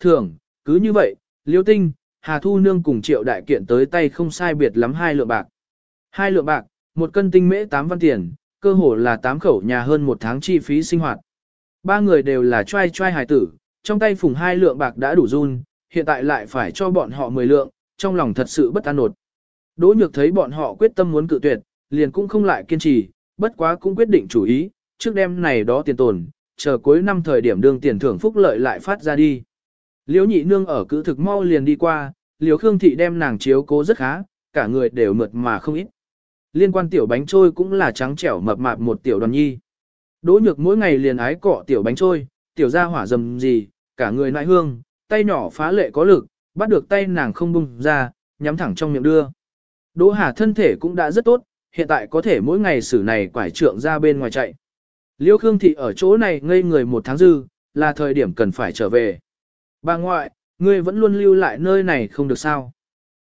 Thường, cứ như vậy, Liêu Tinh, Hà Thu Nương cùng triệu đại kiện tới tay không sai biệt lắm hai lượng bạc. Hai lượng bạc, một cân tinh mễ 8 văn tiền, cơ hồ là 8 khẩu nhà hơn một tháng chi phí sinh hoạt. Ba người đều là trai trai hài tử, trong tay phùng hai lượng bạc đã đủ run, hiện tại lại phải cho bọn họ 10 lượng, trong lòng thật sự bất an nột. Đỗ nhược thấy bọn họ quyết tâm muốn cự tuyệt, liền cũng không lại kiên trì, bất quá cũng quyết định chủ ý, trước đêm này đó tiền tồn, chờ cuối năm thời điểm đương tiền thưởng phúc lợi lại phát ra đi. Liễu nhị nương ở cữ thực mau liền đi qua, liễu khương thị đem nàng chiếu cố rất khá, cả người đều mượt mà không ít. Liên quan tiểu bánh trôi cũng là trắng trẻo mập mạp một tiểu đoàn nhi. Đỗ nhược mỗi ngày liền ái cọ tiểu bánh trôi, tiểu ra hỏa dầm gì, cả người nại hương, tay nhỏ phá lệ có lực, bắt được tay nàng không bung ra, nhắm thẳng trong miệng đưa. Đỗ Hà thân thể cũng đã rất tốt, hiện tại có thể mỗi ngày xử này quải trượng ra bên ngoài chạy. Liêu Khương Thị ở chỗ này ngây người một tháng dư, là thời điểm cần phải trở về. Bà ngoại, ngươi vẫn luôn lưu lại nơi này không được sao.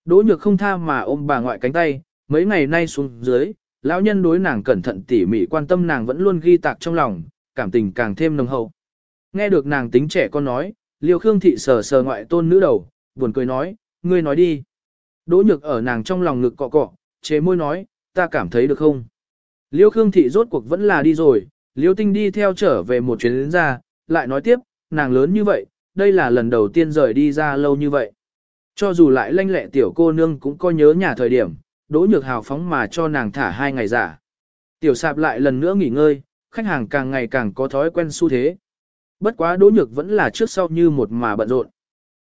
Đỗ nhược không tha mà ôm bà ngoại cánh tay, mấy ngày nay xuống dưới, lão nhân đối nàng cẩn thận tỉ mỉ quan tâm nàng vẫn luôn ghi tạc trong lòng, cảm tình càng thêm nồng hậu. Nghe được nàng tính trẻ con nói, Liêu Khương Thị sờ sờ ngoại tôn nữ đầu, buồn cười nói, ngươi nói đi. Đỗ nhược ở nàng trong lòng ngực cọ cọ, chế môi nói, ta cảm thấy được không? Liêu Khương Thị rốt cuộc vẫn là đi rồi, Liêu Tinh đi theo trở về một chuyến đến ra, lại nói tiếp, nàng lớn như vậy, đây là lần đầu tiên rời đi ra lâu như vậy. Cho dù lại lanh lẹ tiểu cô nương cũng có nhớ nhà thời điểm, đỗ nhược hào phóng mà cho nàng thả hai ngày giả. Tiểu sạp lại lần nữa nghỉ ngơi, khách hàng càng ngày càng có thói quen xu thế. Bất quá đỗ nhược vẫn là trước sau như một mà bận rộn.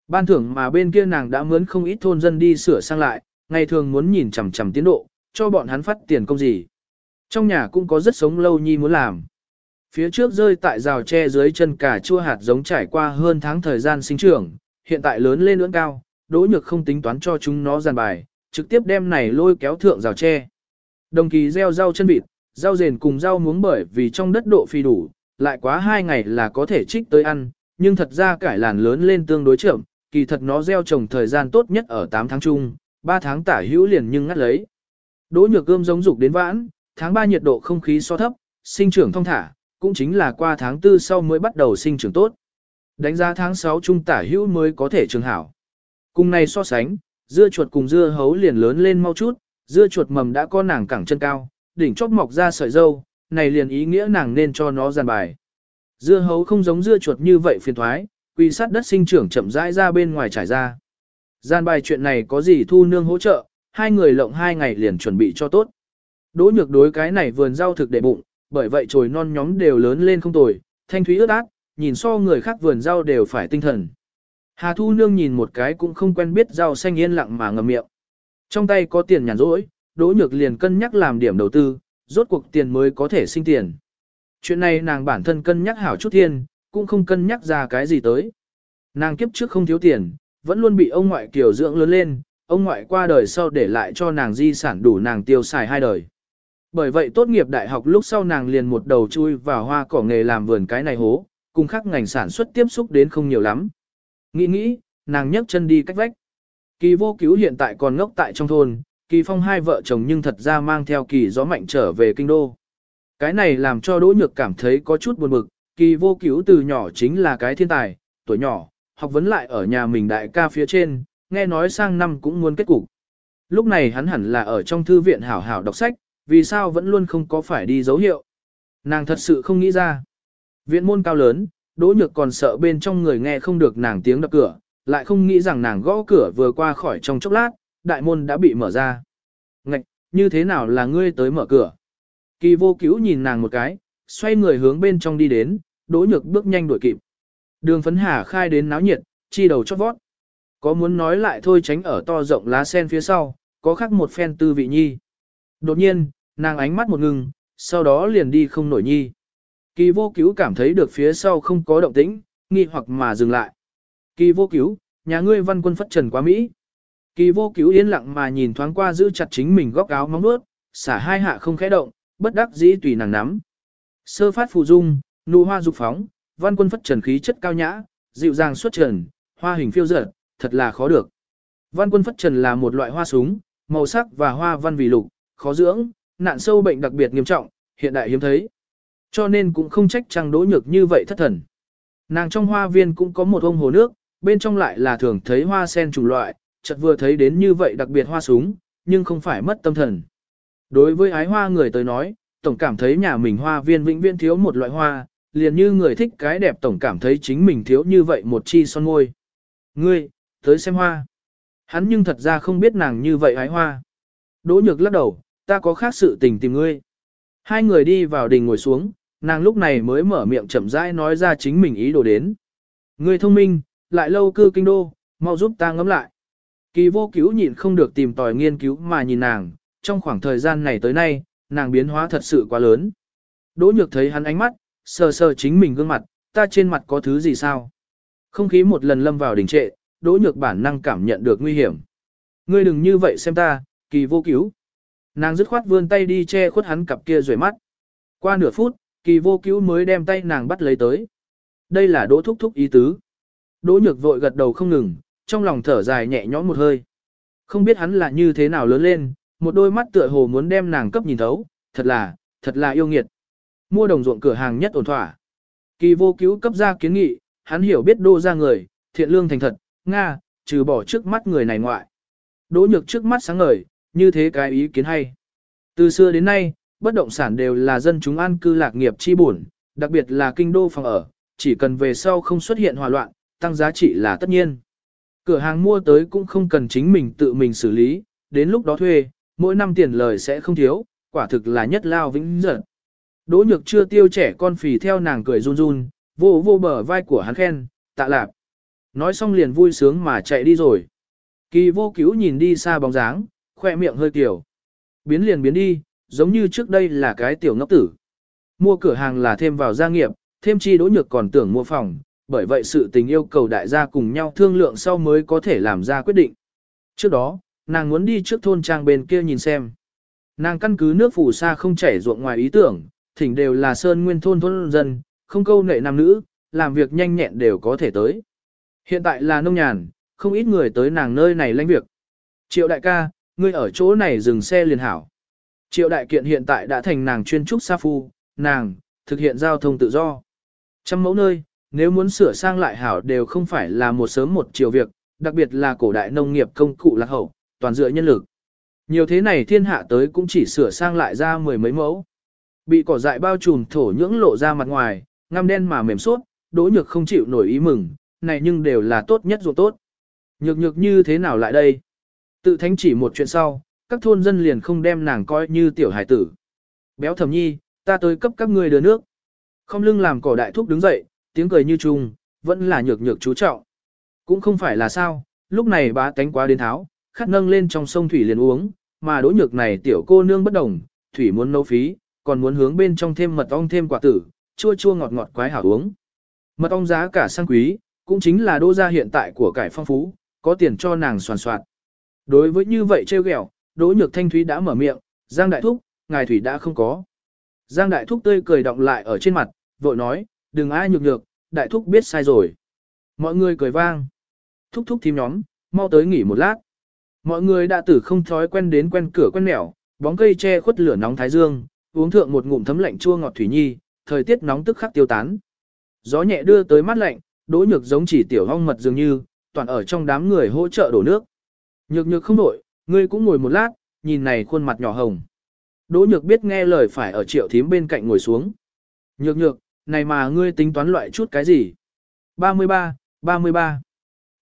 Ban thưởng mà bên kia nàng đã mướn không ít thôn dân đi sửa sang lại, ngày thường muốn nhìn chằm chằm tiến độ, cho bọn hắn phát tiền công gì. Trong nhà cũng có rất sống lâu nhi muốn làm. Phía trước rơi tại rào tre dưới chân cả chua hạt giống trải qua hơn tháng thời gian sinh trưởng, hiện tại lớn lên ưỡn cao, đỗ nhược không tính toán cho chúng nó giàn bài, trực tiếp đem này lôi kéo thượng rào tre. Đồng kỳ gieo rau chân vịt, rau rền cùng rau muống bởi vì trong đất độ phi đủ, lại quá hai ngày là có thể trích tới ăn, nhưng thật ra cải làn lớn lên tương đối chậm, kỳ thật nó gieo trồng thời gian tốt nhất ở 8 tháng chung, 3 tháng tả hữu liền nhưng ngắt lấy. Đỗ nhược gươm giống dục đến vãn, tháng 3 nhiệt độ không khí so thấp, sinh trưởng thông thả, cũng chính là qua tháng 4 sau mới bắt đầu sinh trưởng tốt. Đánh giá tháng 6 trung tả hữu mới có thể trường hảo. Cùng này so sánh, dưa chuột cùng dưa hấu liền lớn lên mau chút, dưa chuột mầm đã có nàng cẳng chân cao, đỉnh chóp mọc ra sợi dâu, này liền ý nghĩa nàng nên cho nó giàn bài. Dưa hấu không giống dưa chuột như vậy phiền thoái, quy sát đất sinh trưởng chậm rãi ra bên ngoài trải ra. Gian bài chuyện này có gì thu nương hỗ trợ, hai người lộng hai ngày liền chuẩn bị cho tốt. Đỗ nhược đối cái này vườn rau thực để bụng, bởi vậy trồi non nhóm đều lớn lên không tồi, thanh thúy ướt át, nhìn so người khác vườn rau đều phải tinh thần. Hà Thu Nương nhìn một cái cũng không quen biết rau xanh yên lặng mà ngậm miệng. Trong tay có tiền nhàn rỗi, Đỗ Nhược liền cân nhắc làm điểm đầu tư, rốt cuộc tiền mới có thể sinh tiền. Chuyện này nàng bản thân cân nhắc hảo chút thiên, cũng không cân nhắc ra cái gì tới. Nàng kiếp trước không thiếu tiền, vẫn luôn bị ông ngoại kiều dưỡng lớn lên, ông ngoại qua đời sau để lại cho nàng di sản đủ nàng tiêu xài hai đời. Bởi vậy tốt nghiệp đại học lúc sau nàng liền một đầu chui vào hoa cỏ nghề làm vườn cái này hố, cùng các ngành sản xuất tiếp xúc đến không nhiều lắm. Nghĩ nghĩ, nàng nhấc chân đi cách vách. Kỳ vô cứu hiện tại còn ngốc tại trong thôn, kỳ phong hai vợ chồng nhưng thật ra mang theo kỳ gió mạnh trở về kinh đô. Cái này làm cho Đỗ Nhược cảm thấy có chút buồn bực, kỳ vô cứu từ nhỏ chính là cái thiên tài, tuổi nhỏ, học vấn lại ở nhà mình đại ca phía trên, nghe nói sang năm cũng muốn kết cục. Lúc này hắn hẳn là ở trong thư viện hảo hảo đọc sách, vì sao vẫn luôn không có phải đi dấu hiệu. Nàng thật sự không nghĩ ra. Viện môn cao lớn, Đỗ Nhược còn sợ bên trong người nghe không được nàng tiếng đập cửa, lại không nghĩ rằng nàng gõ cửa vừa qua khỏi trong chốc lát, đại môn đã bị mở ra. Ngạch, như thế nào là ngươi tới mở cửa? Kỳ vô cứu nhìn nàng một cái, xoay người hướng bên trong đi đến, Đỗ Nhược bước nhanh đuổi kịp. Đường phấn hà khai đến náo nhiệt, chi đầu chót vót. Có muốn nói lại thôi tránh ở to rộng lá sen phía sau, có khác một phen tư vị nhi. Đột nhiên, nàng ánh mắt một ngưng, sau đó liền đi không nổi nhi. Kỳ vô cứu cảm thấy được phía sau không có động tĩnh, nghi hoặc mà dừng lại. Kỳ vô cứu, nhà ngươi văn quân phất trần quá Mỹ. Kỳ vô cứu yên lặng mà nhìn thoáng qua giữ chặt chính mình góc áo móng nuốt, xả hai hạ không khẽ động, bất đắc dĩ tùy nàng nắm. Sơ phát phù dung, nụ hoa dục phóng, văn quân phất trần khí chất cao nhã, dịu dàng xuất trần, hoa hình phiêu dở, thật là khó được. Văn quân phất trần là một loại hoa súng, màu sắc và hoa văn vì lục, khó dưỡng, nạn sâu bệnh đặc biệt nghiêm trọng, hiện đại hiếm thấy. Cho nên cũng không trách trang đỗ nhược như vậy thất thần. Nàng trong hoa viên cũng có một ông hồ nước, bên trong lại là thường thấy hoa sen chủng loại, chợt vừa thấy đến như vậy đặc biệt hoa súng, nhưng không phải mất tâm thần. Đối với ái hoa người tới nói, tổng cảm thấy nhà mình hoa viên vĩnh viễn thiếu một loại hoa, liền như người thích cái đẹp tổng cảm thấy chính mình thiếu như vậy một chi son môi. Ngươi, tới xem hoa. Hắn nhưng thật ra không biết nàng như vậy ái hoa. Đỗ nhược lắc đầu, ta có khác sự tình tìm ngươi. Hai người đi vào đình ngồi xuống, nàng lúc này mới mở miệng chậm rãi nói ra chính mình ý đồ đến. Ngươi thông minh, lại lâu cư kinh đô, mau giúp ta ngẫm lại. Kỳ vô cứu nhịn không được tìm tòi nghiên cứu mà nhìn nàng, trong khoảng thời gian này tới nay, nàng biến hóa thật sự quá lớn. Đỗ nhược thấy hắn ánh mắt, sờ sờ chính mình gương mặt, ta trên mặt có thứ gì sao? Không khí một lần lâm vào đình trệ, đỗ nhược bản năng cảm nhận được nguy hiểm. Ngươi đừng như vậy xem ta, kỳ vô cứu. Nàng dứt khoát vươn tay đi che khuất hắn cặp kia rồi mắt. Qua nửa phút, kỳ vô cứu mới đem tay nàng bắt lấy tới. Đây là đỗ thúc thúc ý tứ. Đỗ nhược vội gật đầu không ngừng, trong lòng thở dài nhẹ nhõm một hơi. Không biết hắn là như thế nào lớn lên, một đôi mắt tựa hồ muốn đem nàng cấp nhìn thấu, thật là, thật là yêu nghiệt. Mua đồng ruộng cửa hàng nhất ổn thỏa. Kỳ vô cứu cấp ra kiến nghị, hắn hiểu biết đô ra người, thiện lương thành thật, Nga, trừ bỏ trước mắt người này ngoại. Đỗ nhược trước mắt sáng ngời, như thế cái ý kiến hay. Từ xưa đến nay, bất động sản đều là dân chúng an cư lạc nghiệp chi bổn, đặc biệt là kinh đô phòng ở, chỉ cần về sau không xuất hiện hòa loạn, tăng giá trị là tất nhiên. Cửa hàng mua tới cũng không cần chính mình tự mình xử lý, đến lúc đó thuê, mỗi năm tiền lời sẽ không thiếu, quả thực là nhất lao vĩnh giật. Đỗ nhược chưa tiêu trẻ con phì theo nàng cười run run, vô vô bờ vai của hắn khen, tạ lạp. Nói xong liền vui sướng mà chạy đi rồi. Kỳ vô cứu nhìn đi xa bóng dáng, khoe miệng hơi tiểu. Biến liền biến đi, giống như trước đây là cái tiểu ngốc tử. Mua cửa hàng là thêm vào gia nghiệp, thêm chi đỗ nhược còn tưởng mua phòng, bởi vậy sự tình yêu cầu đại gia cùng nhau thương lượng sau mới có thể làm ra quyết định. Trước đó, nàng muốn đi trước thôn trang bên kia nhìn xem. Nàng căn cứ nước phù sa không chảy ruộng ngoài ý tưởng, thỉnh đều là sơn nguyên thôn thôn dân, không câu nệ nam nữ, làm việc nhanh nhẹn đều có thể tới. Hiện tại là nông nhàn, không ít người tới nàng nơi này lãnh việc. Triệu đại ca, ngươi ở chỗ này dừng xe liền hảo. Triệu đại kiện hiện tại đã thành nàng chuyên trúc sa phu, nàng, thực hiện giao thông tự do. Trăm mẫu nơi, nếu muốn sửa sang lại hảo đều không phải là một sớm một chiều việc, đặc biệt là cổ đại nông nghiệp công cụ lạc hậu, toàn dựa nhân lực. Nhiều thế này thiên hạ tới cũng chỉ sửa sang lại ra mười mấy mẫu. Bị cỏ dại bao trùm thổ nhưỡng lộ ra mặt ngoài, ngăm đen mà mềm suốt, đỗ nhược không chịu nổi ý mừng, này nhưng đều là tốt nhất ruộng tốt. Nhược nhược như thế nào lại đây? Tự thánh chỉ một chuyện sau, các thôn dân liền không đem nàng coi như tiểu hải tử. Béo Thẩm nhi, ta tới cấp các ngươi đưa nước. Không lưng làm cỏ đại thúc đứng dậy, tiếng cười như trùng, vẫn là nhược nhược chú trọng. Cũng không phải là sao, lúc này bá tánh quá đến tháo, khát nâng lên trong sông thủy liền uống, mà đỗ nhược này tiểu cô nương bất đồng, thủy muốn nấu phí, còn muốn hướng bên trong thêm mật ong thêm quả tử, chua chua ngọt ngọt quái hảo uống. Mật ong giá cả sang quý, cũng chính là đô gia hiện tại của cải phong phú, có tiền cho nàng soàn soạn. Đối với như vậy trêu ghẹo, đỗ nhược thanh thúy đã mở miệng, Giang Đại Thúc, ngài thủy đã không có. Giang Đại Thúc tươi cười động lại ở trên mặt, vội nói, đừng ai nhược nhược, Đại Thúc biết sai rồi. Mọi người cười vang. Thúc thúc thím nhóm, mau tới nghỉ một lát. Mọi người đã tử không thói quen đến quen cửa quen mẻo, bóng cây che khuất lửa nóng thái dương, uống thượng một ngụm thấm lạnh chua ngọt thủy nhi, thời tiết nóng tức khắc tiêu tán. Gió nhẹ đưa tới mát lạnh, đỗ nhược giống chỉ tiểu hong mật dường như, toàn ở trong đám người hỗ trợ đổ nước. Nhược nhược không đổi, ngươi cũng ngồi một lát, nhìn này khuôn mặt nhỏ hồng. Đỗ nhược biết nghe lời phải ở triệu thím bên cạnh ngồi xuống. Nhược nhược, này mà ngươi tính toán loại chút cái gì? 33, 33.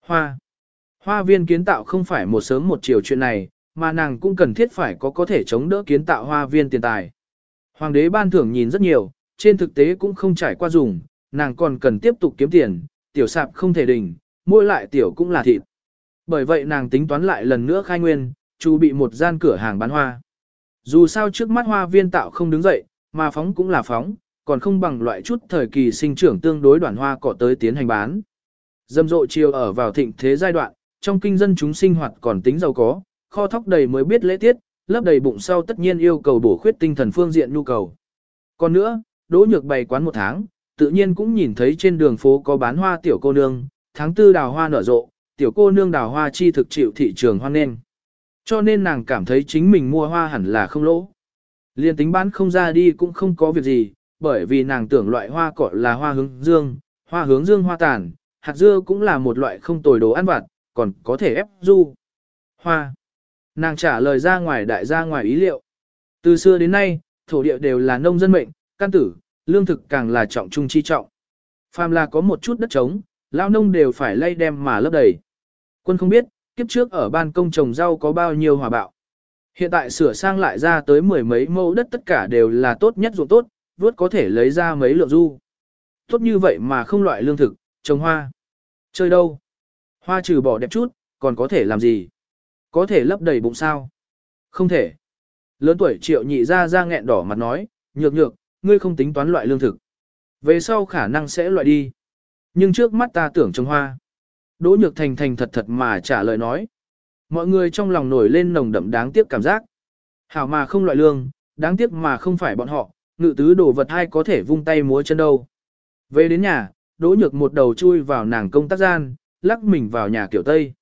Hoa. Hoa viên kiến tạo không phải một sớm một chiều chuyện này, mà nàng cũng cần thiết phải có có thể chống đỡ kiến tạo hoa viên tiền tài. Hoàng đế ban thưởng nhìn rất nhiều, trên thực tế cũng không trải qua dùng, nàng còn cần tiếp tục kiếm tiền, tiểu sạp không thể đỉnh, mua lại tiểu cũng là thịt. Bởi vậy nàng tính toán lại lần nữa khai nguyên, chu bị một gian cửa hàng bán hoa. Dù sao trước mắt hoa viên tạo không đứng dậy, mà phóng cũng là phóng, còn không bằng loại chút thời kỳ sinh trưởng tương đối đoạn hoa cỏ tới tiến hành bán. Dâm rộ chiều ở vào thịnh thế giai đoạn, trong kinh dân chúng sinh hoạt còn tính giàu có, kho thóc đầy mới biết lễ tiết, lấp đầy bụng sau tất nhiên yêu cầu bổ khuyết tinh thần phương diện nhu cầu. Còn nữa, đỗ nhược bày quán một tháng, tự nhiên cũng nhìn thấy trên đường phố có bán hoa tiểu cô nương, tháng tư đào hoa nở rộ, tiểu cô nương đào hoa chi thực chịu thị trường hoan nên. Cho nên nàng cảm thấy chính mình mua hoa hẳn là không lỗ. Liên tính bán không ra đi cũng không có việc gì, bởi vì nàng tưởng loại hoa cỏ là hoa hướng dương, hoa hướng dương hoa tàn, hạt dưa cũng là một loại không tồi đồ ăn vặt, còn có thể ép du. Hoa. Nàng trả lời ra ngoài đại gia ngoài ý liệu. Từ xưa đến nay, thổ địa đều là nông dân mệnh, căn tử, lương thực càng là trọng trung chi trọng. Phàm là có một chút đất trống, lao nông đều phải lay đem mà lấp đầy. Quân không biết, kiếp trước ở ban công trồng rau có bao nhiêu hòa bạo. Hiện tại sửa sang lại ra tới mười mấy mẫu đất tất cả đều là tốt nhất ruộng tốt, vớt có thể lấy ra mấy lượng du. Tốt như vậy mà không loại lương thực, trồng hoa. Chơi đâu? Hoa trừ bỏ đẹp chút, còn có thể làm gì? Có thể lấp đầy bụng sao? Không thể. Lớn tuổi triệu nhị ra ra nghẹn đỏ mặt nói, nhược nhược, ngươi không tính toán loại lương thực. Về sau khả năng sẽ loại đi. Nhưng trước mắt ta tưởng trồng hoa. Đỗ nhược thành thành thật thật mà trả lời nói. Mọi người trong lòng nổi lên nồng đậm đáng tiếc cảm giác. Hảo mà không loại lương, đáng tiếc mà không phải bọn họ, ngự tứ đồ vật hay có thể vung tay múa chân đâu. Về đến nhà, đỗ nhược một đầu chui vào nàng công tác gian, lắc mình vào nhà kiểu Tây.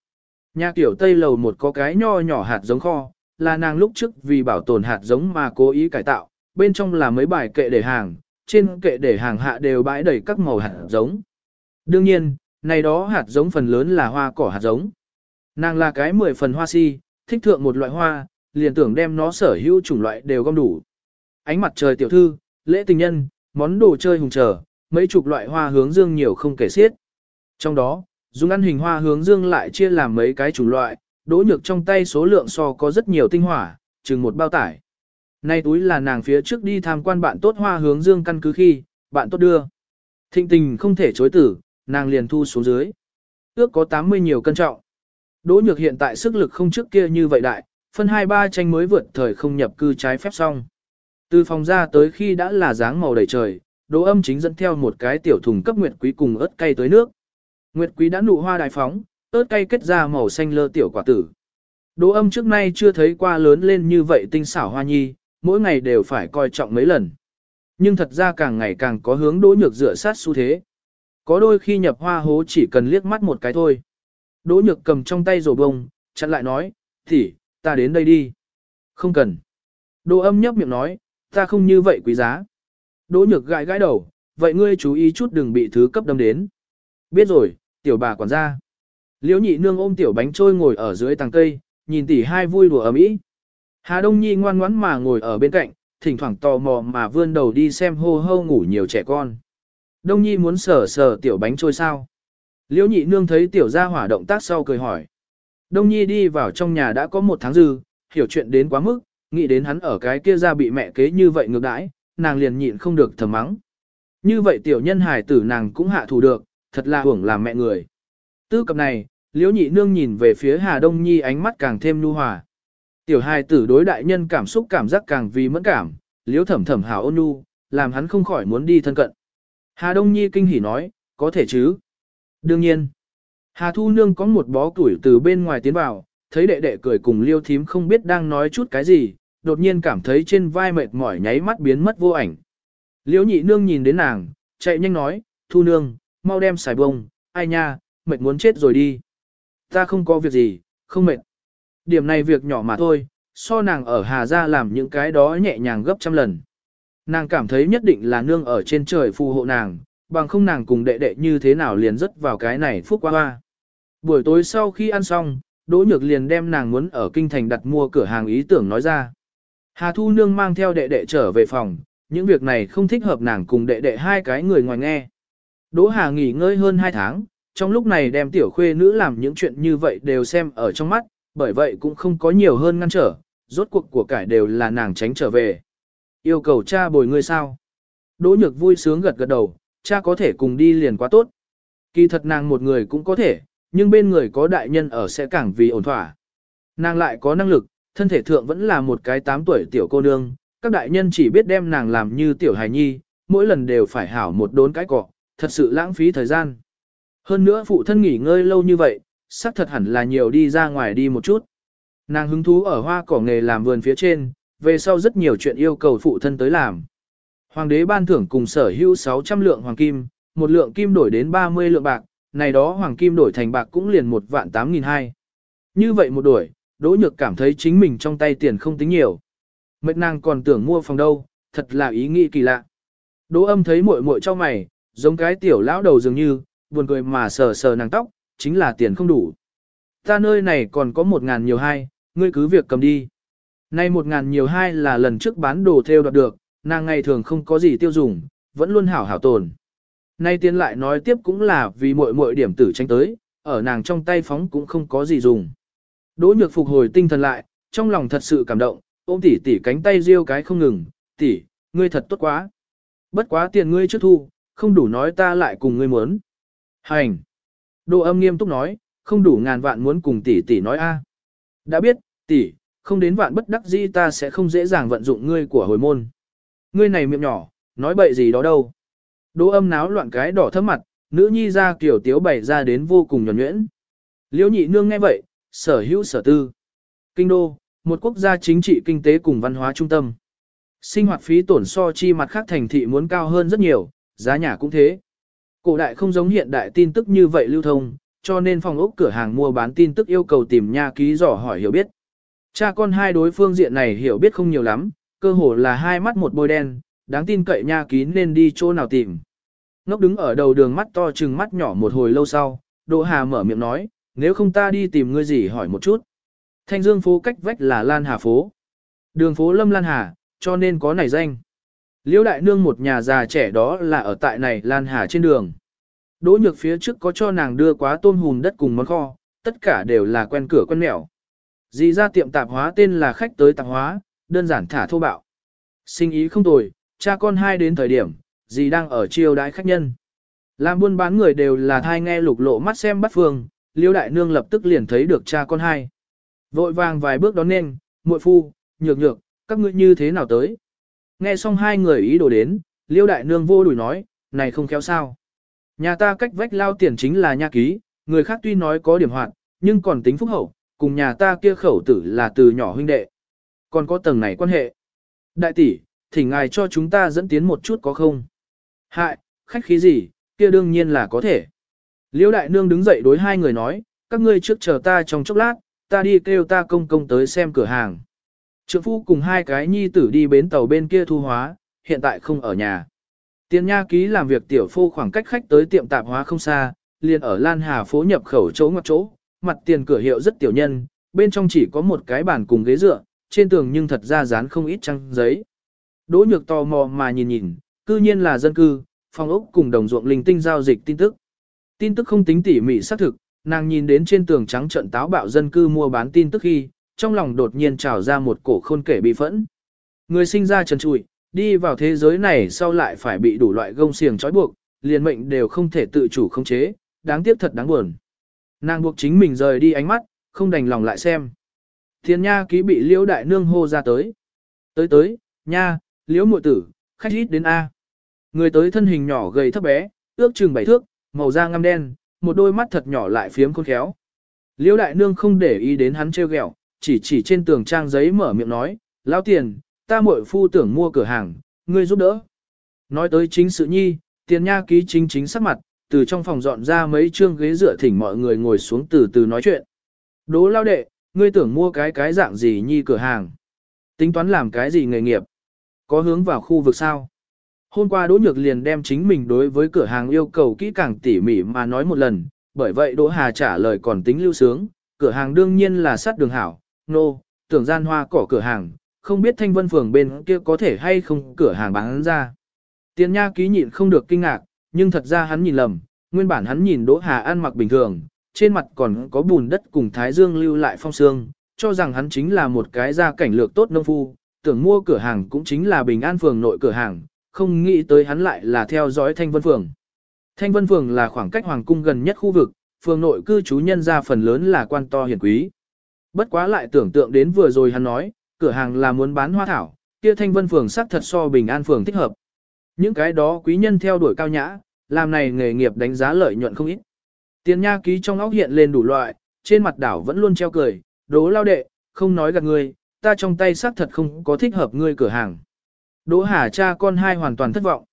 Nhà kiểu Tây lầu một có cái nho nhỏ hạt giống kho, là nàng lúc trước vì bảo tồn hạt giống mà cố ý cải tạo, bên trong là mấy bài kệ để hàng, trên kệ để hàng hạ đều bãi đầy các màu hạt giống. Đương nhiên, này đó hạt giống phần lớn là hoa cỏ hạt giống. Nàng là cái mười phần hoa si, thích thượng một loại hoa, liền tưởng đem nó sở hữu chủng loại đều gom đủ. Ánh mặt trời tiểu thư, lễ tình nhân, món đồ chơi hùng trở, mấy chục loại hoa hướng dương nhiều không kể xiết. Trong đó, dùng ăn hình hoa hướng dương lại chia làm mấy cái chủng loại, đỗ nhược trong tay số lượng so có rất nhiều tinh hỏa, chừng một bao tải. Nay túi là nàng phía trước đi tham quan bạn tốt hoa hướng dương căn cứ khi, bạn tốt đưa. Thịnh tình không thể chối tử, nàng liền thu xuống dưới. Ước có 80 nhiều cân trọng. Đỗ nhược hiện tại sức lực không trước kia như vậy đại, phân hai ba tranh mới vượt thời không nhập cư trái phép xong. Từ phòng ra tới khi đã là dáng màu đầy trời, đỗ âm chính dẫn theo một cái tiểu thùng cấp nguyệt quý cùng ớt cay tới nước. Nguyệt quý đã nụ hoa đại phóng, ớt cay kết ra màu xanh lơ tiểu quả tử. Đỗ âm trước nay chưa thấy qua lớn lên như vậy tinh xảo hoa nhi, mỗi ngày đều phải coi trọng mấy lần. Nhưng thật ra càng ngày càng có hướng đỗ nhược dựa sát xu thế. Có đôi khi nhập hoa hố chỉ cần liếc mắt một cái thôi. Đỗ nhược cầm trong tay rổ bông, chặn lại nói, thì, ta đến đây đi. Không cần. Đỗ âm nhấp miệng nói, ta không như vậy quý giá. Đỗ nhược gãi gãi đầu, vậy ngươi chú ý chút đừng bị thứ cấp đâm đến. Biết rồi, tiểu bà quản gia. Liễu nhị nương ôm tiểu bánh trôi ngồi ở dưới tàng cây, nhìn tỷ hai vui đùa ấm ý. Hà Đông Nhi ngoan ngoãn mà ngồi ở bên cạnh, thỉnh thoảng tò mò mà vươn đầu đi xem hô hô ngủ nhiều trẻ con. Đông Nhi muốn sờ sờ tiểu bánh trôi sao. Liễu nhị nương thấy tiểu gia hỏa động tác sau cười hỏi. Đông Nhi đi vào trong nhà đã có một tháng dư, hiểu chuyện đến quá mức, nghĩ đến hắn ở cái kia ra bị mẹ kế như vậy ngược đãi, nàng liền nhịn không được thầm mắng. Như vậy tiểu nhân hài tử nàng cũng hạ thủ được, thật là hưởng làm mẹ người. Tư cập này, liễu nhị nương nhìn về phía Hà Đông Nhi ánh mắt càng thêm nu hòa. Tiểu hài tử đối đại nhân cảm xúc cảm giác càng vì mẫn cảm, liễu thẩm thẩm hào ôn nu, làm hắn không khỏi muốn đi thân cận. Hà Đông Nhi kinh hỉ nói, có thể chứ. Đương nhiên. Hà Thu Nương có một bó tuổi từ bên ngoài tiến vào, thấy đệ đệ cười cùng liêu thím không biết đang nói chút cái gì, đột nhiên cảm thấy trên vai mệt mỏi nháy mắt biến mất vô ảnh. Liễu nhị nương nhìn đến nàng, chạy nhanh nói, Thu Nương, mau đem xài bông, ai nha, mệt muốn chết rồi đi. Ta không có việc gì, không mệt. Điểm này việc nhỏ mà thôi, so nàng ở Hà Gia làm những cái đó nhẹ nhàng gấp trăm lần. Nàng cảm thấy nhất định là nương ở trên trời phù hộ nàng, bằng không nàng cùng đệ đệ như thế nào liền rớt vào cái này phúc qua hoa. Buổi tối sau khi ăn xong, Đỗ Nhược liền đem nàng muốn ở kinh thành đặt mua cửa hàng ý tưởng nói ra. Hà Thu Nương mang theo đệ đệ trở về phòng, những việc này không thích hợp nàng cùng đệ đệ hai cái người ngoài nghe. Đỗ Hà nghỉ ngơi hơn hai tháng, trong lúc này đem tiểu khuê nữ làm những chuyện như vậy đều xem ở trong mắt, bởi vậy cũng không có nhiều hơn ngăn trở, rốt cuộc của cải đều là nàng tránh trở về. Yêu cầu cha bồi ngươi sao? Đỗ Nhược vui sướng gật gật đầu, cha có thể cùng đi liền quá tốt. Kỳ thật nàng một người cũng có thể, nhưng bên người có đại nhân ở sẽ càng vì ổn thỏa. Nàng lại có năng lực, thân thể thượng vẫn là một cái 8 tuổi tiểu cô nương, các đại nhân chỉ biết đem nàng làm như tiểu hài nhi, mỗi lần đều phải hảo một đốn cái cọ, thật sự lãng phí thời gian. Hơn nữa phụ thân nghỉ ngơi lâu như vậy, xác thật hẳn là nhiều đi ra ngoài đi một chút. Nàng hứng thú ở hoa cỏ nghề làm vườn phía trên, về sau rất nhiều chuyện yêu cầu phụ thân tới làm. Hoàng đế ban thưởng cùng sở hữu 600 lượng hoàng kim, một lượng kim đổi đến 30 lượng bạc, này đó hoàng kim đổi thành bạc cũng liền một vạn 8 nghìn hai. Như vậy một đổi, Đỗ Nhược cảm thấy chính mình trong tay tiền không tính nhiều. Mệt nàng còn tưởng mua phòng đâu, thật là ý nghĩ kỳ lạ. Đỗ âm thấy muội muội cho mày, giống cái tiểu lão đầu dường như, buồn cười mà sờ sờ nàng tóc, chính là tiền không đủ. Ta nơi này còn có một ngàn nhiều hai, ngươi cứ việc cầm đi. Nay một ngàn nhiều hai là lần trước bán đồ theo đoạt được, nàng ngày thường không có gì tiêu dùng, vẫn luôn hảo hảo tồn. Nay tiền lại nói tiếp cũng là vì muội muội điểm tử tranh tới, ở nàng trong tay phóng cũng không có gì dùng. Đỗ nhược phục hồi tinh thần lại, trong lòng thật sự cảm động, ôm tỉ tỉ cánh tay riêu cái không ngừng, tỉ, ngươi thật tốt quá. Bất quá tiền ngươi trước thu, không đủ nói ta lại cùng ngươi muốn. Hành. Đỗ âm nghiêm túc nói, không đủ ngàn vạn muốn cùng tỷ tỷ nói a. Đã biết, tỷ, không đến vạn bất đắc dĩ ta sẽ không dễ dàng vận dụng ngươi của hồi môn. Ngươi này miệng nhỏ, nói bậy gì đó đâu. Đỗ âm náo loạn cái đỏ thấp mặt, nữ nhi ra kiểu tiếu bày ra đến vô cùng nhuẩn nhuyễn. Liễu nhị nương nghe vậy, sở hữu sở tư. Kinh đô, một quốc gia chính trị kinh tế cùng văn hóa trung tâm. Sinh hoạt phí tổn so chi mặt khác thành thị muốn cao hơn rất nhiều, giá nhà cũng thế. Cổ đại không giống hiện đại tin tức như vậy lưu thông, cho nên phòng ốc cửa hàng mua bán tin tức yêu cầu tìm nha ký dò hỏi hiểu biết. Cha con hai đối phương diện này hiểu biết không nhiều lắm, cơ hồ là hai mắt một bôi đen, đáng tin cậy nha ký nên đi chỗ nào tìm. Ngốc đứng ở đầu đường mắt to chừng mắt nhỏ một hồi lâu sau, Đỗ Hà mở miệng nói, nếu không ta đi tìm ngươi gì hỏi một chút. Thanh Dương phố cách vách là Lan Hà phố. Đường phố Lâm Lan Hà, cho nên có này danh. Liễu đại nương một nhà già trẻ đó là ở tại này Lan Hà trên đường. Đỗ nhược phía trước có cho nàng đưa quá tôm hùm đất cùng món kho, tất cả đều là quen cửa quen mẹo. Dì ra tiệm tạp hóa tên là khách tới tạp hóa, đơn giản thả thô bạo. Sinh ý không tồi, cha con hai đến thời điểm, dì đang ở chiêu đãi khách nhân. Làm buôn bán người đều là thai nghe lục lộ mắt xem bắt phương, liêu đại nương lập tức liền thấy được cha con hai. Vội vàng vài bước đón nên, muội phu, nhược nhược, các ngươi như thế nào tới. Nghe xong hai người ý đồ đến, liêu đại nương vô đùi nói, này không khéo sao. Nhà ta cách vách lao tiền chính là nha ký, người khác tuy nói có điểm hoạt, nhưng còn tính phúc hậu, cùng nhà ta kia khẩu tử là từ nhỏ huynh đệ. Còn có tầng này quan hệ. Đại tỷ, thỉnh ngài cho chúng ta dẫn tiến một chút có không? Hại, khách khí gì, kia đương nhiên là có thể. Liêu đại nương đứng dậy đối hai người nói, các ngươi trước chờ ta trong chốc lát, ta đi kêu ta công công tới xem cửa hàng. Trượng phu cùng hai cái nhi tử đi bến tàu bên kia thu hóa, hiện tại không ở nhà. Tiền nha ký làm việc tiểu phu khoảng cách khách tới tiệm tạp hóa không xa, liền ở Lan Hà phố nhập khẩu chỗ ngoặt chỗ, mặt tiền cửa hiệu rất tiểu nhân, bên trong chỉ có một cái bàn cùng ghế dựa, trên tường nhưng thật ra dán không ít trang giấy. Đỗ nhược tò mò mà nhìn nhìn, cư nhiên là dân cư, phòng ốc cùng đồng ruộng linh tinh giao dịch tin tức. Tin tức không tính tỉ mỉ xác thực, nàng nhìn đến trên tường trắng trận táo bạo dân cư mua bán tin tức khi, trong lòng đột nhiên trào ra một cổ khôn kể bị phẫn. Người sinh ra trần trụi, đi vào thế giới này sau lại phải bị đủ loại gông xiềng trói buộc, liền mệnh đều không thể tự chủ khống chế, đáng tiếc thật đáng buồn. Nàng buộc chính mình rời đi ánh mắt, không đành lòng lại xem. Thiên nha ký bị liễu đại nương hô ra tới. Tới tới, nha, liễu muội tử, khách ít đến A. Người tới thân hình nhỏ gầy thấp bé, ước chừng bảy thước, màu da ngăm đen, một đôi mắt thật nhỏ lại phiếm khôn khéo. Liễu đại nương không để ý đến hắn trêu ghẹo, chỉ chỉ trên tường trang giấy mở miệng nói, lão tiền, ta muội phu tưởng mua cửa hàng, ngươi giúp đỡ. Nói tới chính sự nhi, tiền nha ký chính chính sắc mặt, từ trong phòng dọn ra mấy chương ghế dựa thỉnh mọi người ngồi xuống từ từ nói chuyện. Đố lao đệ, ngươi tưởng mua cái cái dạng gì nhi cửa hàng? Tính toán làm cái gì nghề nghiệp? Có hướng vào khu vực sao? Hôm qua Đỗ Nhược liền đem chính mình đối với cửa hàng yêu cầu kỹ càng tỉ mỉ mà nói một lần, bởi vậy Đỗ Hà trả lời còn tính lưu sướng, cửa hàng đương nhiên là sắt đường hảo, nô, no, tưởng gian hoa cỏ cửa hàng, không biết thanh vân phường bên kia có thể hay không cửa hàng bán ra. Tiền nha ký nhịn không được kinh ngạc, nhưng thật ra hắn nhìn lầm, nguyên bản hắn nhìn Đỗ Hà ăn mặc bình thường, trên mặt còn có bùn đất cùng thái dương lưu lại phong sương, cho rằng hắn chính là một cái gia cảnh lược tốt nông phu, tưởng mua cửa hàng cũng chính là bình an phường nội cửa hàng, không nghĩ tới hắn lại là theo dõi thanh vân phường. Thanh vân phường là khoảng cách hoàng cung gần nhất khu vực, phường nội cư trú nhân ra phần lớn là quan to hiển quý. Bất quá lại tưởng tượng đến vừa rồi hắn nói, cửa hàng là muốn bán hoa thảo, kia thanh vân phường xác thật so bình an phường thích hợp. Những cái đó quý nhân theo đuổi cao nhã, làm này nghề nghiệp đánh giá lợi nhuận không ít. Tiền nha ký trong óc hiện lên đủ loại, trên mặt đảo vẫn luôn treo cười, đố lao đệ, không nói gạt ngươi, ta trong tay xác thật không có thích hợp ngươi cửa hàng. Đỗ Hà cha con hai hoàn toàn thất vọng.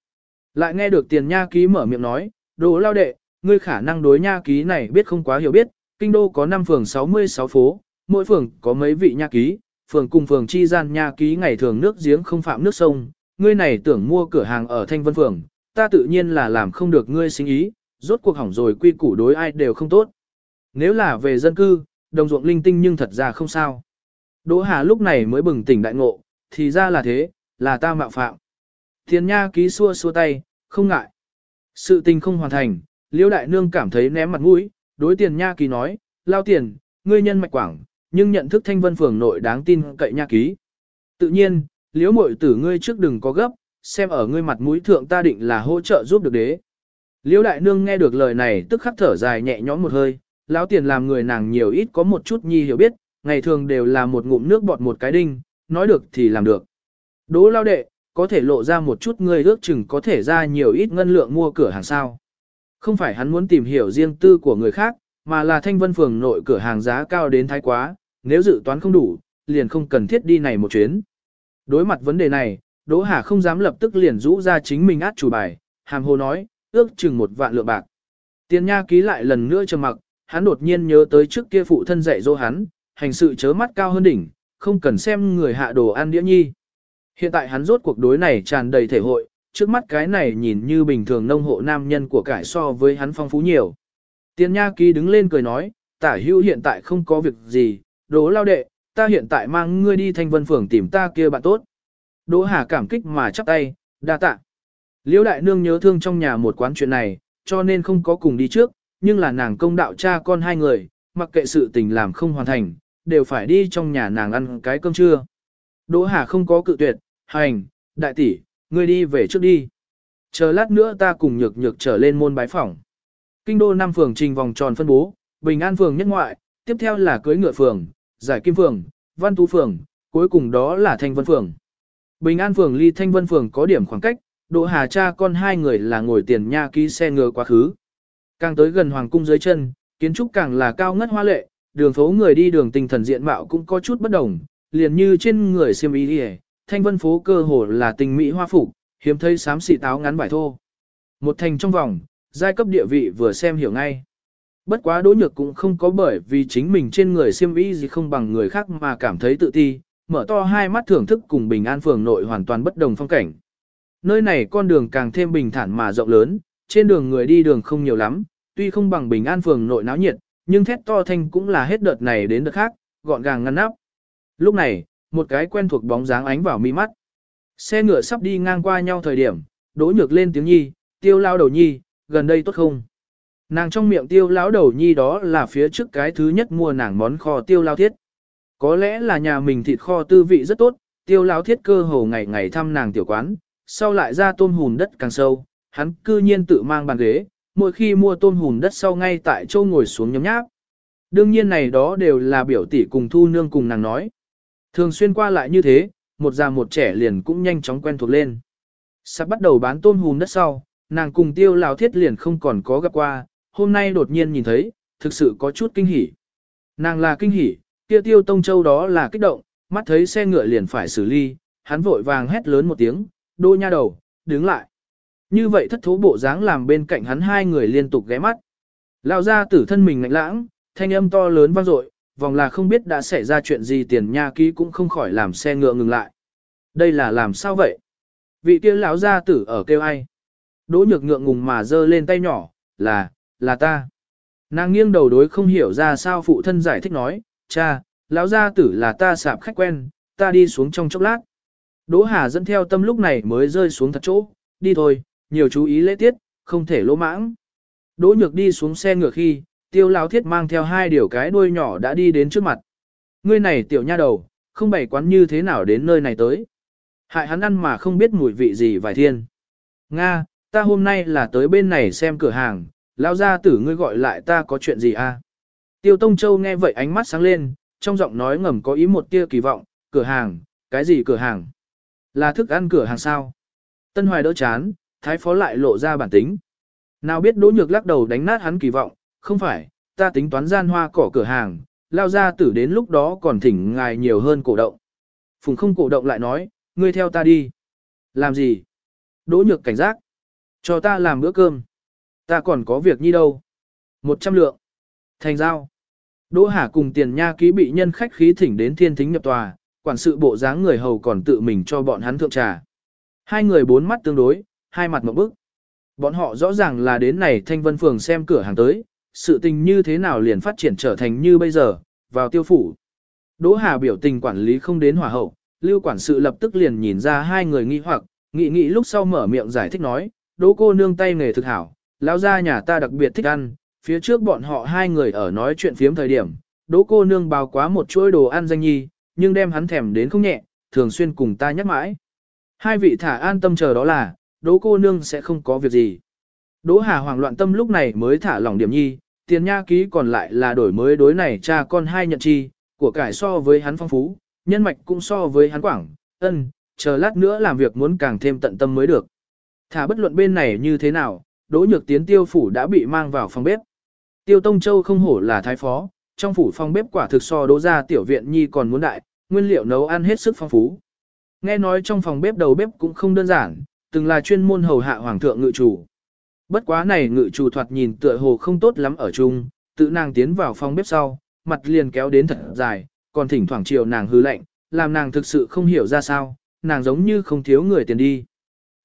Lại nghe được tiền nha ký mở miệng nói, đố lao đệ, ngươi khả năng đối nha ký này biết không quá hiểu biết, kinh đô có 5 phường 66 phố, mỗi phường có mấy vị nha ký, phường cùng phường chi gian nha ký ngày thường nước giếng không phạm nước sông, ngươi này tưởng mua cửa hàng ở Thanh Vân phường, ta tự nhiên là làm không được ngươi sinh ý, rốt cuộc hỏng rồi quy củ đối ai đều không tốt. Nếu là về dân cư, đồng ruộng linh tinh nhưng thật ra không sao. Đỗ Hà lúc này mới bừng tỉnh đại ngộ, thì ra là thế, là ta mạo phạm. Thiên nha ký xua xua tay, không ngại. Sự tình không hoàn thành, liễu đại nương cảm thấy ném mặt mũi, đối tiền nha ký nói, lao tiền, ngươi nhân mạch quảng, nhưng nhận thức thanh vân phường nội đáng tin cậy nha ký. Tự nhiên, liễu mội tử ngươi trước đừng có gấp, xem ở ngươi mặt mũi thượng ta định là hỗ trợ giúp được đế. Liễu đại nương nghe được lời này tức khắc thở dài nhẹ nhõm một hơi, lão tiền làm người nàng nhiều ít có một chút nhi hiểu biết, ngày thường đều là một ngụm nước bọt một cái đinh, nói được thì làm được. Đỗ lao đệ, có thể lộ ra một chút ngươi ước chừng có thể ra nhiều ít ngân lượng mua cửa hàng sao. Không phải hắn muốn tìm hiểu riêng tư của người khác, mà là thanh vân phường nội cửa hàng giá cao đến thái quá, nếu dự toán không đủ, liền không cần thiết đi này một chuyến. Đối mặt vấn đề này, Đỗ Hà không dám lập tức liền rũ ra chính mình át chủ bài, hàm hồ nói, ước chừng một vạn lượng bạc. Tiền nha ký lại lần nữa trầm mặc, hắn đột nhiên nhớ tới trước kia phụ thân dạy dỗ hắn, hành sự chớ mắt cao hơn đỉnh, không cần xem người hạ đồ ăn đĩa nhi. Hiện tại hắn rốt cuộc đối này tràn đầy thể hội, trước mắt cái này nhìn như bình thường nông hộ nam nhân của cải so với hắn phong phú nhiều. Tiền nha ký đứng lên cười nói, tả hữu hiện tại không có việc gì, đố lao đệ, ta hiện tại mang ngươi đi thanh vân phường tìm ta kia bạn tốt. Đỗ Hà cảm kích mà chắp tay, đa tạ. Liễu đại nương nhớ thương trong nhà một quán chuyện này, cho nên không có cùng đi trước, nhưng là nàng công đạo cha con hai người, mặc kệ sự tình làm không hoàn thành, đều phải đi trong nhà nàng ăn cái cơm trưa. Đỗ Hà không có cự tuyệt, hành, đại tỷ, ngươi đi về trước đi. Chờ lát nữa ta cùng nhược nhược trở lên môn bái phỏng. Kinh đô năm phường trình vòng tròn phân bố, Bình An phường nhất ngoại, tiếp theo là cưới ngựa phường, giải kim phường, văn tú phường, cuối cùng đó là thanh vân phường. Bình An phường ly thanh vân phường có điểm khoảng cách, Đỗ Hà cha con hai người là ngồi tiền nha ký xe ngựa quá khứ. Càng tới gần hoàng cung dưới chân, kiến trúc càng là cao ngất hoa lệ, đường phố người đi đường tinh thần diện mạo cũng có chút bất đồng, liền như trên người xiêm y đi thanh vân phố cơ hồ là tình mỹ hoa phục, hiếm thấy xám xị táo ngắn vải thô. Một thành trong vòng, giai cấp địa vị vừa xem hiểu ngay. Bất quá đỗ nhược cũng không có bởi vì chính mình trên người xiêm y gì không bằng người khác mà cảm thấy tự ti, mở to hai mắt thưởng thức cùng bình an phường nội hoàn toàn bất đồng phong cảnh. Nơi này con đường càng thêm bình thản mà rộng lớn, trên đường người đi đường không nhiều lắm, tuy không bằng bình an phường nội náo nhiệt, nhưng thét to thanh cũng là hết đợt này đến đợt khác, gọn gàng ngăn nắp. Lúc này, một cái quen thuộc bóng dáng ánh vào mi mắt. Xe ngựa sắp đi ngang qua nhau thời điểm, đỗ nhược lên tiếng nhi, tiêu lao đầu nhi, gần đây tốt không? Nàng trong miệng tiêu lão đầu nhi đó là phía trước cái thứ nhất mua nàng món kho tiêu lao thiết. Có lẽ là nhà mình thịt kho tư vị rất tốt, tiêu lao thiết cơ hồ ngày ngày thăm nàng tiểu quán, sau lại ra tôm hùn đất càng sâu, hắn cư nhiên tự mang bàn ghế, mỗi khi mua tôm hùn đất sau ngay tại châu ngồi xuống nhấm nháp. Đương nhiên này đó đều là biểu tỷ cùng thu nương cùng nàng nói. Thường xuyên qua lại như thế, một già một trẻ liền cũng nhanh chóng quen thuộc lên. Sắp bắt đầu bán tôm hùn đất sau, nàng cùng tiêu lao thiết liền không còn có gặp qua, hôm nay đột nhiên nhìn thấy, thực sự có chút kinh hỉ. Nàng là kinh hỉ, kia tiêu tông châu đó là kích động, mắt thấy xe ngựa liền phải xử ly, hắn vội vàng hét lớn một tiếng, đô nha đầu, đứng lại. Như vậy thất thố bộ dáng làm bên cạnh hắn hai người liên tục ghé mắt. Lao ra tử thân mình ngạnh lãng, thanh âm to lớn vang dội, vòng là không biết đã xảy ra chuyện gì tiền nha ký cũng không khỏi làm xe ngựa ngừng lại. Đây là làm sao vậy? Vị kia lão gia tử ở kêu ai? Đỗ nhược ngượng ngùng mà giơ lên tay nhỏ, là, là ta. Nàng nghiêng đầu đối không hiểu ra sao phụ thân giải thích nói, cha, lão gia tử là ta sạp khách quen, ta đi xuống trong chốc lát. Đỗ Hà dẫn theo tâm lúc này mới rơi xuống thật chỗ, đi thôi, nhiều chú ý lễ tiết, không thể lỗ mãng. Đỗ nhược đi xuống xe ngựa khi, tiêu lão thiết mang theo hai điều cái đuôi nhỏ đã đi đến trước mặt. Ngươi này tiểu nha đầu, không bày quán như thế nào đến nơi này tới. Hại hắn ăn mà không biết mùi vị gì vài thiên. Nga, ta hôm nay là tới bên này xem cửa hàng, lão gia tử ngươi gọi lại ta có chuyện gì à? Tiêu Tông Châu nghe vậy ánh mắt sáng lên, trong giọng nói ngầm có ý một tia kỳ vọng, cửa hàng, cái gì cửa hàng? Là thức ăn cửa hàng sao? Tân Hoài đỡ chán, thái phó lại lộ ra bản tính. Nào biết Đỗ Nhược lắc đầu đánh nát hắn kỳ vọng, không phải, ta tính toán gian hoa cỏ cửa hàng, lao ra tử đến lúc đó còn thỉnh ngài nhiều hơn cổ động. Phùng không cổ động lại nói, ngươi theo ta đi. Làm gì? Đỗ Nhược cảnh giác. Cho ta làm bữa cơm. Ta còn có việc nhi đâu. Một trăm lượng. Thành giao. Đỗ Hà cùng tiền nha ký bị nhân khách khí thỉnh đến thiên thính nhập tòa, quản sự bộ dáng người hầu còn tự mình cho bọn hắn thượng trà. Hai người bốn mắt tương đối, hai mặt một bức. Bọn họ rõ ràng là đến này thanh vân phường xem cửa hàng tới, sự tình như thế nào liền phát triển trở thành như bây giờ, vào tiêu phủ. Đỗ Hà biểu tình quản lý không đến hỏa hậu, lưu quản sự lập tức liền nhìn ra hai người nghi hoặc, nghĩ nghĩ lúc sau mở miệng giải thích nói, đỗ cô nương tay nghề thực hảo, lão gia nhà ta đặc biệt thích ăn, phía trước bọn họ hai người ở nói chuyện phiếm thời điểm, đỗ cô nương bao quá một chuỗi đồ ăn danh nhi, nhưng đem hắn thèm đến không nhẹ, thường xuyên cùng ta nhắc mãi. Hai vị thả an tâm chờ đó là, đỗ cô nương sẽ không có việc gì. Đỗ Hà hoảng loạn tâm lúc này mới thả lỏng điểm nhi, tiền nha ký còn lại là đổi mới đối này cha con hai nhận chi, của cải so với hắn phong phú, nhân mạch cũng so với hắn quảng, ân, chờ lát nữa làm việc muốn càng thêm tận tâm mới được. Thả bất luận bên này như thế nào, Đỗ Nhược Tiến tiêu phủ đã bị mang vào phòng bếp. Tiêu Tông Châu không hổ là thái phó, trong phủ phòng bếp quả thực so đỗ ra tiểu viện nhi còn muốn đại, nguyên liệu nấu ăn hết sức phong phú. Nghe nói trong phòng bếp đầu bếp cũng không đơn giản, từng là chuyên môn hầu hạ hoàng thượng ngự chủ. Bất quá này ngự chủ thoạt nhìn tựa hồ không tốt lắm ở chung, tự nàng tiến vào phòng bếp sau, mặt liền kéo đến thật dài, còn thỉnh thoảng chiều nàng hư lạnh, làm nàng thực sự không hiểu ra sao, nàng giống như không thiếu người tiền đi.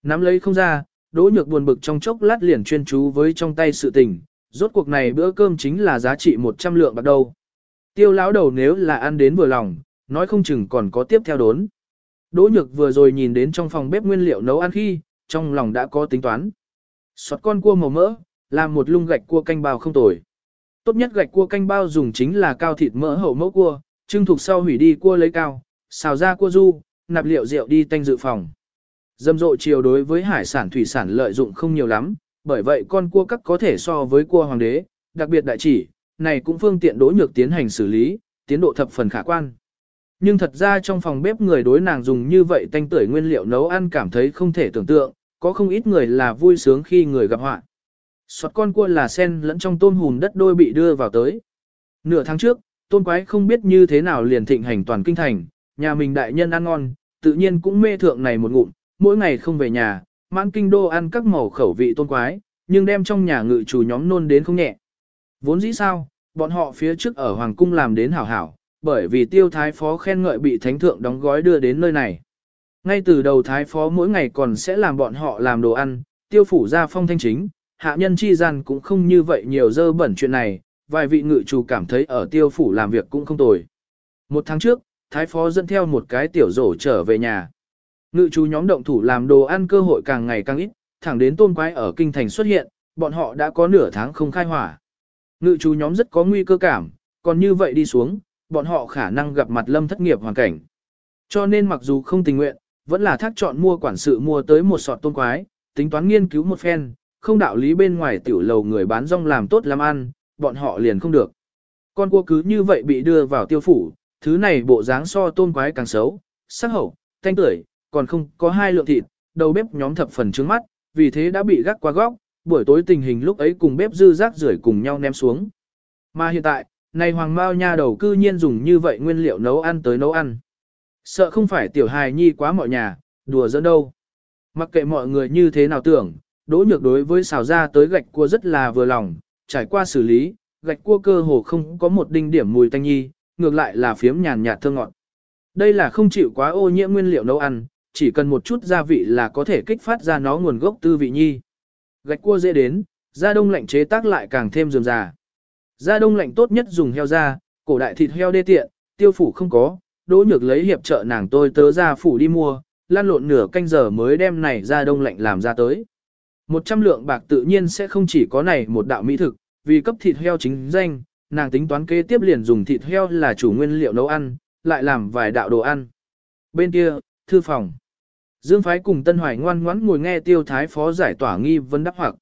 Nắm lấy không ra, đỗ nhược buồn bực trong chốc lát liền chuyên chú với trong tay sự tình, rốt cuộc này bữa cơm chính là giá trị 100 lượng bạc đâu. Tiêu lão đầu nếu là ăn đến vừa lòng, nói không chừng còn có tiếp theo đốn. Đỗ nhược vừa rồi nhìn đến trong phòng bếp nguyên liệu nấu ăn khi, trong lòng đã có tính toán. Xoát con cua màu mỡ, làm một lung gạch cua canh bao không tồi. Tốt nhất gạch cua canh bao dùng chính là cao thịt mỡ hậu mẫu cua, trưng thuộc sau hủy đi cua lấy cao, xào ra cua du, nạp liệu rượu đi tanh dự phòng. Dâm rộ chiều đối với hải sản thủy sản lợi dụng không nhiều lắm, bởi vậy con cua cắt có thể so với cua hoàng đế, đặc biệt đại chỉ, này cũng phương tiện đối nhược tiến hành xử lý, tiến độ thập phần khả quan. Nhưng thật ra trong phòng bếp người đối nàng dùng như vậy tanh tưởi nguyên liệu nấu ăn cảm thấy không thể tưởng tượng, có không ít người là vui sướng khi người gặp họa. Xoát con cua là sen lẫn trong tôm hùn đất đôi bị đưa vào tới. Nửa tháng trước, tôn quái không biết như thế nào liền thịnh hành toàn kinh thành, nhà mình đại nhân ăn ngon, tự nhiên cũng mê thượng này một ngụm, mỗi ngày không về nhà, mãn kinh đô ăn các màu khẩu vị tôn quái, nhưng đem trong nhà ngự chủ nhóm nôn đến không nhẹ. Vốn dĩ sao, bọn họ phía trước ở Hoàng cung làm đến hảo hảo, bởi vì tiêu thái phó khen ngợi bị thánh thượng đóng gói đưa đến nơi này. Ngay từ đầu thái phó mỗi ngày còn sẽ làm bọn họ làm đồ ăn, tiêu phủ ra phong thanh chính, hạ nhân chi gian cũng không như vậy nhiều dơ bẩn chuyện này, vài vị ngự chủ cảm thấy ở tiêu phủ làm việc cũng không tồi. Một tháng trước, thái phó dẫn theo một cái tiểu rổ trở về nhà. Ngự chú nhóm động thủ làm đồ ăn cơ hội càng ngày càng ít, thẳng đến tôn quái ở kinh thành xuất hiện, bọn họ đã có nửa tháng không khai hỏa. Ngự chú nhóm rất có nguy cơ cảm, còn như vậy đi xuống, bọn họ khả năng gặp mặt lâm thất nghiệp hoàn cảnh. Cho nên mặc dù không tình nguyện, vẫn là thác chọn mua quản sự mua tới một sọt tôn quái, tính toán nghiên cứu một phen, không đạo lý bên ngoài tiểu lầu người bán rong làm tốt làm ăn, bọn họ liền không được. Con cua cứ như vậy bị đưa vào tiêu phủ, thứ này bộ dáng so tôn quái càng xấu, sắc hậu, thanh tưởi, còn không có hai lượng thịt, đầu bếp nhóm thập phần trướng mắt, vì thế đã bị gác qua góc, buổi tối tình hình lúc ấy cùng bếp dư rác rưởi cùng nhau ném xuống. Mà hiện tại, này hoàng mao nha đầu cư nhiên dùng như vậy nguyên liệu nấu ăn tới nấu ăn. Sợ không phải tiểu hài nhi quá mọi nhà, đùa dẫn đâu. Mặc kệ mọi người như thế nào tưởng, đỗ nhược đối với xào ra tới gạch cua rất là vừa lòng, trải qua xử lý, gạch cua cơ hồ không có một đinh điểm mùi tanh nhi, ngược lại là phiếm nhàn nhạt thơm ngọt. Đây là không chịu quá ô nhiễm nguyên liệu nấu ăn, chỉ cần một chút gia vị là có thể kích phát ra nó nguồn gốc tư vị nhi. Gạch cua dễ đến, da đông lạnh chế tác lại càng thêm dườm già. Da đông lạnh tốt nhất dùng heo da, cổ đại thịt heo đê tiện, tiêu phủ không có, đỗ nhược lấy hiệp trợ nàng tôi tớ ra phủ đi mua, lan lộn nửa canh giờ mới đem này da đông lạnh làm ra tới. Một trăm lượng bạc tự nhiên sẽ không chỉ có này một đạo mỹ thực, vì cấp thịt heo chính danh, nàng tính toán kế tiếp liền dùng thịt heo là chủ nguyên liệu nấu ăn, lại làm vài đạo đồ ăn. Bên kia, thư phòng. Dương Phái cùng Tân Hoài ngoan ngoãn ngồi nghe tiêu thái phó giải tỏa nghi vấn đắc hoặc.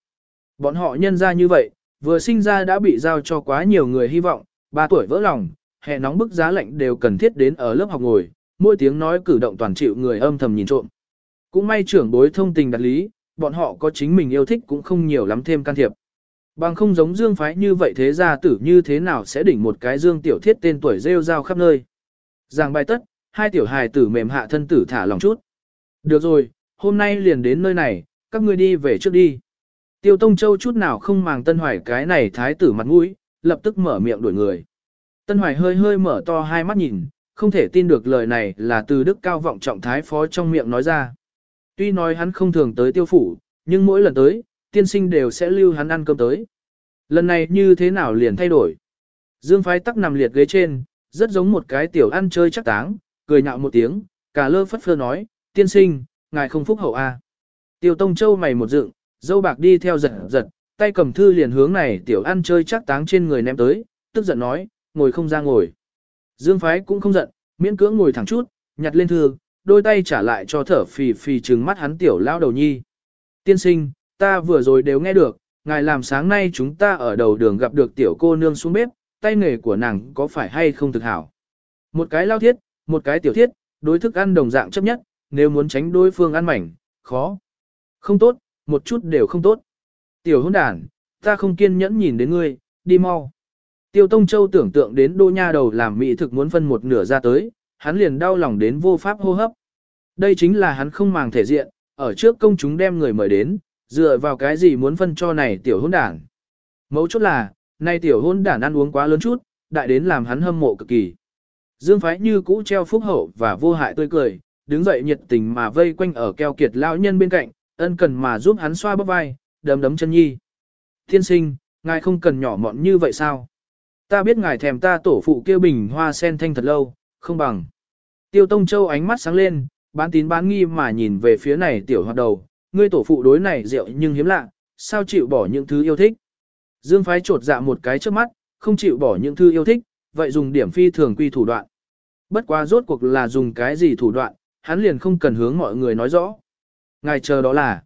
Bọn họ nhân ra như vậy, vừa sinh ra đã bị giao cho quá nhiều người hy vọng, ba tuổi vỡ lòng, hè nóng bức giá lạnh đều cần thiết đến ở lớp học ngồi, mỗi tiếng nói cử động toàn chịu người âm thầm nhìn trộm. Cũng may trưởng bối thông tình đặt lý, bọn họ có chính mình yêu thích cũng không nhiều lắm thêm can thiệp. Bằng không giống dương phái như vậy thế gia tử như thế nào sẽ đỉnh một cái dương tiểu thiết tên tuổi rêu rao khắp nơi. Giảng bài tất, hai tiểu hài tử mềm hạ thân tử thả lòng chút. Được rồi, hôm nay liền đến nơi này, các ngươi đi về trước đi. Tiêu Tông Châu chút nào không màng Tân Hoài cái này thái tử mặt mũi, lập tức mở miệng đuổi người. Tân Hoài hơi hơi mở to hai mắt nhìn, không thể tin được lời này là từ đức cao vọng trọng thái phó trong miệng nói ra. Tuy nói hắn không thường tới tiêu phủ, nhưng mỗi lần tới, tiên sinh đều sẽ lưu hắn ăn cơm tới. Lần này như thế nào liền thay đổi? Dương phái tắc nằm liệt ghế trên, rất giống một cái tiểu ăn chơi chắc táng, cười nhạo một tiếng, cả lơ phất phơ nói, tiên sinh, ngài không phúc hậu a. À. Tiêu Tông Châu mày một dựng, dâu bạc đi theo giật giật, tay cầm thư liền hướng này tiểu ăn chơi chắc táng trên người ném tới, tức giận nói, ngồi không ra ngồi. Dương phái cũng không giận, miễn cưỡng ngồi thẳng chút, nhặt lên thư, đôi tay trả lại cho thở phì phì trừng mắt hắn tiểu lao đầu nhi. Tiên sinh, ta vừa rồi đều nghe được, ngài làm sáng nay chúng ta ở đầu đường gặp được tiểu cô nương xuống bếp, tay nghề của nàng có phải hay không thực hảo. Một cái lao thiết, một cái tiểu thiết, đối thức ăn đồng dạng chấp nhất, nếu muốn tránh đối phương ăn mảnh, khó. Không tốt, một chút đều không tốt. Tiểu hôn đàn, ta không kiên nhẫn nhìn đến ngươi, đi mau. Tiêu Tông Châu tưởng tượng đến đô nha đầu làm mỹ thực muốn phân một nửa ra tới, hắn liền đau lòng đến vô pháp hô hấp. Đây chính là hắn không màng thể diện, ở trước công chúng đem người mời đến, dựa vào cái gì muốn phân cho này tiểu hôn đảng Mấu chốt là, nay tiểu hôn đảng ăn uống quá lớn chút, đại đến làm hắn hâm mộ cực kỳ. Dương phái như cũ treo phúc hậu và vô hại tươi cười, đứng dậy nhiệt tình mà vây quanh ở keo kiệt lão nhân bên cạnh, ân cần mà giúp hắn xoa bắp vai, đấm đấm chân nhi. Thiên sinh, ngài không cần nhỏ mọn như vậy sao? Ta biết ngài thèm ta tổ phụ kêu bình hoa sen thanh thật lâu, không bằng. Tiêu Tông Châu ánh mắt sáng lên, bán tín bán nghi mà nhìn về phía này tiểu hoạt đầu, ngươi tổ phụ đối này rượu nhưng hiếm lạ, sao chịu bỏ những thứ yêu thích. Dương phái trột dạ một cái trước mắt, không chịu bỏ những thứ yêu thích, vậy dùng điểm phi thường quy thủ đoạn. Bất quá rốt cuộc là dùng cái gì thủ đoạn, hắn liền không cần hướng mọi người nói rõ. Ngài chờ đó là.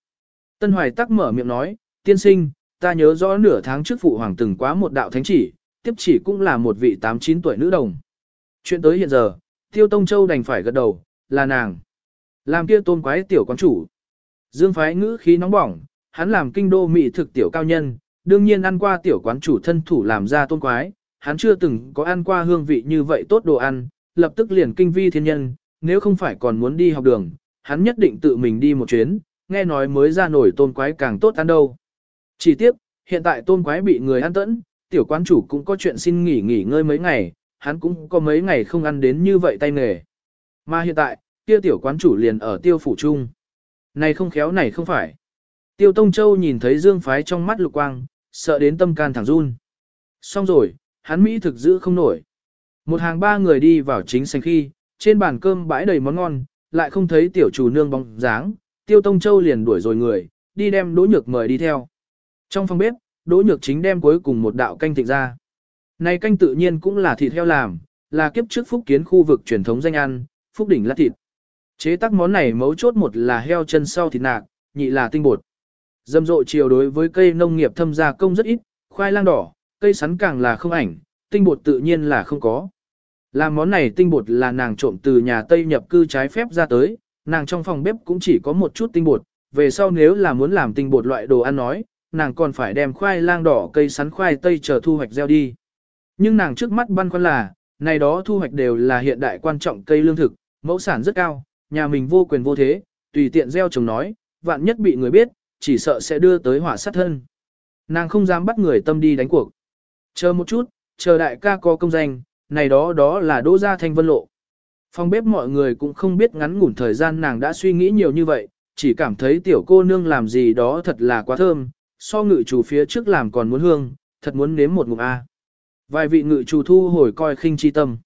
Tân Hoài tắc mở miệng nói, tiên sinh, ta nhớ rõ nửa tháng trước phụ hoàng từng quá một đạo thánh chỉ, tiếp chỉ cũng là một vị 89 tuổi nữ đồng. Chuyện tới hiện giờ, Tiêu Tông Châu đành phải gật đầu, là nàng. Làm kia tôn quái tiểu quán chủ. Dương phái ngữ khí nóng bỏng, hắn làm kinh đô mỹ thực tiểu cao nhân, đương nhiên ăn qua tiểu quán chủ thân thủ làm ra tôn quái, hắn chưa từng có ăn qua hương vị như vậy tốt đồ ăn, lập tức liền kinh vi thiên nhân, nếu không phải còn muốn đi học đường, hắn nhất định tự mình đi một chuyến, nghe nói mới ra nổi tôn quái càng tốt ăn đâu. Chỉ tiếp, hiện tại tôn quái bị người ăn tẫn, tiểu quán chủ cũng có chuyện xin nghỉ nghỉ ngơi mấy ngày, hắn cũng có mấy ngày không ăn đến như vậy tay nghề. Mà hiện tại, kia tiểu quán chủ liền ở tiêu phủ trung. Này không khéo này không phải. Tiêu Tông Châu nhìn thấy dương phái trong mắt lục quang, sợ đến tâm can thẳng run. Xong rồi, hắn Mỹ thực giữ không nổi. Một hàng ba người đi vào chính sành khi, trên bàn cơm bãi đầy món ngon, lại không thấy tiểu chủ nương bóng dáng, Tiêu Tông Châu liền đuổi rồi người, đi đem Đỗ Nhược mời đi theo. Trong phòng bếp, Đỗ Nhược chính đem cuối cùng một đạo canh thịnh ra. Này canh tự nhiên cũng là thịt heo làm, là kiếp trước phúc kiến khu vực truyền thống danh ăn, phúc đỉnh lát thịt. Chế tác món này mấu chốt một là heo chân sau thịt nạc, nhị là tinh bột. Dâm rộ chiều đối với cây nông nghiệp thâm gia công rất ít, khoai lang đỏ, cây sắn càng là không ảnh, tinh bột tự nhiên là không có. Làm món này tinh bột là nàng trộm từ nhà Tây nhập cư trái phép ra tới, nàng trong phòng bếp cũng chỉ có một chút tinh bột, về sau nếu là muốn làm tinh bột loại đồ ăn nói, nàng còn phải đem khoai lang đỏ cây sắn khoai tây chờ thu hoạch gieo đi. Nhưng nàng trước mắt băn khoăn là, này đó thu hoạch đều là hiện đại quan trọng cây lương thực, mẫu sản rất cao, nhà mình vô quyền vô thế, tùy tiện gieo trồng nói, vạn nhất bị người biết, chỉ sợ sẽ đưa tới hỏa sát thân. Nàng không dám bắt người tâm đi đánh cuộc. Chờ một chút, chờ đại ca có công danh, này đó đó là đỗ gia thanh vân lộ. Phòng bếp mọi người cũng không biết ngắn ngủn thời gian nàng đã suy nghĩ nhiều như vậy, chỉ cảm thấy tiểu cô nương làm gì đó thật là quá thơm, so ngự chủ phía trước làm còn muốn hương, thật muốn nếm một ngụm A. Vài vị ngự chủ thu hồi coi khinh chi tâm.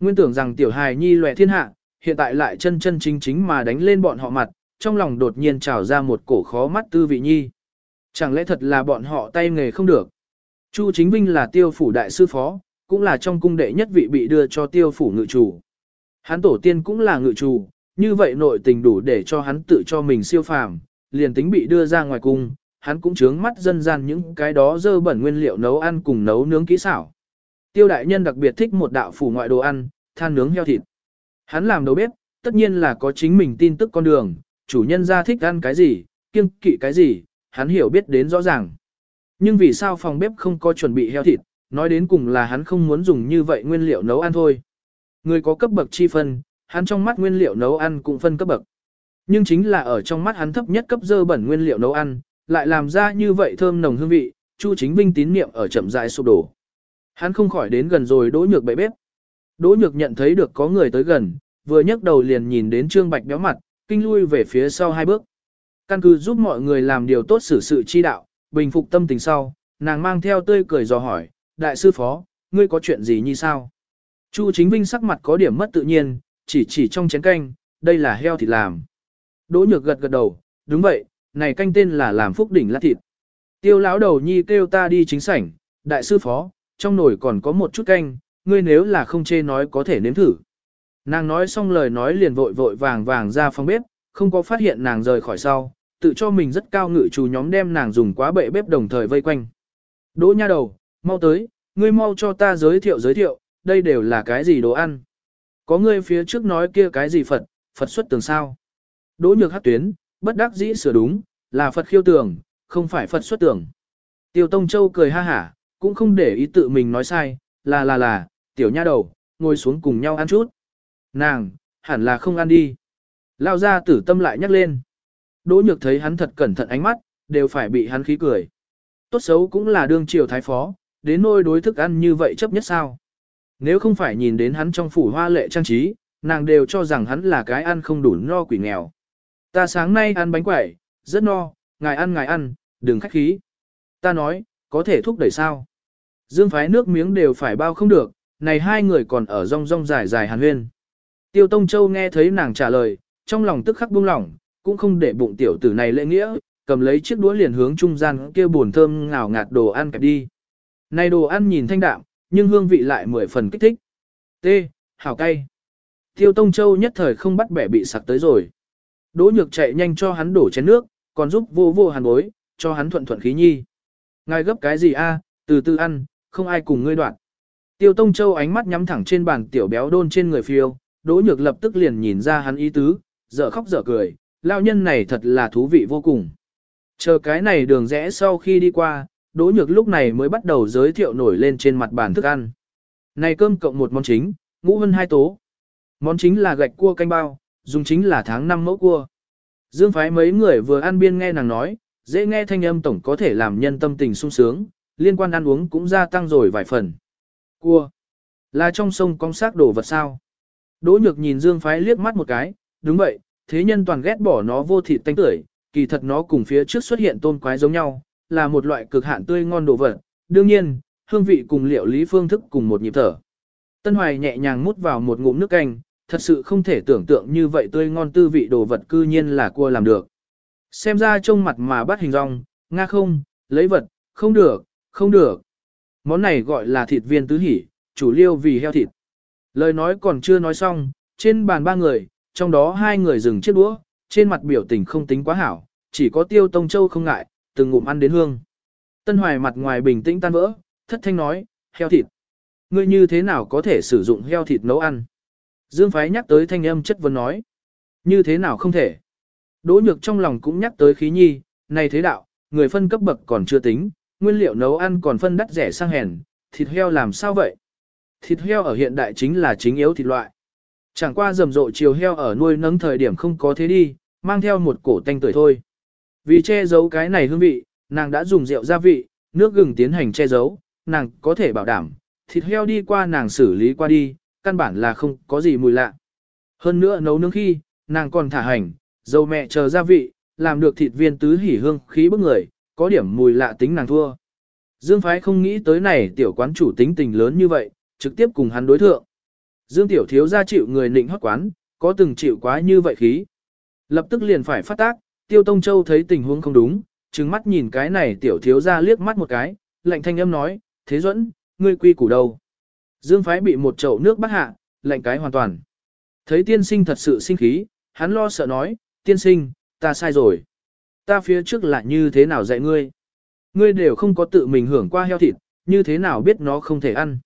Nguyên tưởng rằng tiểu hài nhi lệ thiên hạ, hiện tại lại chân chân chính chính mà đánh lên bọn họ mặt, trong lòng đột nhiên trào ra một cổ khó mắt tư vị nhi. Chẳng lẽ thật là bọn họ tay nghề không được? Chu Chính Vinh là tiêu phủ đại sư phó, cũng là trong cung đệ nhất vị bị đưa cho tiêu phủ ngự chủ. Hắn tổ tiên cũng là ngự chủ, như vậy nội tình đủ để cho hắn tự cho mình siêu phàm, liền tính bị đưa ra ngoài cung, hắn cũng chướng mắt dân gian những cái đó dơ bẩn nguyên liệu nấu ăn cùng nấu nướng kỹ xảo. Tiêu đại nhân đặc biệt thích một đạo phủ ngoại đồ ăn, than nướng heo thịt. Hắn làm đầu bếp, tất nhiên là có chính mình tin tức con đường, chủ nhân ra thích ăn cái gì, kiêng kỵ cái gì, hắn hiểu biết đến rõ ràng. Nhưng vì sao phòng bếp không có chuẩn bị heo thịt, nói đến cùng là hắn không muốn dùng như vậy nguyên liệu nấu ăn thôi. Người có cấp bậc chi phân, hắn trong mắt nguyên liệu nấu ăn cũng phân cấp bậc. Nhưng chính là ở trong mắt hắn thấp nhất cấp dơ bẩn nguyên liệu nấu ăn, lại làm ra như vậy thơm nồng hương vị, Chu Chính Vinh tín niệm ở chậm rãi sụp đổ. Hắn không khỏi đến gần rồi đỗ nhược bậy bếp. Đỗ nhược nhận thấy được có người tới gần, vừa nhấc đầu liền nhìn đến Trương Bạch béo mặt, kinh lui về phía sau hai bước. Căn cứ giúp mọi người làm điều tốt xử sự chi đạo, bình phục tâm tình sau, nàng mang theo tươi cười dò hỏi, đại sư phó, ngươi có chuyện gì như sao? Chu chính vinh sắc mặt có điểm mất tự nhiên, chỉ chỉ trong chén canh, đây là heo thịt làm. Đỗ nhược gật gật đầu, đúng vậy, này canh tên là làm phúc đỉnh lát thịt. Tiêu lão đầu nhi kêu ta đi chính sảnh, đại sư phó, trong nồi còn có một chút canh, ngươi nếu là không chê nói có thể nếm thử. Nàng nói xong lời nói liền vội vội vàng vàng ra phòng bếp, không có phát hiện nàng rời khỏi sau, tự cho mình rất cao ngự chủ nhóm đem nàng dùng quá bệ bếp đồng thời vây quanh. Đỗ nha đầu, mau tới, ngươi mau cho ta giới thiệu giới thiệu, đây đều là cái gì đồ ăn. Có ngươi phía trước nói kia cái gì Phật, Phật xuất tường sao. Đỗ nhược hát tuyến, bất đắc dĩ sửa đúng, là Phật khiêu tường, không phải Phật xuất tường. Tiêu Tông Châu cười ha hả, cũng không để ý tự mình nói sai, là là là, tiểu nha đầu, ngồi xuống cùng nhau ăn chút. Nàng, hẳn là không ăn đi. Lao ra tử tâm lại nhắc lên. Đỗ nhược thấy hắn thật cẩn thận ánh mắt, đều phải bị hắn khí cười. Tốt xấu cũng là đương triều thái phó, đến nôi đối thức ăn như vậy chấp nhất sao. Nếu không phải nhìn đến hắn trong phủ hoa lệ trang trí, nàng đều cho rằng hắn là cái ăn không đủ no quỷ nghèo. Ta sáng nay ăn bánh quẩy, rất no, ngài ăn ngài ăn, đừng khách khí. Ta nói, có thể thúc đẩy sao? Dương phái nước miếng đều phải bao không được, này hai người còn ở rong rong dài dài hàn huyên. Tiêu Tông Châu nghe thấy nàng trả lời, trong lòng tức khắc buông lỏng, cũng không để bụng tiểu tử này lễ nghĩa, cầm lấy chiếc đũa liền hướng trung gian kia buồn thơm ngào ngạt đồ ăn kẹp đi. Này đồ ăn nhìn thanh đạm, nhưng hương vị lại mười phần kích thích. T. Hảo cay. Tiêu Tông Châu nhất thời không bắt bẻ bị sặc tới rồi. Đỗ nhược chạy nhanh cho hắn đổ chén nước, còn giúp vô vô hàn bối, cho hắn thuận thuận khí nhi. Ngài gấp cái gì a? từ từ ăn, không ai cùng ngươi đoạn. Tiêu Tông Châu ánh mắt nhắm thẳng trên bàn tiểu béo đôn trên người phiêu, Đỗ Nhược lập tức liền nhìn ra hắn ý tứ, dở khóc dở cười, lao nhân này thật là thú vị vô cùng. Chờ cái này đường rẽ sau khi đi qua, Đỗ Nhược lúc này mới bắt đầu giới thiệu nổi lên trên mặt bàn thức ăn. Này cơm cộng một món chính, ngũ hơn hai tố. Món chính là gạch cua canh bao, dùng chính là tháng năm mẫu cua. Dương phái mấy người vừa ăn biên nghe nàng nói, dễ nghe thanh âm tổng có thể làm nhân tâm tình sung sướng, liên quan ăn uống cũng gia tăng rồi vài phần. Cua, là trong sông con xác đổ vật sao? Đỗ nhược nhìn Dương phái liếc mắt một cái, đúng vậy, thế nhân toàn ghét bỏ nó vô thịt tanh tưởi, kỳ thật nó cùng phía trước xuất hiện tôn quái giống nhau, là một loại cực hạn tươi ngon đồ vật. Đương nhiên, hương vị cùng liệu lý phương thức cùng một nhịp thở. Tân Hoài nhẹ nhàng mút vào một ngụm nước canh, thật sự không thể tưởng tượng như vậy tươi ngon tư vị đồ vật cư nhiên là cua làm được. Xem ra trông mặt mà bắt hình rong, nga không, lấy vật, không được, không được. Món này gọi là thịt viên tứ hỉ, chủ liêu vì heo thịt. Lời nói còn chưa nói xong, trên bàn ba người, trong đó hai người dừng chiếc đũa, trên mặt biểu tình không tính quá hảo, chỉ có tiêu tông châu không ngại, từng ngụm ăn đến hương. Tân hoài mặt ngoài bình tĩnh tan vỡ, thất thanh nói, heo thịt. Ngươi như thế nào có thể sử dụng heo thịt nấu ăn? Dương phái nhắc tới thanh âm chất vấn nói. Như thế nào không thể? Đỗ nhược trong lòng cũng nhắc tới khí nhi, này thế đạo, người phân cấp bậc còn chưa tính, nguyên liệu nấu ăn còn phân đắt rẻ sang hèn, thịt heo làm sao vậy? Thịt heo ở hiện đại chính là chính yếu thịt loại. Chẳng qua rầm rộ chiều heo ở nuôi nấng thời điểm không có thế đi, mang theo một cổ tanh tuổi thôi. Vì che giấu cái này hương vị, nàng đã dùng rượu gia vị, nước gừng tiến hành che giấu, nàng có thể bảo đảm, thịt heo đi qua nàng xử lý qua đi, căn bản là không có gì mùi lạ. Hơn nữa nấu nướng khi, nàng còn thả hành, dầu mẹ chờ gia vị, làm được thịt viên tứ hỉ hương khí bức người, có điểm mùi lạ tính nàng thua. Dương Phái không nghĩ tới này tiểu quán chủ tính tình lớn như vậy, trực tiếp cùng hắn đối thượng. Dương Tiểu Thiếu ra chịu người nịnh hót quán, có từng chịu quá như vậy khí. Lập tức liền phải phát tác, Tiêu Tông Châu thấy tình huống không đúng, trừng mắt nhìn cái này Tiểu Thiếu ra liếc mắt một cái, lạnh thanh âm nói, thế dẫn, ngươi quy củ đâu. Dương Phái bị một chậu nước bắt hạ, lạnh cái hoàn toàn. Thấy tiên sinh thật sự sinh khí, hắn lo sợ nói, tiên sinh, ta sai rồi. Ta phía trước là như thế nào dạy ngươi? Ngươi đều không có tự mình hưởng qua heo thịt, như thế nào biết nó không thể ăn?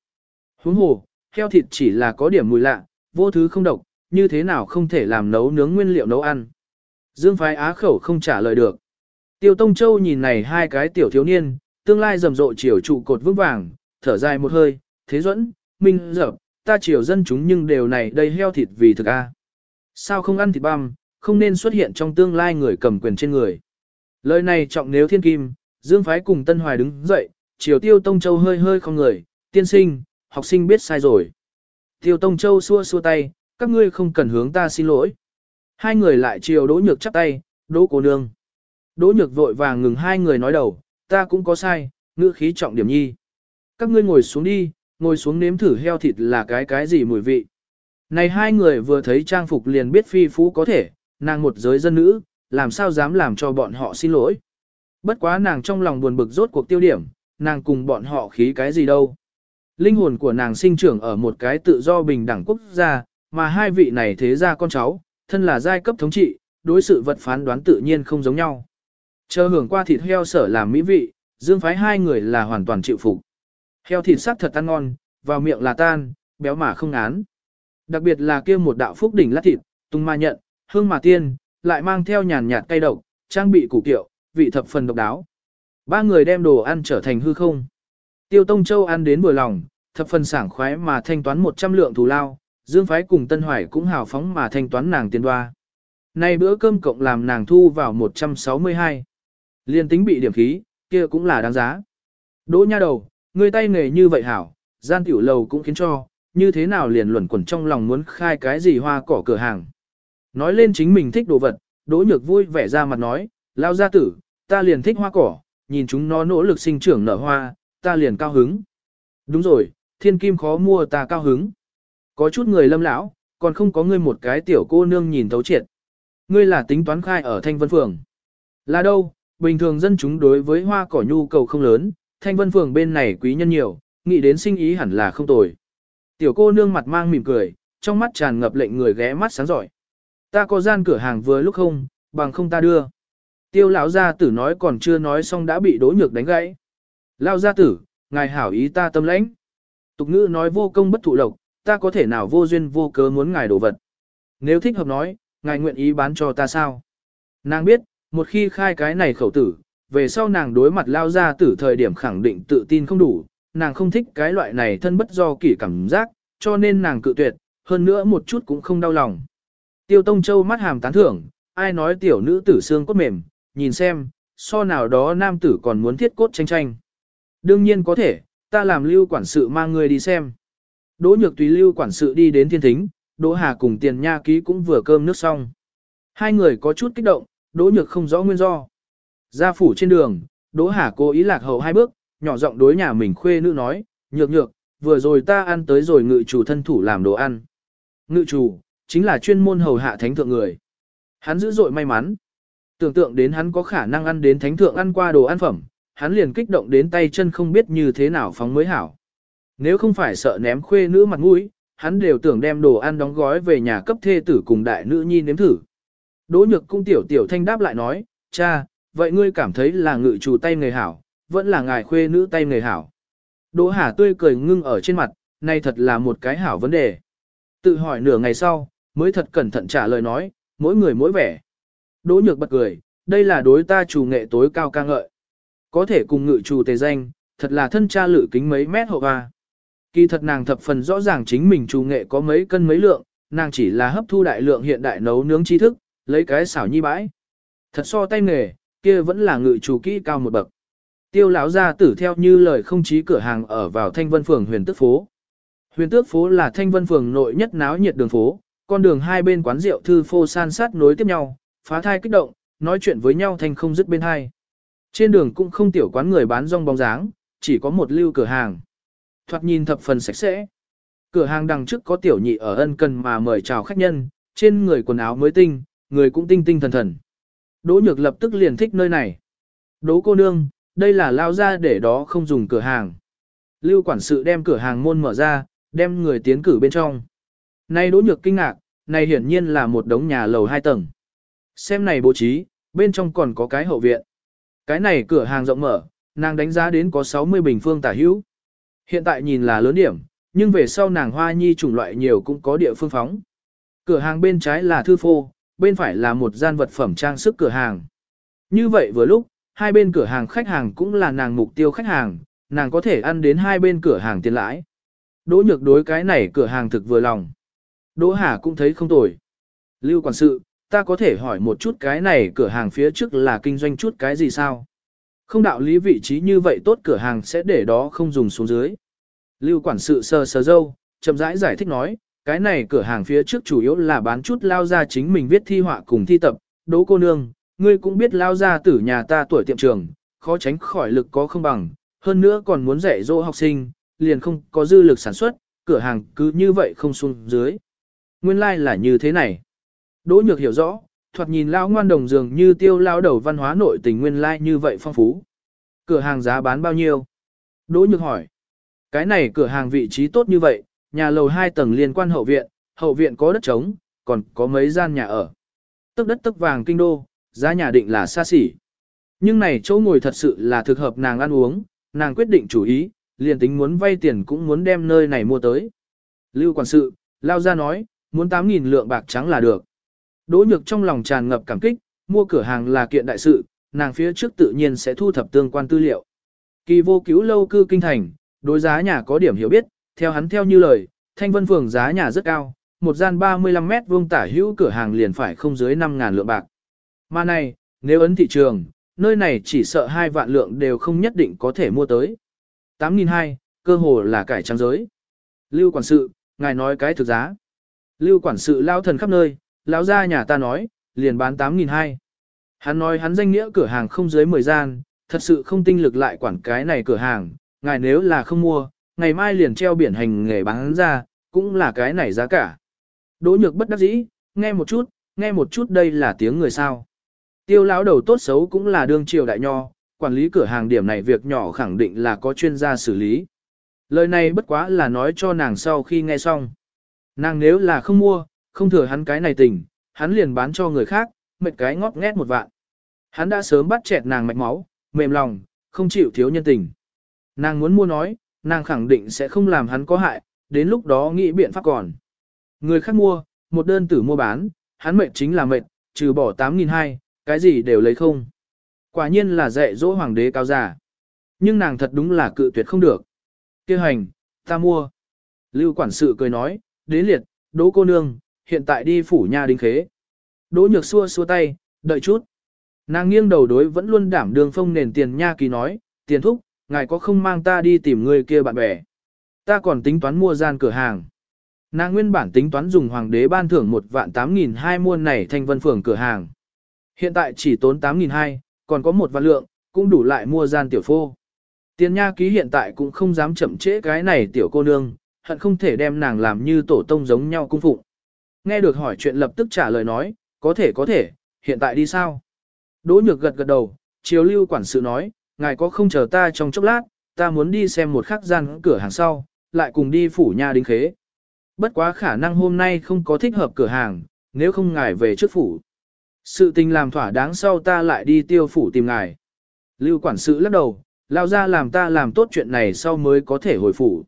Huống hồ, heo thịt chỉ là có điểm mùi lạ, vô thứ không độc, như thế nào không thể làm nấu nướng nguyên liệu nấu ăn. Dương phái á khẩu không trả lời được. Tiêu Tông Châu nhìn này hai cái tiểu thiếu niên, tương lai rầm rộ chiều trụ cột vững vàng, thở dài một hơi, thế dẫn, minh dập, ta chiều dân chúng nhưng đều này đây heo thịt vì thực a. Sao không ăn thịt băm, không nên xuất hiện trong tương lai người cầm quyền trên người. Lời này trọng nếu thiên kim, Dương Phái cùng Tân Hoài đứng dậy, chiều Tiêu Tông Châu hơi hơi không người, tiên sinh, học sinh biết sai rồi. Tiêu Tông Châu xua xua tay, các ngươi không cần hướng ta xin lỗi. Hai người lại chiều đỗ nhược chắp tay, đỗ cô nương. Đỗ nhược vội vàng ngừng hai người nói đầu, ta cũng có sai, ngữ khí trọng điểm nhi. Các ngươi ngồi xuống đi, ngồi xuống nếm thử heo thịt là cái cái gì mùi vị. Này hai người vừa thấy trang phục liền biết phi phú có thể, nàng một giới dân nữ, làm sao dám làm cho bọn họ xin lỗi. Bất quá nàng trong lòng buồn bực rốt cuộc tiêu điểm, nàng cùng bọn họ khí cái gì đâu. Linh hồn của nàng sinh trưởng ở một cái tự do bình đẳng quốc gia, mà hai vị này thế ra con cháu, thân là giai cấp thống trị, đối sự vật phán đoán tự nhiên không giống nhau. Chờ hưởng qua thịt heo sở làm mỹ vị, dương phái hai người là hoàn toàn chịu phục. Heo thịt sắc thật ăn ngon, vào miệng là tan, béo mà không án. Đặc biệt là kia một đạo phúc đỉnh lát thịt, tung ma nhận, hương mà tiên, lại mang theo nhàn nhạt cay độc, trang bị củ kiệu, vị thập phần độc đáo. Ba người đem đồ ăn trở thành hư không. Tiêu Tông Châu ăn đến vừa lòng, thập phần sảng khoái mà thanh toán 100 lượng thù lao, Dương Phái cùng Tân Hoài cũng hào phóng mà thanh toán nàng tiền đoa. Nay bữa cơm cộng làm nàng thu vào 162. Liên tính bị điểm khí, kia cũng là đáng giá. Đỗ nha đầu, người tay nghề như vậy hảo, gian tiểu lầu cũng khiến cho, như thế nào liền luẩn quẩn trong lòng muốn khai cái gì hoa cỏ cửa hàng. Nói lên chính mình thích đồ vật, đỗ nhược vui vẻ ra mặt nói, lao gia tử, ta liền thích hoa cỏ, nhìn chúng nó nỗ lực sinh trưởng nở hoa, ta liền cao hứng. Đúng rồi, thiên kim khó mua ta cao hứng. Có chút người lâm lão, còn không có ngươi một cái tiểu cô nương nhìn thấu triệt. Ngươi là tính toán khai ở Thanh Vân Phường. Là đâu, bình thường dân chúng đối với hoa cỏ nhu cầu không lớn, Thanh Vân Phường bên này quý nhân nhiều, nghĩ đến sinh ý hẳn là không tồi. Tiểu cô nương mặt mang mỉm cười, trong mắt tràn ngập lệnh người ghé mắt sáng giỏi. Ta có gian cửa hàng vừa lúc không, bằng không ta đưa. Tiêu lão gia tử nói còn chưa nói xong đã bị đỗ nhược đánh gãy. Lão gia tử, ngài hảo ý ta tâm lãnh. Tục ngữ nói vô công bất thụ lộc, ta có thể nào vô duyên vô cớ muốn ngài đổ vật. Nếu thích hợp nói, ngài nguyện ý bán cho ta sao? Nàng biết, một khi khai cái này khẩu tử, về sau nàng đối mặt lao ra tử thời điểm khẳng định tự tin không đủ, nàng không thích cái loại này thân bất do kỷ cảm giác, cho nên nàng cự tuyệt, hơn nữa một chút cũng không đau lòng. Tiêu Tông Châu mắt hàm tán thưởng, ai nói tiểu nữ tử xương cốt mềm, nhìn xem, so nào đó nam tử còn muốn thiết cốt tranh tranh. Đương nhiên có thể, ta làm lưu quản sự mang người đi xem. Đỗ nhược tùy lưu quản sự đi đến thiên thính, Đỗ Hà cùng tiền nha ký cũng vừa cơm nước xong. Hai người có chút kích động, Đỗ nhược không rõ nguyên do. Ra phủ trên đường, Đỗ Hà cố ý lạc hậu hai bước, nhỏ giọng đối nhà mình khuê nữ nói, nhược nhược, vừa rồi ta ăn tới rồi ngự chủ thân thủ làm đồ ăn. Ngự chủ, chính là chuyên môn hầu hạ thánh thượng người. Hắn dữ dội may mắn. Tưởng tượng đến hắn có khả năng ăn đến thánh thượng ăn qua đồ ăn phẩm, hắn liền kích động đến tay chân không biết như thế nào phóng mới hảo. Nếu không phải sợ ném khuê nữ mặt mũi, hắn đều tưởng đem đồ ăn đóng gói về nhà cấp thê tử cùng đại nữ nhi nếm thử. Đỗ nhược cung tiểu tiểu thanh đáp lại nói, cha, vậy ngươi cảm thấy là ngự chủ tay người hảo, vẫn là ngài khuê nữ tay người hảo. Đỗ Hà tươi cười ngưng ở trên mặt, nay thật là một cái hảo vấn đề. Tự hỏi nửa ngày sau, mới thật cẩn thận trả lời nói, mỗi người mỗi vẻ. Đỗ nhược bật cười, đây là đối ta chủ nghệ tối cao ca ngợi. Có thể cùng ngự chủ tề danh, thật là thân cha lự kính mấy mét hộ hoa. Kỳ thật nàng thập phần rõ ràng chính mình chủ nghệ có mấy cân mấy lượng, nàng chỉ là hấp thu đại lượng hiện đại nấu nướng tri thức, lấy cái xảo nhi bãi. Thật so tay nghề, kia vẫn là ngự chủ kỹ cao một bậc. Tiêu lão gia tử theo như lời không chí cửa hàng ở vào Thanh Vân phường Huyền Tước phố. Huyền Tước phố là Thanh Vân phường nội nhất náo nhiệt đường phố, con đường hai bên quán rượu thư phô san sát nối tiếp nhau, phá thai kích động, nói chuyện với nhau thành không dứt bên hai. Trên đường cũng không tiểu quán người bán rong bóng dáng, chỉ có một lưu cửa hàng. Thoạt nhìn thập phần sạch sẽ. Cửa hàng đằng trước có tiểu nhị ở ân cần mà mời chào khách nhân, trên người quần áo mới tinh, người cũng tinh tinh thần thần. Đỗ nhược lập tức liền thích nơi này. Đỗ cô nương, đây là lao ra để đó không dùng cửa hàng. Lưu quản sự đem cửa hàng môn mở ra, đem người tiến cử bên trong. Này đỗ nhược kinh ngạc, này hiển nhiên là một đống nhà lầu hai tầng. Xem này bố trí, bên trong còn có cái hậu viện. Cái này cửa hàng rộng mở, nàng đánh giá đến có 60 bình phương tả hữu. Hiện tại nhìn là lớn điểm, nhưng về sau nàng hoa nhi chủng loại nhiều cũng có địa phương phóng. Cửa hàng bên trái là thư phô, bên phải là một gian vật phẩm trang sức cửa hàng. Như vậy vừa lúc, hai bên cửa hàng khách hàng cũng là nàng mục tiêu khách hàng, nàng có thể ăn đến hai bên cửa hàng tiền lãi. Đỗ nhược đối cái này cửa hàng thực vừa lòng. Đỗ Hà cũng thấy không tồi. Lưu quản sự, ta có thể hỏi một chút cái này cửa hàng phía trước là kinh doanh chút cái gì sao? Không đạo lý vị trí như vậy tốt cửa hàng sẽ để đó không dùng xuống dưới. Lưu quản sự sờ sờ dâu, chậm rãi giải thích nói, cái này cửa hàng phía trước chủ yếu là bán chút lao ra chính mình viết thi họa cùng thi tập, đỗ cô nương, ngươi cũng biết lao ra tử nhà ta tuổi tiệm trường, khó tránh khỏi lực có không bằng, hơn nữa còn muốn dạy dỗ học sinh, liền không có dư lực sản xuất, cửa hàng cứ như vậy không xuống dưới. Nguyên lai like là như thế này. Đỗ nhược hiểu rõ, thoạt nhìn lão ngoan đồng dường như tiêu lao đầu văn hóa nội tình nguyên lai like như vậy phong phú. Cửa hàng giá bán bao nhiêu? Đỗ nhược hỏi. Cái này cửa hàng vị trí tốt như vậy, nhà lầu 2 tầng liên quan hậu viện, hậu viện có đất trống, còn có mấy gian nhà ở. Tức đất tức vàng kinh đô, giá nhà định là xa xỉ. Nhưng này chỗ ngồi thật sự là thực hợp nàng ăn uống, nàng quyết định chủ ý, liền tính muốn vay tiền cũng muốn đem nơi này mua tới. Lưu quản sự, lao ra nói, muốn 8.000 lượng bạc trắng là được. Đỗ nhược trong lòng tràn ngập cảm kích, mua cửa hàng là kiện đại sự, nàng phía trước tự nhiên sẽ thu thập tương quan tư liệu. Kỳ vô cứu lâu cư kinh thành, đối giá nhà có điểm hiểu biết, theo hắn theo như lời, thanh vân phường giá nhà rất cao, một gian 35 mét vuông tả hữu cửa hàng liền phải không dưới 5.000 lượng bạc. Mà này, nếu ấn thị trường, nơi này chỉ sợ hai vạn lượng đều không nhất định có thể mua tới. 8.200, cơ hồ là cải trang giới. Lưu quản sự, ngài nói cái thực giá. Lưu quản sự lao thần khắp nơi, lão gia nhà ta nói, liền bán 8.200. Hắn nói hắn danh nghĩa cửa hàng không dưới 10 gian, thật sự không tinh lực lại quản cái này cửa hàng, ngài nếu là không mua, ngày mai liền treo biển hành nghề bán ra, cũng là cái này giá cả. Đỗ nhược bất đắc dĩ, nghe một chút, nghe một chút đây là tiếng người sao. Tiêu lão đầu tốt xấu cũng là đương triều đại nho, quản lý cửa hàng điểm này việc nhỏ khẳng định là có chuyên gia xử lý. Lời này bất quá là nói cho nàng sau khi nghe xong. Nàng nếu là không mua, không thừa hắn cái này tình, hắn liền bán cho người khác, mệt cái ngót nghét một vạn. Hắn đã sớm bắt chẹt nàng mạch máu, mềm lòng, không chịu thiếu nhân tình. Nàng muốn mua nói, nàng khẳng định sẽ không làm hắn có hại, đến lúc đó nghĩ biện pháp còn. Người khác mua, một đơn tử mua bán, hắn mệt chính là mệt, trừ bỏ 8.200, cái gì đều lấy không. Quả nhiên là dạy dỗ hoàng đế cao giả. Nhưng nàng thật đúng là cự tuyệt không được. Kêu hành, ta mua. Lưu quản sự cười nói, đến liệt, đỗ cô nương, hiện tại đi phủ nha đính khế. Đỗ nhược xua xua tay, đợi chút. Nàng nghiêng đầu đối vẫn luôn đảm đường phong nền tiền nha kỳ nói, tiền thúc, ngài có không mang ta đi tìm người kia bạn bè. Ta còn tính toán mua gian cửa hàng. Nàng nguyên bản tính toán dùng hoàng đế ban thưởng một vạn tám nghìn hai mua này thanh vân phường cửa hàng. Hiện tại chỉ tốn tám nghìn hai, còn có một vạn lượng, cũng đủ lại mua gian tiểu phô. Tiền nha ký hiện tại cũng không dám chậm trễ cái này tiểu cô nương, hận không thể đem nàng làm như tổ tông giống nhau cung phụng. Nghe được hỏi chuyện lập tức trả lời nói, có thể có thể, hiện tại đi sao? Đỗ nhược gật gật đầu, chiều lưu quản sự nói, ngài có không chờ ta trong chốc lát, ta muốn đi xem một khắc gian cửa hàng sau, lại cùng đi phủ nhà đính khế. Bất quá khả năng hôm nay không có thích hợp cửa hàng, nếu không ngài về trước phủ. Sự tình làm thỏa đáng sau ta lại đi tiêu phủ tìm ngài. Lưu quản sự lắc đầu, lao ra làm ta làm tốt chuyện này sau mới có thể hồi phủ.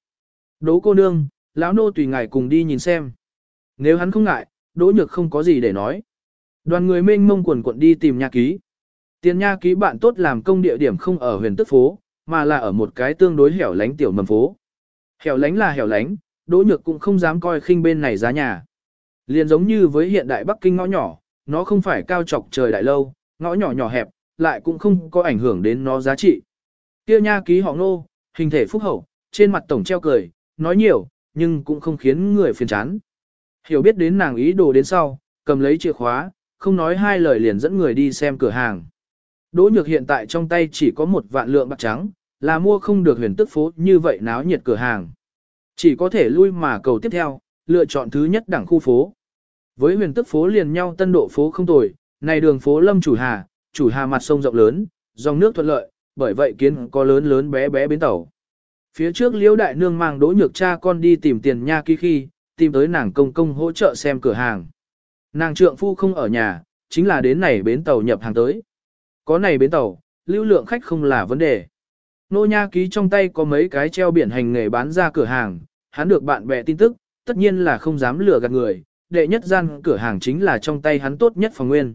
Đỗ cô nương, lão nô tùy ngài cùng đi nhìn xem. Nếu hắn không ngại, đỗ nhược không có gì để nói. Đoàn người mênh mông quần quận đi tìm nha ký. Tiền nha ký bạn tốt làm công địa điểm không ở huyền tức phố, mà là ở một cái tương đối hẻo lánh tiểu mầm phố. Hẻo lánh là hẻo lánh, đỗ nhược cũng không dám coi khinh bên này giá nhà. Liền giống như với hiện đại Bắc Kinh ngõ nhỏ, nó không phải cao trọc trời đại lâu, ngõ nhỏ nhỏ hẹp, lại cũng không có ảnh hưởng đến nó giá trị. Kia nha ký họ nô, hình thể phúc hậu, trên mặt tổng treo cười, nói nhiều, nhưng cũng không khiến người phiền chán. Hiểu biết đến nàng ý đồ đến sau, cầm lấy chìa khóa, không nói hai lời liền dẫn người đi xem cửa hàng. Đỗ nhược hiện tại trong tay chỉ có một vạn lượng bạc trắng, là mua không được huyền tức phố như vậy náo nhiệt cửa hàng. Chỉ có thể lui mà cầu tiếp theo, lựa chọn thứ nhất đẳng khu phố. Với huyền tức phố liền nhau tân độ phố không tồi, này đường phố lâm chủ hà, chủ hà mặt sông rộng lớn, dòng nước thuận lợi, bởi vậy kiến có lớn lớn bé bé bến tàu. Phía trước liễu đại nương mang đỗ nhược cha con đi tìm tiền nha kỳ khi, tìm tới nàng công công hỗ trợ xem cửa hàng. Nàng trượng phu không ở nhà, chính là đến này bến tàu nhập hàng tới. Có này bến tàu, lưu lượng khách không là vấn đề. Nô nha ký trong tay có mấy cái treo biển hành nghề bán ra cửa hàng, hắn được bạn bè tin tức, tất nhiên là không dám lừa gạt người, đệ nhất gian cửa hàng chính là trong tay hắn tốt nhất phòng nguyên.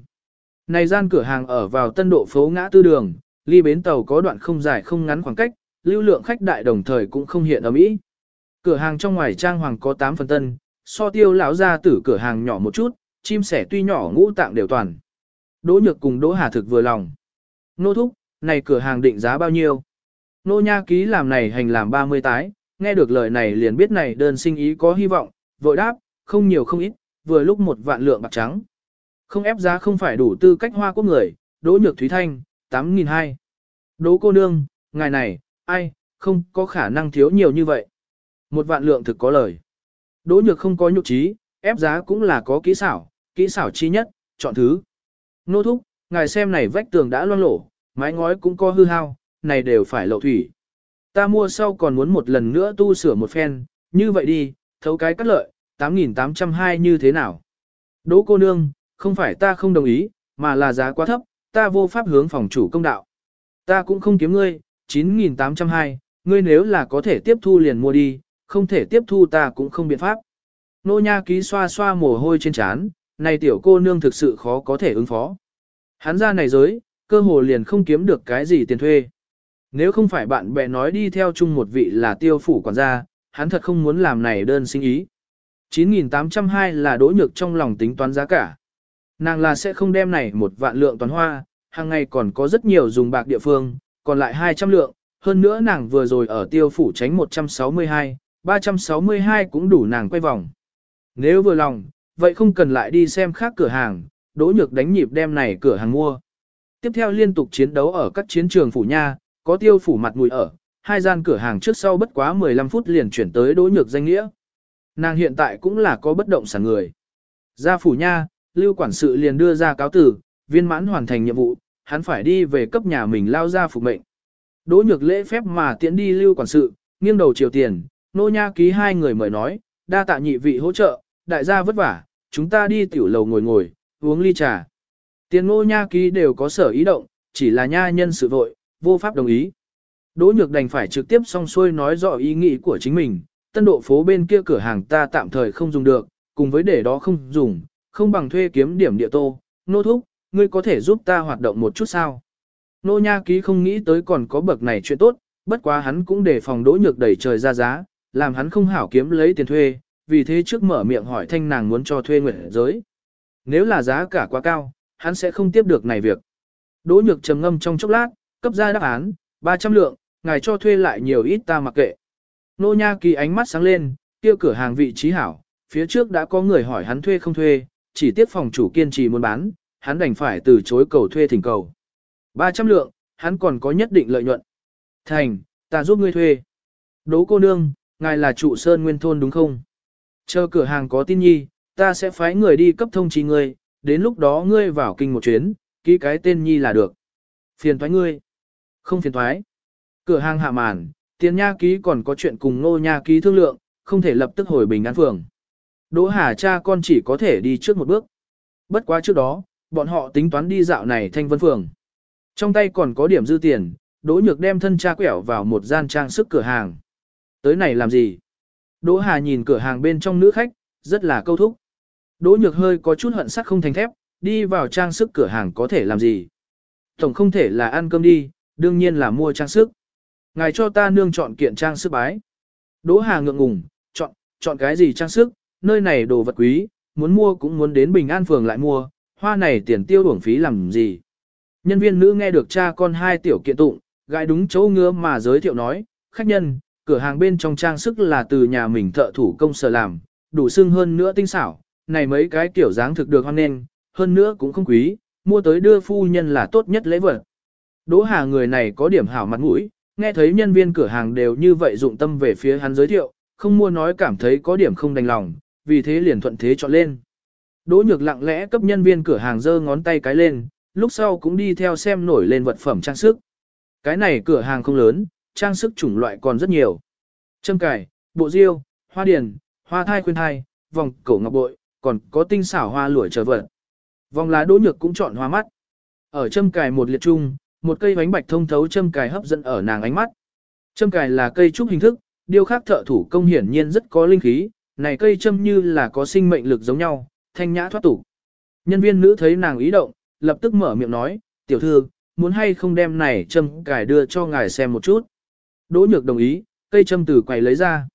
Này gian cửa hàng ở vào tân độ phố ngã tư đường, ly bến tàu có đoạn không dài không ngắn khoảng cách, lưu lượng khách đại đồng thời cũng không hiện ở Mỹ. Cửa hàng trong ngoài trang hoàng có 8 phần tân, so tiêu lão ra tử cửa hàng nhỏ một chút, chim sẻ tuy nhỏ ngũ tạng đều toàn. Đỗ nhược cùng Đỗ Hà thực vừa lòng. Nô thúc, này cửa hàng định giá bao nhiêu? Nô nha ký làm này hành làm 30 tái, nghe được lời này liền biết này đơn sinh ý có hy vọng, vội đáp, không nhiều không ít, vừa lúc một vạn lượng bạc trắng. Không ép giá không phải đủ tư cách hoa quốc người, Đỗ Nhược Thúy Thanh, 8.200. Đỗ cô nương, ngài này, ai, không có khả năng thiếu nhiều như vậy. Một vạn lượng thực có lời. Đỗ Nhược không có nhục trí, ép giá cũng là có kỹ xảo, kỹ xảo chi nhất, chọn thứ. Nô thúc, ngài xem này vách tường đã loang lổ, mái ngói cũng có hư hao, này đều phải lậu thủy. Ta mua sau còn muốn một lần nữa tu sửa một phen, như vậy đi, thấu cái cắt lợi, 8.802 như thế nào? Đỗ cô nương, không phải ta không đồng ý, mà là giá quá thấp, ta vô pháp hướng phòng chủ công đạo. Ta cũng không kiếm ngươi, 9.802, ngươi nếu là có thể tiếp thu liền mua đi, không thể tiếp thu ta cũng không biện pháp. Nô nha ký xoa xoa mồ hôi trên trán, này tiểu cô nương thực sự khó có thể ứng phó. Hắn ra này giới, cơ hồ liền không kiếm được cái gì tiền thuê. Nếu không phải bạn bè nói đi theo chung một vị là tiêu phủ quản gia, hắn thật không muốn làm này đơn sinh ý. 9.802 là đỗ nhược trong lòng tính toán giá cả. Nàng là sẽ không đem này một vạn lượng toán hoa, hàng ngày còn có rất nhiều dùng bạc địa phương, còn lại 200 lượng, hơn nữa nàng vừa rồi ở tiêu phủ tránh 162, 362 cũng đủ nàng quay vòng. Nếu vừa lòng, vậy không cần lại đi xem khác cửa hàng, đỗ nhược đánh nhịp đem này cửa hàng mua. Tiếp theo liên tục chiến đấu ở các chiến trường phủ nha, có tiêu phủ mặt mùi ở, hai gian cửa hàng trước sau bất quá 15 phút liền chuyển tới đỗ nhược danh nghĩa. Nàng hiện tại cũng là có bất động sản người. Ra phủ nha, lưu quản sự liền đưa ra cáo tử, viên mãn hoàn thành nhiệm vụ, hắn phải đi về cấp nhà mình lao ra phục mệnh. Đỗ nhược lễ phép mà tiễn đi lưu quản sự, nghiêng đầu chiều tiền, nô nha ký hai người mời nói, đa tạ nhị vị hỗ trợ, đại gia vất vả, chúng ta đi tiểu lầu ngồi ngồi, uống ly trà. Tiền nô nha ký đều có sở ý động, chỉ là nha nhân sự vội, vô pháp đồng ý. Đỗ nhược đành phải trực tiếp song xuôi nói rõ ý nghĩ của chính mình, tân độ phố bên kia cửa hàng ta tạm thời không dùng được, cùng với để đó không dùng, không bằng thuê kiếm điểm địa tô, nô thúc, ngươi có thể giúp ta hoạt động một chút sao? Nô nha ký không nghĩ tới còn có bậc này chuyện tốt, bất quá hắn cũng để phòng đỗ nhược đẩy trời ra giá, làm hắn không hảo kiếm lấy tiền thuê, vì thế trước mở miệng hỏi thanh nàng muốn cho thuê nguyện giới. Nếu là giá cả quá cao, hắn sẽ không tiếp được này việc. Đỗ nhược trầm ngâm trong chốc lát, cấp ra đáp án, 300 lượng, ngài cho thuê lại nhiều ít ta mặc kệ. Nô nha kỳ ánh mắt sáng lên, kia cửa hàng vị trí hảo, phía trước đã có người hỏi hắn thuê không thuê, chỉ tiếp phòng chủ kiên trì muốn bán, hắn đành phải từ chối cầu thuê thỉnh cầu. 300 lượng, hắn còn có nhất định lợi nhuận. Thành, ta giúp ngươi thuê. Đỗ cô nương, ngài là trụ sơn nguyên thôn đúng không? Chờ cửa hàng có tin nhi, ta sẽ phái người đi cấp thông trí ngươi, đến lúc đó ngươi vào kinh một chuyến, ký cái tên nhi là được. Phiền thoái ngươi. Không phiền thoái. Cửa hàng hạ màn, tiền nha ký còn có chuyện cùng nô nha ký thương lượng, không thể lập tức hồi bình an phường. Đỗ Hà cha con chỉ có thể đi trước một bước. Bất quá trước đó, bọn họ tính toán đi dạo này thanh vân phường. Trong tay còn có điểm dư tiền, Đỗ Nhược đem thân cha quẹo vào một gian trang sức cửa hàng. Tới này làm gì? Đỗ Hà nhìn cửa hàng bên trong nữ khách, rất là câu thúc. Đỗ Nhược hơi có chút hận sắc không thành thép, đi vào trang sức cửa hàng có thể làm gì? Tổng không thể là ăn cơm đi, đương nhiên là mua trang sức. Ngài cho ta nương chọn kiện trang sức bái. Đỗ Hà ngượng ngùng, chọn, chọn cái gì trang sức, nơi này đồ vật quý, muốn mua cũng muốn đến Bình An Phường lại mua, hoa này tiền tiêu uổng phí làm gì. Nhân viên nữ nghe được cha con hai tiểu kiện tụng, gái đúng chỗ ngứa mà giới thiệu nói, khách nhân, cửa hàng bên trong trang sức là từ nhà mình thợ thủ công sở làm, đủ xưng hơn nữa tinh xảo, này mấy cái kiểu dáng thực được hoan nghênh, hơn nữa cũng không quý, mua tới đưa phu nhân là tốt nhất lễ vật. Đỗ Hà người này có điểm hảo mặt mũi, nghe thấy nhân viên cửa hàng đều như vậy dụng tâm về phía hắn giới thiệu, không mua nói cảm thấy có điểm không đành lòng, vì thế liền thuận thế chọn lên. Đỗ Nhược lặng lẽ cấp nhân viên cửa hàng giơ ngón tay cái lên, lúc sau cũng đi theo xem nổi lên vật phẩm trang sức. Cái này cửa hàng không lớn, trang sức chủng loại còn rất nhiều. Châm cải, bộ diêu, hoa điền, hoa thai khuyên thai, vòng cổ ngọc bội, còn có tinh xảo hoa lụa trở vật. Vòng lá đỗ nhược cũng chọn hoa mắt. Ở châm cài một liệt trung, một cây bánh bạch thông thấu châm cài hấp dẫn ở nàng ánh mắt. Châm cài là cây trúc hình thức, điêu khắc thợ thủ công hiển nhiên rất có linh khí, này cây châm như là có sinh mệnh lực giống nhau, thanh nhã thoát tục. Nhân viên nữ thấy nàng ý động, lập tức mở miệng nói, tiểu thư, muốn hay không đem này châm cài đưa cho ngài xem một chút. Đỗ nhược đồng ý, cây châm từ quầy lấy ra.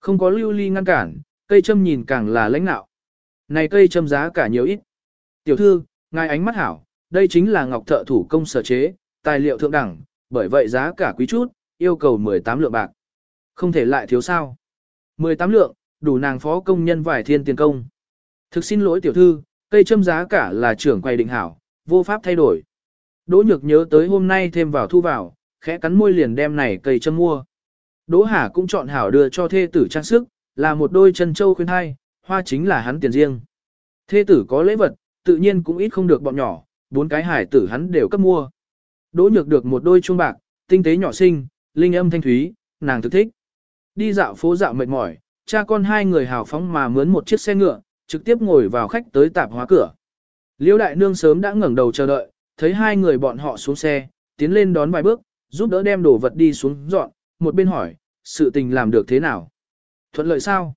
Không có lưu ly ngăn cản, cây châm nhìn càng là lãnh nạo. Này cây châm giá cả nhiều ít. Tiểu thư, ngài ánh mắt hảo, đây chính là ngọc thợ thủ công sở chế, tài liệu thượng đẳng, bởi vậy giá cả quý chút, yêu cầu 18 lượng bạc. Không thể lại thiếu sao. 18 lượng, đủ nàng phó công nhân vài thiên tiền công. Thực xin lỗi tiểu thư, cây châm giá cả là trưởng quầy định hảo, vô pháp thay đổi. Đỗ nhược nhớ tới hôm nay thêm vào thu vào, khẽ cắn môi liền đem này cây châm mua. Đỗ Hà cũng chọn hảo đưa cho thê tử trang sức, là một đôi chân châu khuyên hai, hoa chính là hắn tiền riêng. Thê tử có lễ vật, tự nhiên cũng ít không được bọn nhỏ, bốn cái hải tử hắn đều cấp mua. Đỗ nhược được một đôi chuông bạc, tinh tế nhỏ xinh, linh âm thanh thúy, nàng thực thích. Đi dạo phố dạo mệt mỏi, cha con hai người hào phóng mà mướn một chiếc xe ngựa, trực tiếp ngồi vào khách tới tạp hóa cửa. Liễu đại nương sớm đã ngẩng đầu chờ đợi, thấy hai người bọn họ xuống xe, tiến lên đón vài bước, giúp đỡ đem đồ vật đi xuống dọn, một bên hỏi, sự tình làm được thế nào? Thuận lợi sao?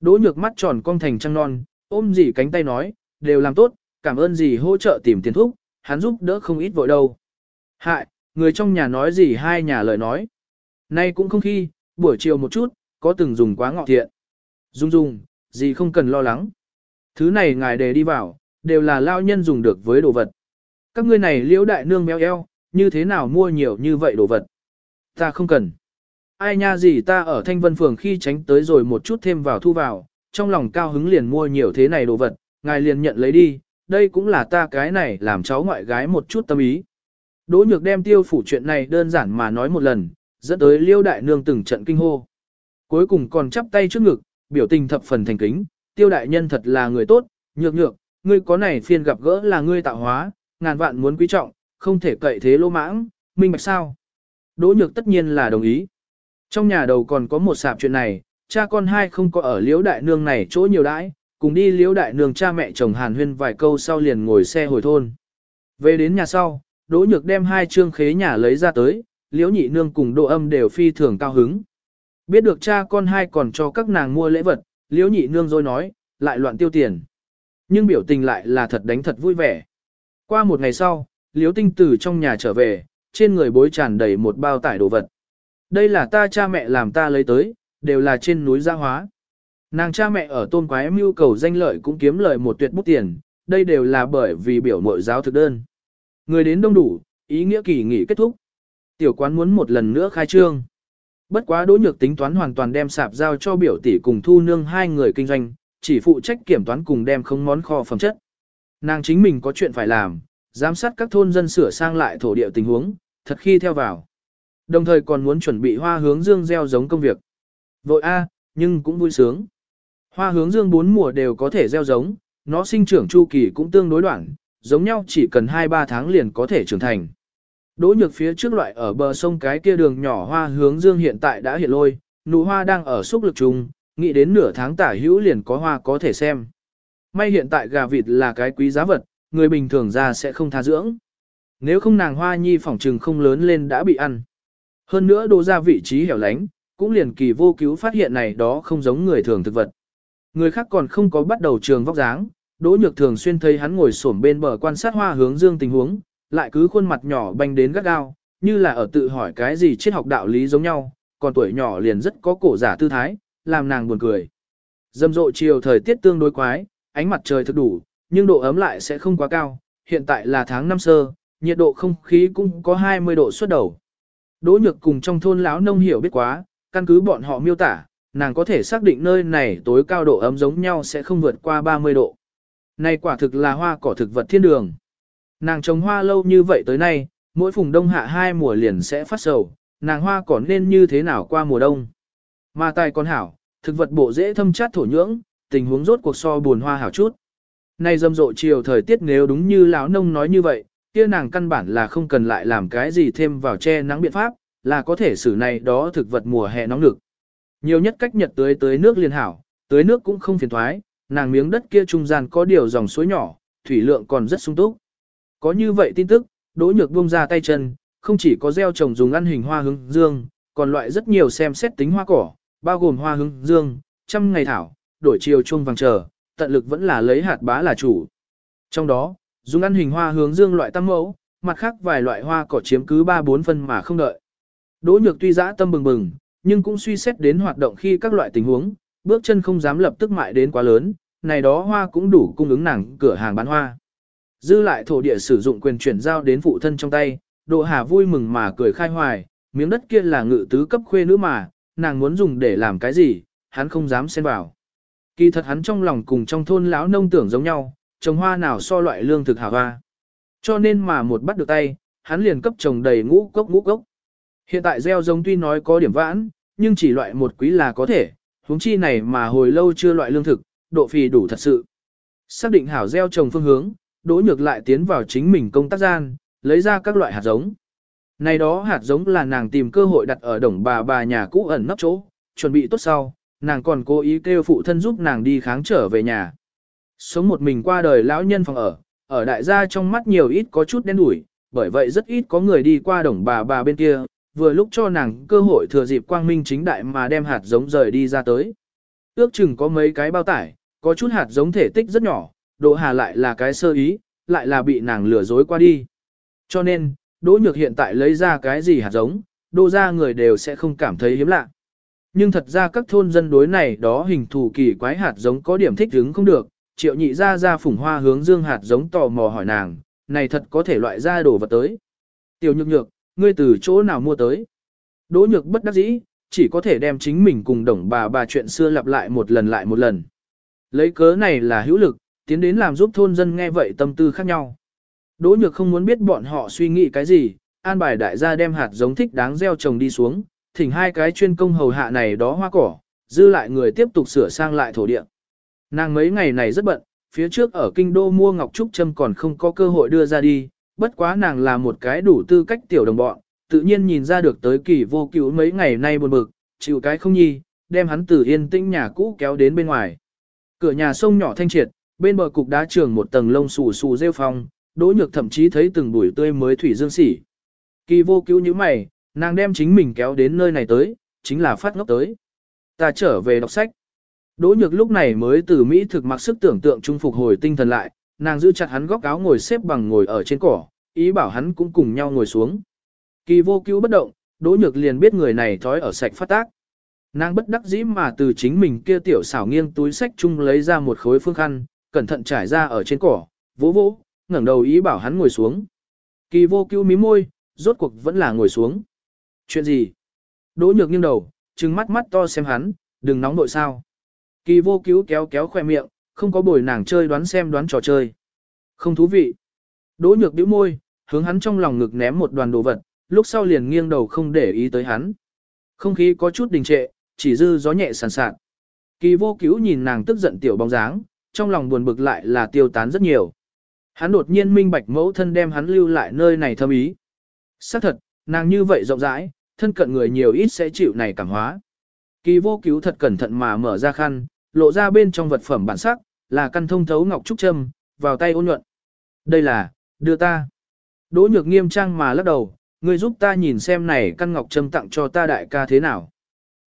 Đỗ nhược mắt tròn cong thành trăng non, ôm dì cánh tay nói, đều làm tốt, cảm ơn dì hỗ trợ tìm tiền thuốc, hắn giúp đỡ không ít vội đâu. Hại, người trong nhà nói gì hai nhà lời nói. Nay cũng không khi, buổi chiều một chút, có từng dùng quá ngọ thiện. Dung dung, dì không cần lo lắng. Thứ này ngài để đi vào, đều là lao nhân dùng được với đồ vật. Các ngươi này liễu đại nương béo eo, như thế nào mua nhiều như vậy đồ vật. Ta không cần. Ai nha gì ta ở thanh vân phường khi tránh tới rồi một chút thêm vào thu vào, trong lòng cao hứng liền mua nhiều thế này đồ vật, ngài liền nhận lấy đi, đây cũng là ta cái này làm cháu ngoại gái một chút tâm ý. Đỗ nhược đem tiêu phủ chuyện này đơn giản mà nói một lần, dẫn tới liêu đại nương từng trận kinh hô. Cuối cùng còn chắp tay trước ngực, biểu tình thập phần thành kính, tiêu đại nhân thật là người tốt, nhược nhược, ngươi có này phiên gặp gỡ là ngươi tạo hóa, ngàn vạn muốn quý trọng, không thể cậy thế lỗ mãng, minh bạch sao. Đỗ nhược tất nhiên là đồng ý. Trong nhà đầu còn có một sạp chuyện này, cha con hai không có ở liễu đại nương này chỗ nhiều đãi, cùng đi liễu đại nương cha mẹ chồng hàn huyên vài câu sau liền ngồi xe hồi thôn. Về đến nhà sau, Đỗ Nhược đem hai trương khế nhà lấy ra tới, liễu nhị nương cùng Đỗ âm đều phi thường cao hứng. Biết được cha con hai còn cho các nàng mua lễ vật, liễu nhị nương rồi nói, lại loạn tiêu tiền. Nhưng biểu tình lại là thật đánh thật vui vẻ. Qua một ngày sau, liễu tinh tử trong nhà trở về, trên người bối tràn đầy một bao tải đồ vật. Đây là ta cha mẹ làm ta lấy tới, đều là trên núi gia hóa. Nàng cha mẹ ở tôn quái mưu cầu danh lợi cũng kiếm lợi một tuyệt bút tiền, đây đều là bởi vì biểu mội giáo thực đơn. Người đến đông đủ, ý nghĩa kỳ nghỉ kết thúc. Tiểu quán muốn một lần nữa khai trương. Bất quá đỗ nhược tính toán hoàn toàn đem sạp giao cho biểu tỷ cùng thu nương hai người kinh doanh, chỉ phụ trách kiểm toán cùng đem không món kho phẩm chất. Nàng chính mình có chuyện phải làm, giám sát các thôn dân sửa sang lại thổ địa tình huống, thật khi theo vào. Đồng thời còn muốn chuẩn bị hoa hướng dương gieo giống công việc. Vội A, nhưng cũng vui sướng. Hoa hướng dương bốn mùa đều có thể gieo giống, nó sinh trưởng chu kỳ cũng tương đối đoạn, giống nhau chỉ cần 2-3 tháng liền có thể trưởng thành. Đỗ nhược phía trước loại ở bờ sông cái kia đường nhỏ hoa hướng dương hiện tại đã hiện lôi, nụ hoa đang ở xúc lực trùng, nghĩ đến nửa tháng tả hữu liền có hoa có thể xem. May hiện tại gà vịt là cái quý giá vật, người bình thường ra sẽ không tha dưỡng. Nếu không nàng hoa nhi phỏng trừng không lớn lên đã bị ăn. Hơn nữa đồ ra vị trí hẻo lánh, cũng liền kỳ vô cứu phát hiện này đó không giống người thường thực vật. Người khác còn không có bắt đầu trường vóc dáng, Đỗ Nhược thường xuyên thấy hắn ngồi xổm bên bờ quan sát hoa hướng dương tình huống, lại cứ khuôn mặt nhỏ banh đến gắt gao, như là ở tự hỏi cái gì triết học đạo lý giống nhau, còn tuổi nhỏ liền rất có cổ giả tư thái, làm nàng buồn cười. Dâm rộ chiều thời tiết tương đối quái, ánh mặt trời thực đủ, nhưng độ ấm lại sẽ không quá cao, hiện tại là tháng năm sơ, nhiệt độ không khí cũng có 20 độ xuất đầu. Đỗ nhược cùng trong thôn lão nông hiểu biết quá, căn cứ bọn họ miêu tả, nàng có thể xác định nơi này tối cao độ ấm giống nhau sẽ không vượt qua 30 độ. Này quả thực là hoa cỏ thực vật thiên đường. Nàng trồng hoa lâu như vậy tới nay, mỗi phùng đông hạ hai mùa liền sẽ phát sầu, nàng hoa cỏ nên như thế nào qua mùa đông. Mà tài con hảo, thực vật bộ dễ thâm chát thổ nhưỡng, tình huống rốt cuộc so buồn hoa hảo chút nay rầm rộ chiều thời tiết nếu đúng như lão nông nói như vậy, kia nàng căn bản là không cần lại làm cái gì thêm vào che nắng biện pháp, là có thể xử này đó thực vật mùa hè nóng lực. Nhiều nhất cách nhật tưới tới nước liên hảo, tưới nước cũng không phiền thoái, nàng miếng đất kia trung gian có điều dòng suối nhỏ, thủy lượng còn rất sung túc. Có như vậy tin tức, đỗ nhược buông ra tay chân, không chỉ có gieo trồng dùng ăn hình hoa hướng dương, còn loại rất nhiều xem xét tính hoa cỏ, bao gồm hoa hướng dương, trăm ngày thảo, đổi chiều chuông vàng chờ, tận lực vẫn là lấy hạt bá là chủ. Trong đó, dùng ăn hình hoa hướng dương loại tam mẫu, mặt khác vài loại hoa cỏ chiếm cứ 3-4 phân mà không đợi. Đỗ nhược tuy dã tâm bừng bừng, nhưng cũng suy xét đến hoạt động khi các loại tình huống, bước chân không dám lập tức mại đến quá lớn, này đó hoa cũng đủ cung ứng nàng cửa hàng bán hoa. Dư lại thổ địa sử dụng quyền chuyển giao đến phụ thân trong tay, Độ Hà vui mừng mà cười khai hoài, miếng đất kia là ngự tứ cấp khuê nữ mà, nàng muốn dùng để làm cái gì, hắn không dám xen vào. Kỳ thật hắn trong lòng cùng trong thôn lão nông tưởng giống nhau, trồng hoa nào so loại lương thực hảo hoa. Cho nên mà một bắt được tay, hắn liền cấp trồng đầy ngũ cốc ngũ cốc. Hiện tại gieo giống tuy nói có điểm vãn, nhưng chỉ loại một quý là có thể, huống chi này mà hồi lâu chưa loại lương thực, độ phì đủ thật sự. Xác định hảo gieo trồng phương hướng, đỗ nhược lại tiến vào chính mình công tác gian, lấy ra các loại hạt giống. Này đó hạt giống là nàng tìm cơ hội đặt ở đồng bà bà nhà cũ ẩn nấp chỗ, chuẩn bị tốt sau, nàng còn cố ý kêu phụ thân giúp nàng đi kháng trở về nhà. Sống một mình qua đời lão nhân phòng ở, ở đại gia trong mắt nhiều ít có chút đen đủi, bởi vậy rất ít có người đi qua đồng bà bà bên kia, vừa lúc cho nàng cơ hội thừa dịp quang minh chính đại mà đem hạt giống rời đi ra tới. Ước chừng có mấy cái bao tải, có chút hạt giống thể tích rất nhỏ, độ hà lại là cái sơ ý, lại là bị nàng lừa dối qua đi. Cho nên, Đỗ Nhược hiện tại lấy ra cái gì hạt giống, đô ra người đều sẽ không cảm thấy hiếm lạ. Nhưng thật ra các thôn dân đối này đó hình thù kỳ quái hạt giống có điểm thích hứng không được, triệu nhị ra ra phủng hoa hướng dương hạt giống tò mò hỏi nàng, này thật có thể loại ra đồ vật tới. Tiểu nhược nhược, ngươi từ chỗ nào mua tới? Đỗ nhược bất đắc dĩ, chỉ có thể đem chính mình cùng đồng bà bà chuyện xưa lặp lại một lần lại một lần. Lấy cớ này là hữu lực, tiến đến làm giúp thôn dân nghe vậy tâm tư khác nhau. Đỗ nhược không muốn biết bọn họ suy nghĩ cái gì, an bài đại gia đem hạt giống thích đáng gieo trồng đi xuống, thỉnh hai cái chuyên công hầu hạ này đó hoa cỏ, dư lại người tiếp tục sửa sang lại thổ địa. Nàng mấy ngày này rất bận, phía trước ở kinh đô mua ngọc trúc châm còn không có cơ hội đưa ra đi, bất quá nàng là một cái đủ tư cách tiểu đồng bọn, tự nhiên nhìn ra được tới kỳ vô cứu mấy ngày nay buồn bực, chịu cái không nhi, đem hắn từ yên tĩnh nhà cũ kéo đến bên ngoài. Cửa nhà sông nhỏ thanh triệt, bên bờ cục đá trường một tầng lông xù xù rêu phong, đỗ nhược thậm chí thấy từng bụi tươi mới thủy dương xỉ. Kỳ vô cứu như mày, nàng đem chính mình kéo đến nơi này tới, chính là phát ngốc tới. Ta trở về đọc sách. Đỗ nhược lúc này mới từ Mỹ thực mặc sức tưởng tượng trung phục hồi tinh thần lại, nàng giữ chặt hắn góc áo ngồi xếp bằng ngồi ở trên cỏ, ý bảo hắn cũng cùng nhau ngồi xuống. Kỳ vô cứu bất động, đỗ nhược liền biết người này thói ở sạch phát tác. Nàng bất đắc dĩ mà từ chính mình kia tiểu xảo nghiêng túi sách chung lấy ra một khối phương khăn, cẩn thận trải ra ở trên cỏ, vỗ vỗ, ngẩng đầu ý bảo hắn ngồi xuống. Kỳ vô cứu mí môi, rốt cuộc vẫn là ngồi xuống. Chuyện gì? Đỗ nhược nghiêng đầu, trừng mắt mắt to xem hắn, đừng nóng nội sao. Kỳ vô cứu kéo kéo khoe miệng, không có bồi nàng chơi đoán xem đoán trò chơi. Không thú vị. Đỗ nhược bĩu môi, hướng hắn trong lòng ngực ném một đoàn đồ vật, lúc sau liền nghiêng đầu không để ý tới hắn. Không khí có chút đình trệ, chỉ dư gió nhẹ sàn sạt. Kỳ vô cứu nhìn nàng tức giận tiểu bóng dáng, trong lòng buồn bực lại là tiêu tán rất nhiều. Hắn đột nhiên minh bạch mẫu thân đem hắn lưu lại nơi này thâm ý. Xác thật, nàng như vậy rộng rãi, thân cận người nhiều ít sẽ chịu này cảm hóa. Kỳ vô cứu thật cẩn thận mà mở ra khăn, lộ ra bên trong vật phẩm bản sắc, là căn thông thấu ngọc trúc châm, vào tay ôn nhuận. Đây là, đưa ta. Đỗ nhược nghiêm trang mà lắc đầu, người giúp ta nhìn xem này căn ngọc châm tặng cho ta đại ca thế nào.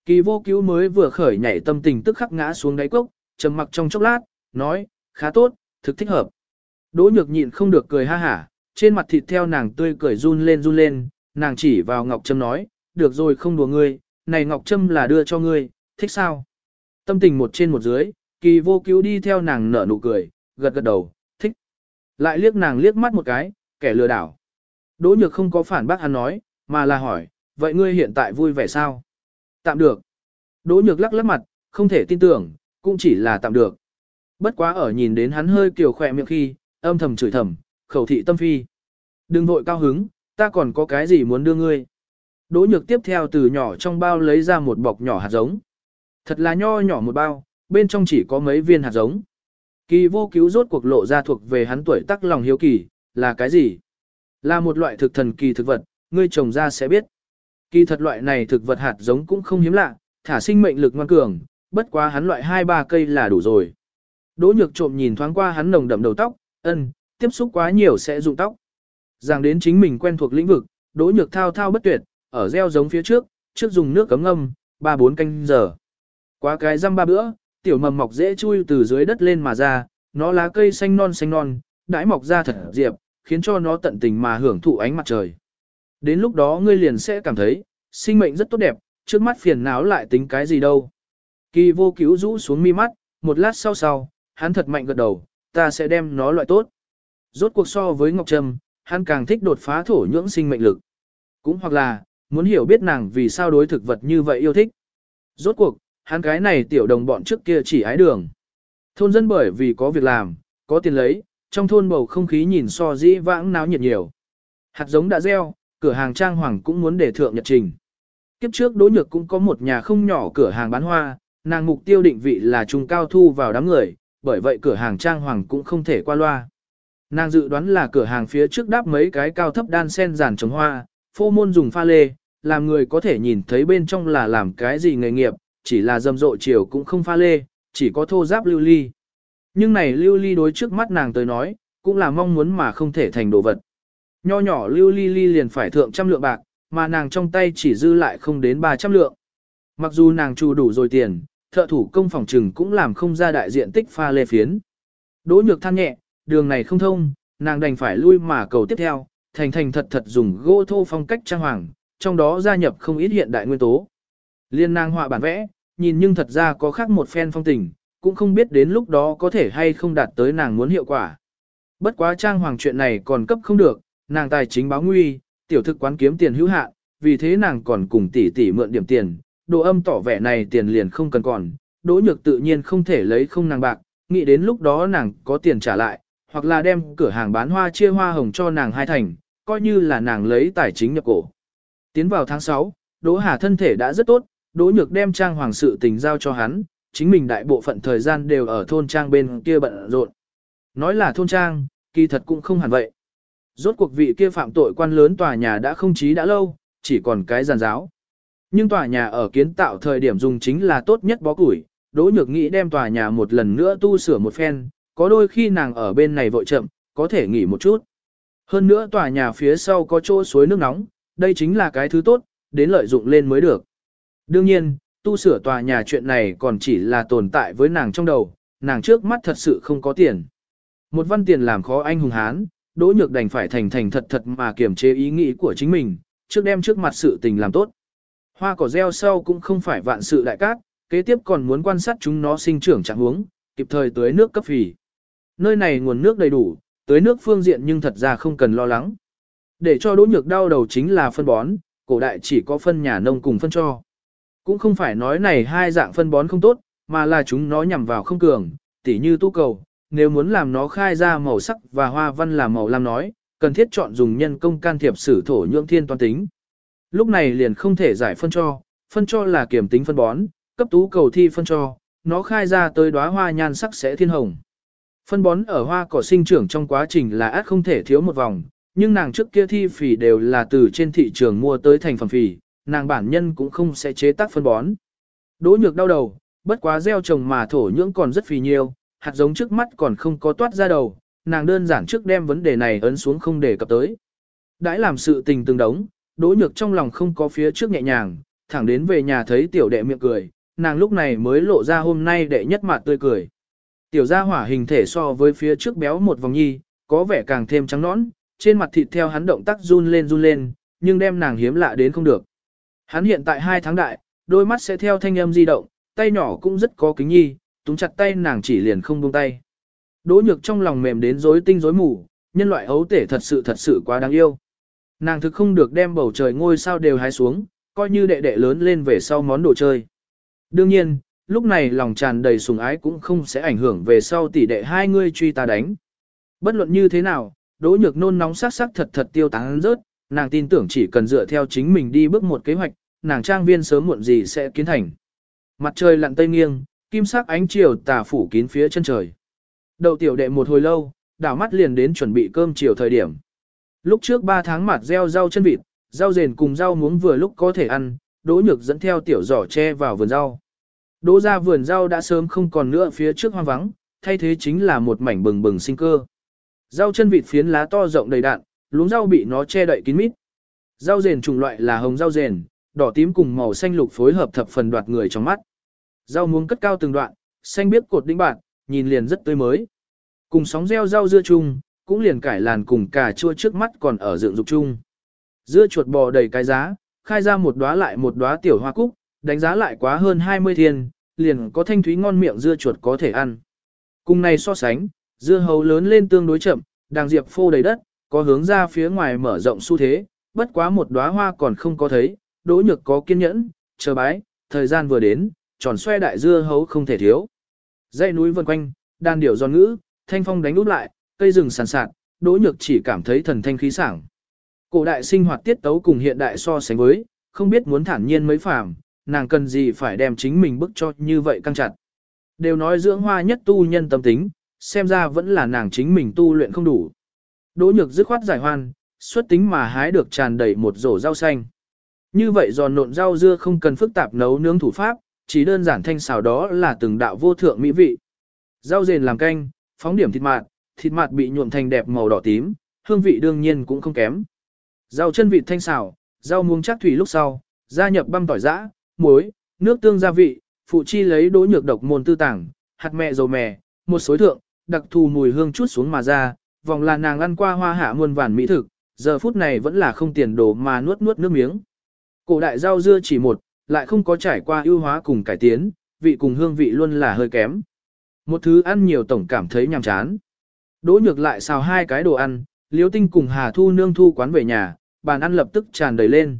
Kỳ vô cứu mới vừa khởi nhảy tâm tình tức khắc ngã xuống đáy cốc, trầm mặc trong chốc lát, nói, khá tốt, thực thích hợp. Đỗ nhược nhịn không được cười ha hả, trên mặt thịt theo nàng tươi cười run lên run lên, nàng chỉ vào ngọc trâm nói, được rồi không đùa ngươi, này ngọc trâm là đưa cho ngươi, thích sao? Tâm tình một trên một dưới, kỳ vô cứu đi theo nàng nở nụ cười, gật gật đầu, thích. Lại liếc nàng liếc mắt một cái, kẻ lừa đảo. Đỗ nhược không có phản bác hắn nói, mà là hỏi, vậy ngươi hiện tại vui vẻ sao? Tạm được. Đỗ nhược lắc lắc mặt, không thể tin tưởng, cũng chỉ là tạm được. Bất quá ở nhìn đến hắn hơi kiều khỏe miệng khi, âm thầm chửi thầm, khẩu thị tâm phi. Đừng vội cao hứng, ta còn có cái gì muốn đưa ngươi. Đỗ nhược tiếp theo từ nhỏ trong bao lấy ra một bọc nhỏ hạt giống. Thật là nho nhỏ một bao, bên trong chỉ có mấy viên hạt giống. Kỳ vô cứu rốt cuộc lộ ra thuộc về hắn tuổi tắc lòng hiếu kỳ, là cái gì? Là một loại thực thần kỳ thực vật, ngươi trồng ra sẽ biết. Kỳ thật loại này thực vật hạt giống cũng không hiếm lạ, thả sinh mệnh lực ngoan cường, bất quá hắn loại 2-3 cây là đủ rồi. Đỗ nhược trộm nhìn thoáng qua hắn nồng đậm đầu tóc, ân, tiếp xúc quá nhiều sẽ rụng tóc. Ràng đến chính mình quen thuộc lĩnh vực, đỗ nhược thao thao bất tuyệt, ở gieo giống phía trước, trước dùng nước cấm ngâm, 3-4 canh giờ. Quá cái răm ba bữa, tiểu mầm mọc dễ chui từ dưới đất lên mà ra, nó lá cây xanh non xanh non, đãi mọc ra thật diệp, khiến cho nó tận tình mà hưởng thụ ánh mặt trời. Đến lúc đó ngươi liền sẽ cảm thấy, sinh mệnh rất tốt đẹp, trước mắt phiền não lại tính cái gì đâu. Kỳ vô cứu rũ xuống mi mắt, một lát sau sau, hắn thật mạnh gật đầu, ta sẽ đem nó loại tốt. Rốt cuộc so với Ngọc Trâm, hắn càng thích đột phá thổ nhưỡng sinh mệnh lực. Cũng hoặc là, muốn hiểu biết nàng vì sao đối thực vật như vậy yêu thích. Rốt cuộc, hắn cái này tiểu đồng bọn trước kia chỉ ái đường. Thôn dân bởi vì có việc làm, có tiền lấy, trong thôn bầu không khí nhìn so dĩ vãng náo nhiệt nhiều. Hạt giống đã gieo, cửa hàng trang hoàng cũng muốn để thượng nhật trình. Kiếp trước đối Nhược cũng có một nhà không nhỏ cửa hàng bán hoa, nàng mục tiêu định vị là trung cao thu vào đám người, bởi vậy cửa hàng trang hoàng cũng không thể qua loa. Nàng dự đoán là cửa hàng phía trước đáp mấy cái cao thấp đan sen giàn trồng hoa, phô môn dùng pha lê, làm người có thể nhìn thấy bên trong là làm cái gì nghề nghiệp, chỉ là rầm rộ chiều cũng không pha lê, chỉ có thô giáp lưu ly. Nhưng này lưu ly đối trước mắt nàng tới nói, cũng là mong muốn mà không thể thành đồ vật. Nho nhỏ lưu ly ly liền phải thượng trăm lượng bạc, mà nàng trong tay chỉ dư lại không đến 300 lượng. Mặc dù nàng trù đủ rồi tiền, thợ thủ công phòng trừng cũng làm không ra đại diện tích pha lê phiến. Đỗ nhược than nhẹ, đường này không thông, nàng đành phải lui mà cầu tiếp theo, thành thành thật thật dùng gỗ thô phong cách trang hoàng, trong đó gia nhập không ít hiện đại nguyên tố. Liên nàng họa bản vẽ, nhìn nhưng thật ra có khác một phen phong tình, cũng không biết đến lúc đó có thể hay không đạt tới nàng muốn hiệu quả. Bất quá trang hoàng chuyện này còn cấp không được, nàng tài chính báo nguy, tiểu thực quán kiếm tiền hữu hạn, vì thế nàng còn cùng tỷ tỷ mượn điểm tiền, đồ âm tỏ vẻ này tiền liền không cần còn, đỗ nhược tự nhiên không thể lấy không nàng bạc, nghĩ đến lúc đó nàng có tiền trả lại, hoặc là đem cửa hàng bán hoa chia hoa hồng cho nàng hai thành, coi như là nàng lấy tài chính nhập cổ. Tiến vào tháng 6, Đỗ Hà thân thể đã rất tốt, Đỗ Nhược đem trang hoàng sự tình giao cho hắn, chính mình đại bộ phận thời gian đều ở thôn trang bên kia bận rộn. Nói là thôn trang, kỳ thật cũng không hẳn vậy. Rốt cuộc vị kia phạm tội quan lớn tòa nhà đã không chí đã lâu, chỉ còn cái giàn giáo. Nhưng tòa nhà ở kiến tạo thời điểm dùng chính là tốt nhất bó củi, Đỗ Nhược nghĩ đem tòa nhà một lần nữa tu sửa một phen, có đôi khi nàng ở bên này vội chậm, có thể nghỉ một chút. Hơn nữa tòa nhà phía sau có chỗ suối nước nóng, đây chính là cái thứ tốt, đến lợi dụng lên mới được. Đương nhiên, tu sửa tòa nhà chuyện này còn chỉ là tồn tại với nàng trong đầu, nàng trước mắt thật sự không có tiền. Một văn tiền làm khó anh hùng hán, Đỗ Nhược đành phải thành thành thật thật mà kiềm chế ý nghĩ của chính mình, trước đem trước mặt sự tình làm tốt. Hoa cỏ gieo sau cũng không phải vạn sự đại cát, kế tiếp còn muốn quan sát chúng nó sinh trưởng trạng huống, kịp thời tưới nước cấp phì. Nơi này nguồn nước đầy đủ, tưới nước phương diện nhưng thật ra không cần lo lắng. Để cho đỗ nhược đau đầu chính là phân bón, cổ đại chỉ có phân nhà nông cùng phân cho. Cũng không phải nói này hai dạng phân bón không tốt, mà là chúng nó nhằm vào không cường, tỉ như tu cầu, nếu muốn làm nó khai ra màu sắc và hoa văn là màu lam nói, cần thiết chọn dùng nhân công can thiệp sử thổ nhưỡng thiên toán tính. Lúc này liền không thể giải phân cho, phân cho là kiểm tính phân bón, cấp tú cầu thi phân cho, nó khai ra tới đóa hoa nhan sắc sẽ thiên hồng. Phân bón ở hoa cỏ sinh trưởng trong quá trình là át không thể thiếu một vòng, nhưng nàng trước kia thi phỉ đều là từ trên thị trường mua tới thành phẩm phỉ, nàng bản nhân cũng không sẽ chế tác phân bón. Đỗ nhược đau đầu, bất quá gieo trồng mà thổ nhưỡng còn rất phì nhiều, hạt giống trước mắt còn không có toát ra đầu, nàng đơn giản trước đem vấn đề này ấn xuống không để cập tới. Đãi làm sự tình từng đống, đỗ nhược trong lòng không có phía trước nhẹ nhàng, thẳng đến về nhà thấy tiểu đệ miệng cười, nàng lúc này mới lộ ra hôm nay đệ nhất mặt tươi cười. Tiểu gia hỏa hình thể so với phía trước béo một vòng nhi, có vẻ càng thêm trắng nõn, trên mặt thịt theo hắn động tác run lên run lên, nhưng đem nàng hiếm lạ đến không được. Hắn hiện tại hai tháng đại, đôi mắt sẽ theo thanh âm di động, tay nhỏ cũng rất có kính nhi, túng chặt tay nàng chỉ liền không buông tay. Đỗ nhược trong lòng mềm đến rối tinh rối mù, nhân loại ấu tể thật sự thật sự quá đáng yêu. Nàng thực không được đem bầu trời ngôi sao đều hái xuống, coi như đệ đệ lớn lên về sau món đồ chơi. Đương nhiên, lúc này lòng tràn đầy sùng ái cũng không sẽ ảnh hưởng về sau tỷ đệ hai người truy ta đánh. Bất luận như thế nào, đỗ nhược nôn nóng sắc sắc thật thật tiêu tán rớt, nàng tin tưởng chỉ cần dựa theo chính mình đi bước một kế hoạch, nàng trang viên sớm muộn gì sẽ kiến thành. Mặt trời lặn tây nghiêng, kim sắc ánh chiều tà phủ kín phía chân trời. Đậu tiểu đệ một hồi lâu, đảo mắt liền đến chuẩn bị cơm chiều thời điểm. Lúc trước 3 tháng mặt gieo rau chân vịt, rau rền cùng rau muống vừa lúc có thể ăn, đỗ nhược dẫn theo tiểu giỏ tre vào vườn rau. Đỗ ra vườn rau đã sớm không còn nữa phía trước hoang vắng, thay thế chính là một mảnh bừng bừng sinh cơ. Rau chân vịt phiến lá to rộng đầy đạn, luống rau bị nó che đậy kín mít. Rau rền chủng loại là hồng rau rền, đỏ tím cùng màu xanh lục phối hợp thập phần đoạt người trong mắt. Rau muống cất cao từng đoạn, xanh biếc cột đỉnh bạn, nhìn liền rất tươi mới. Cùng sóng reo rau dưa chung, cũng liền cải làn cùng cà chua trước mắt còn ở dựng dục chung. Dưa chuột bò đầy cái giá, khai ra một đóa lại một đóa tiểu hoa cúc, đánh giá lại quá hơn 20 thiên, liền có thanh thúy ngon miệng dưa chuột có thể ăn. Cùng này so sánh, dưa hấu lớn lên tương đối chậm, đàng diệp phô đầy đất, có hướng ra phía ngoài mở rộng xu thế, bất quá một đóa hoa còn không có thấy, đỗ nhược có kiên nhẫn, chờ bái, thời gian vừa đến, tròn xoe đại dưa hấu không thể thiếu. Dãy núi vần quanh, đàn điểu giòn ngữ, thanh phong đánh úp lại, cây rừng sàn sạt, đỗ nhược chỉ cảm thấy thần thanh khí sảng. Cổ đại sinh hoạt tiết tấu cùng hiện đại so sánh với, không biết muốn thản nhiên mấy phàm, nàng cần gì phải đem chính mình bức cho như vậy căng chặt. Đều nói dưỡng hoa nhất tu nhân tâm tính, xem ra vẫn là nàng chính mình tu luyện không đủ. Đỗ nhược dứt khoát giải hoan, xuất tính mà hái được tràn đầy một rổ rau xanh. Như vậy giòn nộn rau dưa không cần phức tạp nấu nướng thủ pháp, chỉ đơn giản thanh xào đó là từng đạo vô thượng mỹ vị. Rau rền làm canh, phóng điểm thịt mạt, thịt mạt bị nhuộm thành đẹp màu đỏ tím, hương vị đương nhiên cũng không kém. Rau chân vịt thanh xào, rau muống chắc thủy lúc sau, gia nhập băm tỏi giã, muối, nước tương gia vị, phụ chi lấy đỗ nhược độc môn tư tảng, hạt mẹ dầu mè, một sối thượng, đặc thù mùi hương chút xuống mà ra, vòng là nàng ăn qua hoa hạ muôn vàn mỹ thực, giờ phút này vẫn là không tiền đồ mà nuốt nuốt nước miếng. Cổ đại rau dưa chỉ một, lại không có trải qua ưu hóa cùng cải tiến, vị cùng hương vị luôn là hơi kém. Một thứ ăn nhiều tổng cảm thấy nhàm chán. Đỗ nhược lại xào hai cái đồ ăn, liếu tinh cùng Hà Thu nương thu quán về nhà, bàn ăn lập tức tràn đầy lên.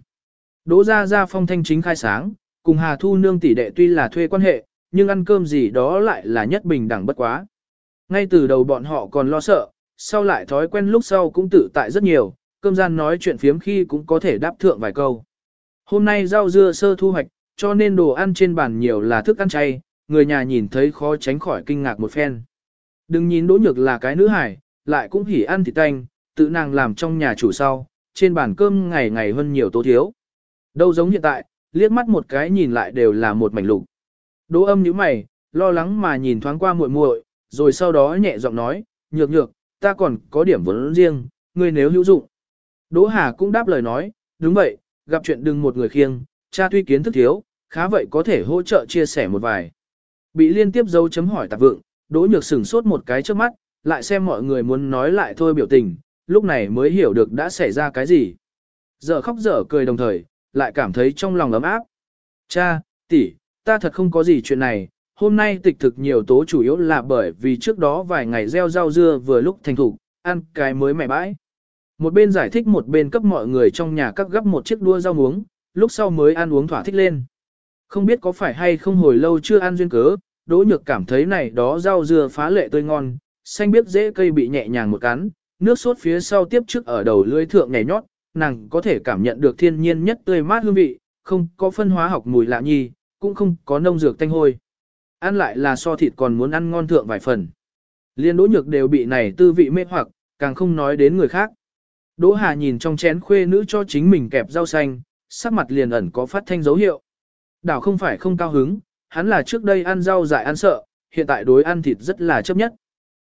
Đỗ ra ra phong thanh chính khai sáng, cùng Hà Thu nương tỷ đệ tuy là thuê quan hệ, nhưng ăn cơm gì đó lại là nhất bình đẳng bất quá. Ngay từ đầu bọn họ còn lo sợ, sau lại thói quen lúc sau cũng tự tại rất nhiều, cơm gian nói chuyện phiếm khi cũng có thể đáp thượng vài câu. Hôm nay rau dưa sơ thu hoạch, cho nên đồ ăn trên bàn nhiều là thức ăn chay, người nhà nhìn thấy khó tránh khỏi kinh ngạc một phen. Đừng nhìn đỗ nhược là cái nữ hải, lại cũng hỉ ăn thịt tanh, tự nàng làm trong nhà chủ sau, trên bàn cơm ngày ngày hơn nhiều tố thiếu. Đâu giống hiện tại, liếc mắt một cái nhìn lại đều là một mảnh lục. Đỗ âm nhíu mày, lo lắng mà nhìn thoáng qua muội muội, rồi sau đó nhẹ giọng nói, nhược nhược, ta còn có điểm vốn riêng, ngươi nếu hữu dụng. Đỗ Hà cũng đáp lời nói, đúng vậy, gặp chuyện đừng một người khiêng, cha tuy kiến thức thiếu, khá vậy có thể hỗ trợ chia sẻ một vài. Bị liên tiếp dấu chấm hỏi tạp vượng, Đỗ Nhược sửng sốt một cái trước mắt, lại xem mọi người muốn nói lại thôi biểu tình, lúc này mới hiểu được đã xảy ra cái gì. Giờ khóc dở cười đồng thời, lại cảm thấy trong lòng ấm áp. Cha, tỷ, ta thật không có gì chuyện này, hôm nay tịch thực nhiều tố chủ yếu là bởi vì trước đó vài ngày gieo rau dưa vừa lúc thành thủ, ăn cái mới mẻ bãi. Một bên giải thích một bên cấp mọi người trong nhà cắt gấp một chiếc đua rau muống, lúc sau mới ăn uống thỏa thích lên. Không biết có phải hay không hồi lâu chưa ăn duyên cớ, Đỗ Nhược cảm thấy này đó rau dưa phá lệ tươi ngon, xanh biết dễ cây bị nhẹ nhàng một cắn, nước sốt phía sau tiếp trước ở đầu lưỡi thượng nhảy nhót, nàng có thể cảm nhận được thiên nhiên nhất tươi mát hương vị, không có phân hóa học mùi lạ nhi, cũng không có nông dược tanh hôi. Ăn lại là so thịt còn muốn ăn ngon thượng vài phần. Liên Đỗ Nhược đều bị này tư vị mê hoặc, càng không nói đến người khác. Đỗ Hà nhìn trong chén khuê nữ cho chính mình kẹp rau xanh, sắc mặt liền ẩn có phát thanh dấu hiệu. Đảo không phải không cao hứng, hắn là trước đây ăn rau dại ăn sợ, hiện tại đối ăn thịt rất là chấp nhất.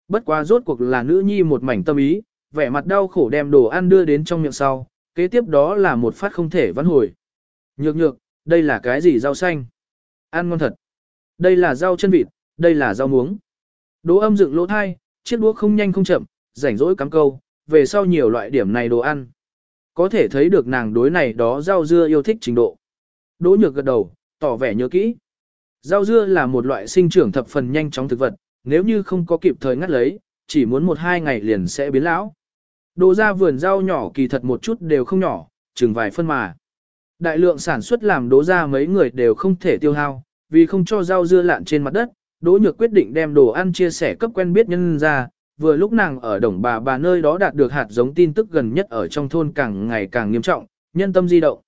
Bất quá rốt cuộc là nữ nhi một mảnh tâm ý, vẻ mặt đau khổ đem đồ ăn đưa đến trong miệng sau, kế tiếp đó là một phát không thể vãn hồi. Nhược nhược, đây là cái gì rau xanh? Ăn ngon thật. Đây là rau chân vịt, đây là rau muống. Đỗ âm dựng lỗ thai, chiếc đũa không nhanh không chậm, rảnh rỗi cắm câu, về sau nhiều loại điểm này đồ ăn. Có thể thấy được nàng đối này đó rau dưa yêu thích trình độ. Đỗ nhược gật đầu, tỏ vẻ nhớ kỹ. Rau dưa là một loại sinh trưởng thập phần nhanh chóng thực vật, nếu như không có kịp thời ngắt lấy, chỉ muốn một hai ngày liền sẽ biến lão. Đồ ra vườn rau nhỏ kỳ thật một chút đều không nhỏ, chừng vài phân mà. Đại lượng sản xuất làm đố ra mấy người đều không thể tiêu hao, vì không cho rau dưa lạn trên mặt đất, Đỗ Nhược quyết định đem đồ ăn chia sẻ cấp quen biết nhân ra, vừa lúc nàng ở đồng bà bà nơi đó đạt được hạt giống tin tức gần nhất ở trong thôn càng ngày càng nghiêm trọng, nhân tâm di động.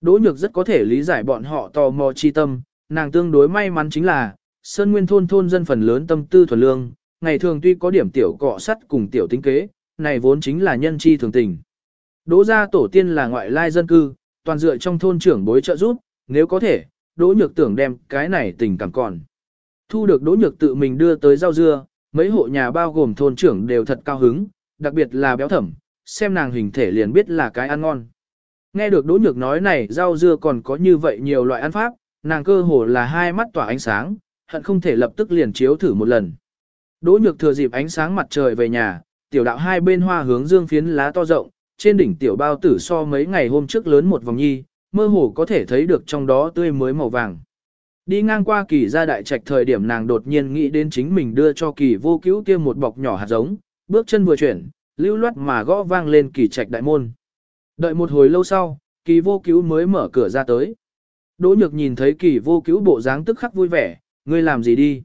Đỗ Nhược rất có thể lý giải bọn họ tò mò chi tâm, nàng tương đối may mắn chính là, Sơn Nguyên thôn thôn dân phần lớn tâm tư thuần lương, ngày thường tuy có điểm tiểu cọ sắt cùng tiểu tính kế, này vốn chính là nhân chi thường tình. Đỗ gia tổ tiên là ngoại lai dân cư, toàn dựa trong thôn trưởng bối trợ giúp, nếu có thể, Đỗ Nhược tưởng đem cái này tình cảm còn. Thu được Đỗ Nhược tự mình đưa tới rau dưa, mấy hộ nhà bao gồm thôn trưởng đều thật cao hứng, đặc biệt là béo thẩm, xem nàng hình thể liền biết là cái ăn ngon. Nghe được Đỗ Nhược nói này rau dưa còn có như vậy nhiều loại ăn pháp, nàng cơ hồ là hai mắt tỏa ánh sáng, hận không thể lập tức liền chiếu thử một lần. Đỗ Nhược thừa dịp ánh sáng mặt trời về nhà, tiểu đạo hai bên hoa hướng dương phiến lá to rộng, trên đỉnh tiểu bao tử so mấy ngày hôm trước lớn một vòng nhi, mơ hồ có thể thấy được trong đó tươi mới màu vàng. Đi ngang qua kỳ gia đại trạch thời điểm nàng đột nhiên nghĩ đến chính mình đưa cho kỳ vô cứu kia một bọc nhỏ hạt giống, bước chân vừa chuyển, lưu loát mà gõ vang lên kỳ trạch đại môn. Đợi một hồi lâu sau, kỳ vô cứu mới mở cửa ra tới. Đỗ nhược nhìn thấy kỳ vô cứu bộ dáng tức khắc vui vẻ, ngươi làm gì đi?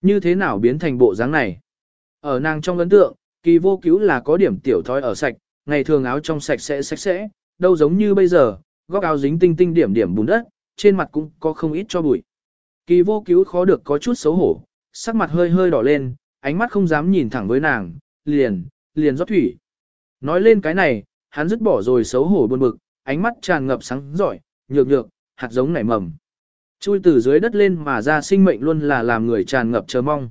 Như thế nào biến thành bộ dáng này? Ở nàng trong ấn tượng, Kỳ vô cứu là có điểm tiểu thói ở sạch, ngày thường áo trong sạch sẽ sạch sẽ, đâu giống như bây giờ, góc áo dính tinh tinh điểm điểm bùn đất, trên mặt cũng có không ít cho bụi. Kỳ vô cứu khó được có chút xấu hổ, sắc mặt hơi hơi đỏ lên, ánh mắt không dám nhìn thẳng với nàng, liền, liền rót thủy. Nói lên cái này, hắn dứt bỏ rồi xấu hổ buồn bực, ánh mắt tràn ngập sáng giỏi, nhược nhược, hạt giống nảy mầm. Chui từ dưới đất lên mà ra sinh mệnh luôn là làm người tràn ngập chờ mong.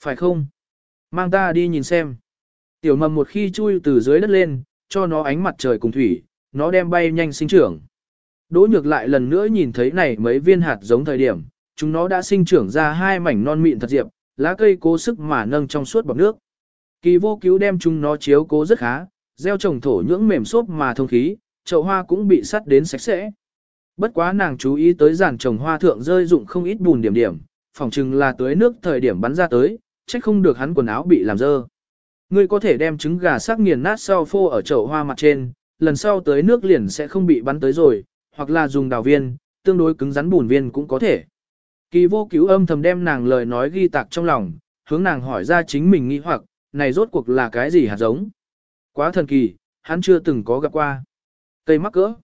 Phải không? Mang ta đi nhìn xem. Tiểu mầm một khi chui từ dưới đất lên, cho nó ánh mặt trời cùng thủy, nó đem bay nhanh sinh trưởng. Đỗ nhược lại lần nữa nhìn thấy này mấy viên hạt giống thời điểm, chúng nó đã sinh trưởng ra hai mảnh non mịn thật diệp, lá cây cố sức mà nâng trong suốt bọc nước. Kỳ vô cứu đem chúng nó chiếu cố rất khá, gieo trồng thổ nhưỡng mềm xốp mà thông khí, chậu hoa cũng bị sắt đến sạch sẽ. Bất quá nàng chú ý tới giàn trồng hoa thượng rơi dụng không ít bùn điểm điểm, phỏng chừng là tưới nước thời điểm bắn ra tới, trách không được hắn quần áo bị làm dơ. Ngươi có thể đem trứng gà sắc nghiền nát sau phô ở chậu hoa mặt trên, lần sau tới nước liền sẽ không bị bắn tới rồi, hoặc là dùng đào viên, tương đối cứng rắn bùn viên cũng có thể. Kỳ vô cứu âm thầm đem nàng lời nói ghi tạc trong lòng, hướng nàng hỏi ra chính mình nghĩ hoặc, này rốt cuộc là cái gì hạt giống. Quá thần kỳ, hắn chưa từng có gặp qua. Cây mắc cỡ.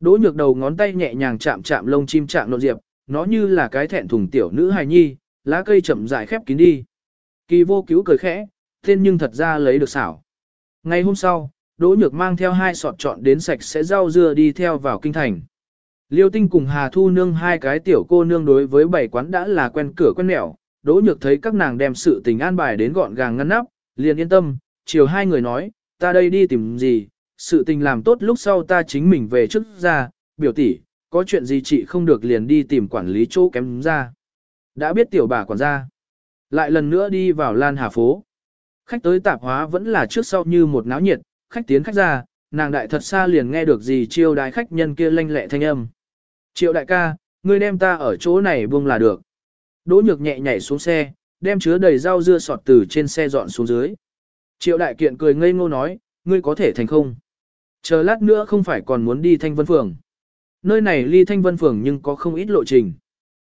Đỗ nhược đầu ngón tay nhẹ nhàng chạm chạm lông chim chạm nộn diệp, nó như là cái thẹn thùng tiểu nữ hài nhi, lá cây chậm rãi khép kín đi. Kỳ vô cứu cười khẽ, tên nhưng thật ra lấy được xảo. Ngày hôm sau, Đỗ Nhược mang theo hai sọt chọn đến sạch sẽ rau dưa đi theo vào kinh thành. Liêu Tinh cùng Hà Thu Nương hai cái tiểu cô nương đối với bảy quán đã là quen cửa quen nẻo, Đỗ Nhược thấy các nàng đem sự tình an bài đến gọn gàng ngăn nắp, liền yên tâm, chiều hai người nói, ta đây đi tìm gì, sự tình làm tốt lúc sau ta chính mình về trước ra, biểu tỷ, có chuyện gì chị không được liền đi tìm quản lý chỗ kém ra. Đã biết tiểu bà quản gia. Lại lần nữa đi vào Lan Hà phố. Khách tới tạp hóa vẫn là trước sau như một náo nhiệt, khách tiến khách ra, nàng đại thật xa liền nghe được gì chiêu đại khách nhân kia lanh lẹ thanh âm. Triệu đại ca, ngươi đem ta ở chỗ này buông là được. Đỗ nhược nhẹ nhảy xuống xe, đem chứa đầy rau dưa sọt từ trên xe dọn xuống dưới. Triệu đại kiện cười ngây ngô nói, ngươi có thể thành không? Chờ lát nữa không phải còn muốn đi Thanh Vân Phường. Nơi này ly Thanh Vân Phường nhưng có không ít lộ trình.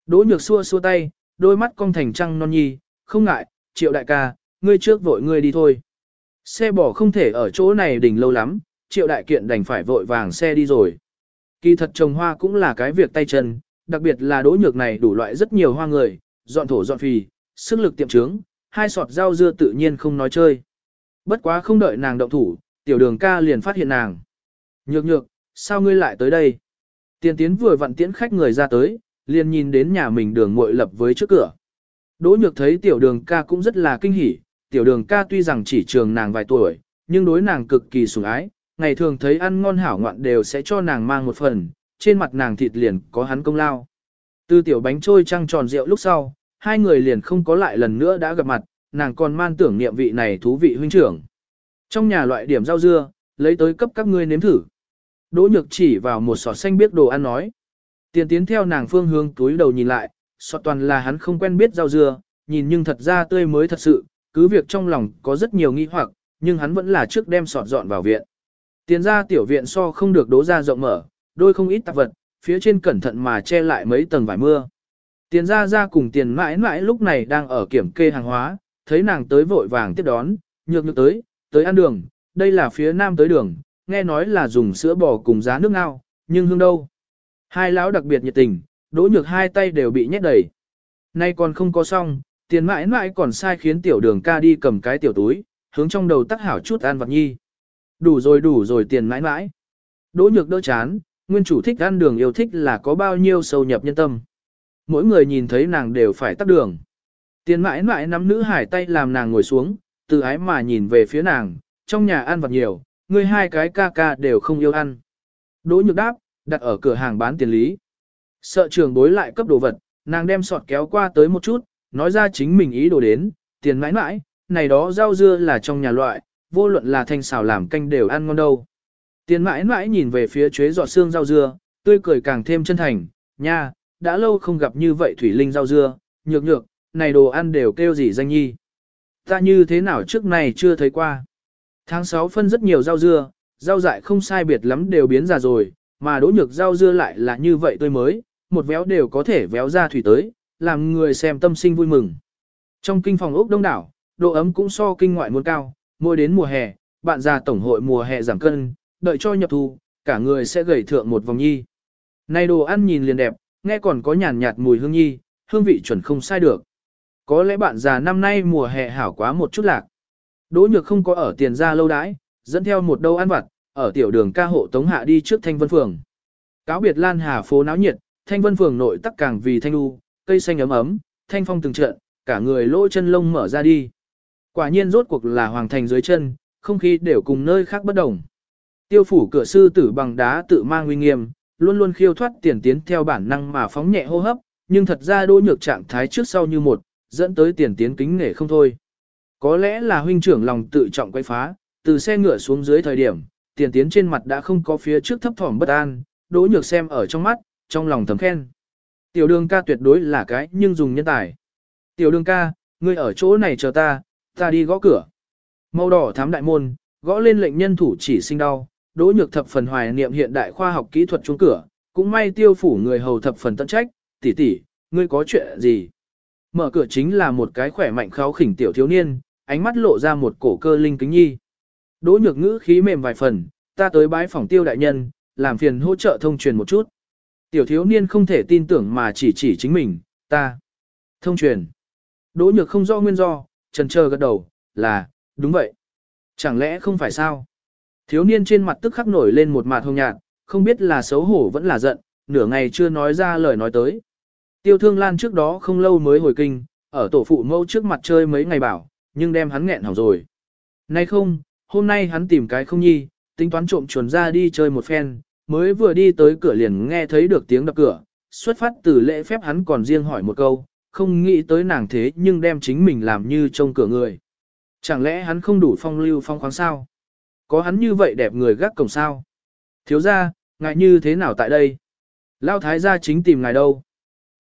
Đỗ nhược xua xua tay, đôi mắt cong thành trăng non nhi, không ngại, triệu đại ca, ngươi trước vội ngươi đi thôi. Xe bỏ không thể ở chỗ này đỉnh lâu lắm, triệu đại kiện đành phải vội vàng xe đi rồi. Kỳ thật trồng hoa cũng là cái việc tay chân, đặc biệt là đỗ nhược này đủ loại rất nhiều hoa người, dọn thổ dọn phì, sức lực tiệm trướng, hai sọt rau dưa tự nhiên không nói chơi. Bất quá không đợi nàng động thủ, tiểu đường ca liền phát hiện nàng. Nhược nhược, sao ngươi lại tới đây? Tiền tiến vừa vặn tiễn khách người ra tới, liền nhìn đến nhà mình đường muội lập với trước cửa. Đỗ nhược thấy tiểu đường ca cũng rất là kinh hỉ, tiểu đường ca tuy rằng chỉ trường nàng vài tuổi, nhưng đối nàng cực kỳ sủng ái, ngày thường thấy ăn ngon hảo ngoạn đều sẽ cho nàng mang một phần, trên mặt nàng thịt liền có hắn công lao. Từ tiểu bánh trôi trăng tròn rượu lúc sau, hai người liền không có lại lần nữa đã gặp mặt, nàng còn man tưởng niệm vị này thú vị huynh trưởng. Trong nhà loại điểm rau dưa, lấy tới cấp các ngươi nếm thử. Đỗ nhược chỉ vào một sọt xanh biết đồ ăn nói. Tiền tiến theo nàng phương hướng túi đầu nhìn lại, sọt toàn là hắn không quen biết rau dưa, nhìn nhưng thật ra tươi mới thật sự, cứ việc trong lòng có rất nhiều nghi hoặc, nhưng hắn vẫn là trước đem sọt dọn vào viện. Tiền ra tiểu viện so không được đố ra rộng mở, đôi không ít tạp vật, phía trên cẩn thận mà che lại mấy tầng vải mưa. Tiền ra ra cùng tiền mãi mãi lúc này đang ở kiểm kê hàng hóa, thấy nàng tới vội vàng tiếp đón, nhược nhược tới, tới ăn đường, đây là phía nam tới đường, nghe nói là dùng sữa bò cùng giá nước ngao, nhưng hương đâu. Hai lão đặc biệt nhiệt tình, đỗ nhược hai tay đều bị nhét đầy. Nay còn không có xong, tiền mãi mãi còn sai khiến tiểu đường ca đi cầm cái tiểu túi, hướng trong đầu tắc hảo chút ăn vặt nhi. Đủ rồi đủ rồi tiền mãi mãi. Đỗ nhược đỡ chán, nguyên chủ thích ăn đường yêu thích là có bao nhiêu sâu nhập nhân tâm. Mỗi người nhìn thấy nàng đều phải tắt đường. Tiền mãi mãi nắm nữ hải tay làm nàng ngồi xuống, từ ái mà nhìn về phía nàng, trong nhà ăn vặt nhiều, người hai cái ca ca đều không yêu ăn. Đỗ nhược đáp, đặt ở cửa hàng bán tiền lý. Sợ trường bối lại cấp đồ vật, nàng đem sọt kéo qua tới một chút, nói ra chính mình ý đồ đến, tiền mãi mãi, này đó rau dưa là trong nhà loại, vô luận là thanh xào làm canh đều ăn ngon đâu. Tiền mãi mãi nhìn về phía chuế giọt xương rau dưa, tươi cười càng thêm chân thành, nha, đã lâu không gặp như vậy thủy linh rau dưa, nhược nhược, này đồ ăn đều kêu gì danh nhi. Ta như thế nào trước này chưa thấy qua. Tháng 6 phân rất nhiều rau dưa, rau dại không sai biệt lắm đều biến già rồi, mà đỗ nhược rau dưa lại là như vậy tươi mới, một véo đều có thể véo ra thủy tới, làm người xem tâm sinh vui mừng. Trong kinh phòng ốc đông đảo, độ ấm cũng so kinh ngoại muốn cao, mỗi đến mùa hè, bạn già tổng hội mùa hè giảm cân, đợi cho nhập thu, cả người sẽ gầy thượng một vòng nhi. Này đồ ăn nhìn liền đẹp, nghe còn có nhàn nhạt mùi hương nhi, hương vị chuẩn không sai được. Có lẽ bạn già năm nay mùa hè hảo quá một chút lạc. Đỗ nhược không có ở tiền ra lâu đãi, dẫn theo một đâu ăn vặt, ở tiểu đường ca hộ tống hạ đi trước thanh vân phường. Cáo biệt Lan Hà phố náo nhiệt, thanh vân phường nội tắc càng vì thanh u, cây xanh ấm ấm, thanh phong từng trận, cả người lỗ chân lông mở ra đi. Quả nhiên rốt cuộc là hoàng thành dưới chân, không khí đều cùng nơi khác bất đồng. Tiêu phủ cửa sư tử bằng đá tự mang uy nghiêm, luôn luôn khiêu thoát tiền tiến theo bản năng mà phóng nhẹ hô hấp, nhưng thật ra đỗ nhược trạng thái trước sau như một, dẫn tới tiền tiến kính nể không thôi. Có lẽ là huynh trưởng lòng tự trọng quay phá, từ xe ngựa xuống dưới thời điểm, tiền tiến trên mặt đã không có phía trước thấp thỏm bất an, đỗ nhược xem ở trong mắt, trong lòng thầm khen. Tiểu đường ca tuyệt đối là cái nhưng dùng nhân tài. Tiểu đường ca, ngươi ở chỗ này chờ ta, ta đi gõ cửa. Màu đỏ thám đại môn, gõ lên lệnh nhân thủ chỉ sinh đau, đỗ nhược thập phần hoài niệm hiện đại khoa học kỹ thuật chung cửa, cũng may tiêu phủ người hầu thập phần tận trách, tỷ tỷ, ngươi có chuyện gì? Mở cửa chính là một cái khỏe mạnh kháo khỉnh tiểu thiếu niên, ánh mắt lộ ra một cổ cơ linh kính nhi. Đỗ nhược ngữ khí mềm vài phần, ta tới bái phòng tiêu đại nhân, làm phiền hỗ trợ thông truyền một chút. Tiểu thiếu niên không thể tin tưởng mà chỉ chỉ chính mình, ta. Thông truyền. Đỗ nhược không rõ nguyên do, trần chờ gật đầu, là, đúng vậy. Chẳng lẽ không phải sao? Thiếu niên trên mặt tức khắc nổi lên một mặt hồng nhạt, không biết là xấu hổ vẫn là giận, nửa ngày chưa nói ra lời nói tới. Tiêu thương lan trước đó không lâu mới hồi kinh, ở tổ phụ mâu trước mặt chơi mấy ngày bảo, nhưng đem hắn nghẹn hỏng rồi. Nay không, hôm nay hắn tìm cái không nhi, tính toán trộm chuồn ra đi chơi một phen, mới vừa đi tới cửa liền nghe thấy được tiếng đập cửa, xuất phát từ lễ phép hắn còn riêng hỏi một câu, không nghĩ tới nàng thế nhưng đem chính mình làm như trông cửa người. Chẳng lẽ hắn không đủ phong lưu phong khoáng sao? Có hắn như vậy đẹp người gác cổng sao? Thiếu ra, ngại như thế nào tại đây? Lao thái gia chính tìm ngài đâu?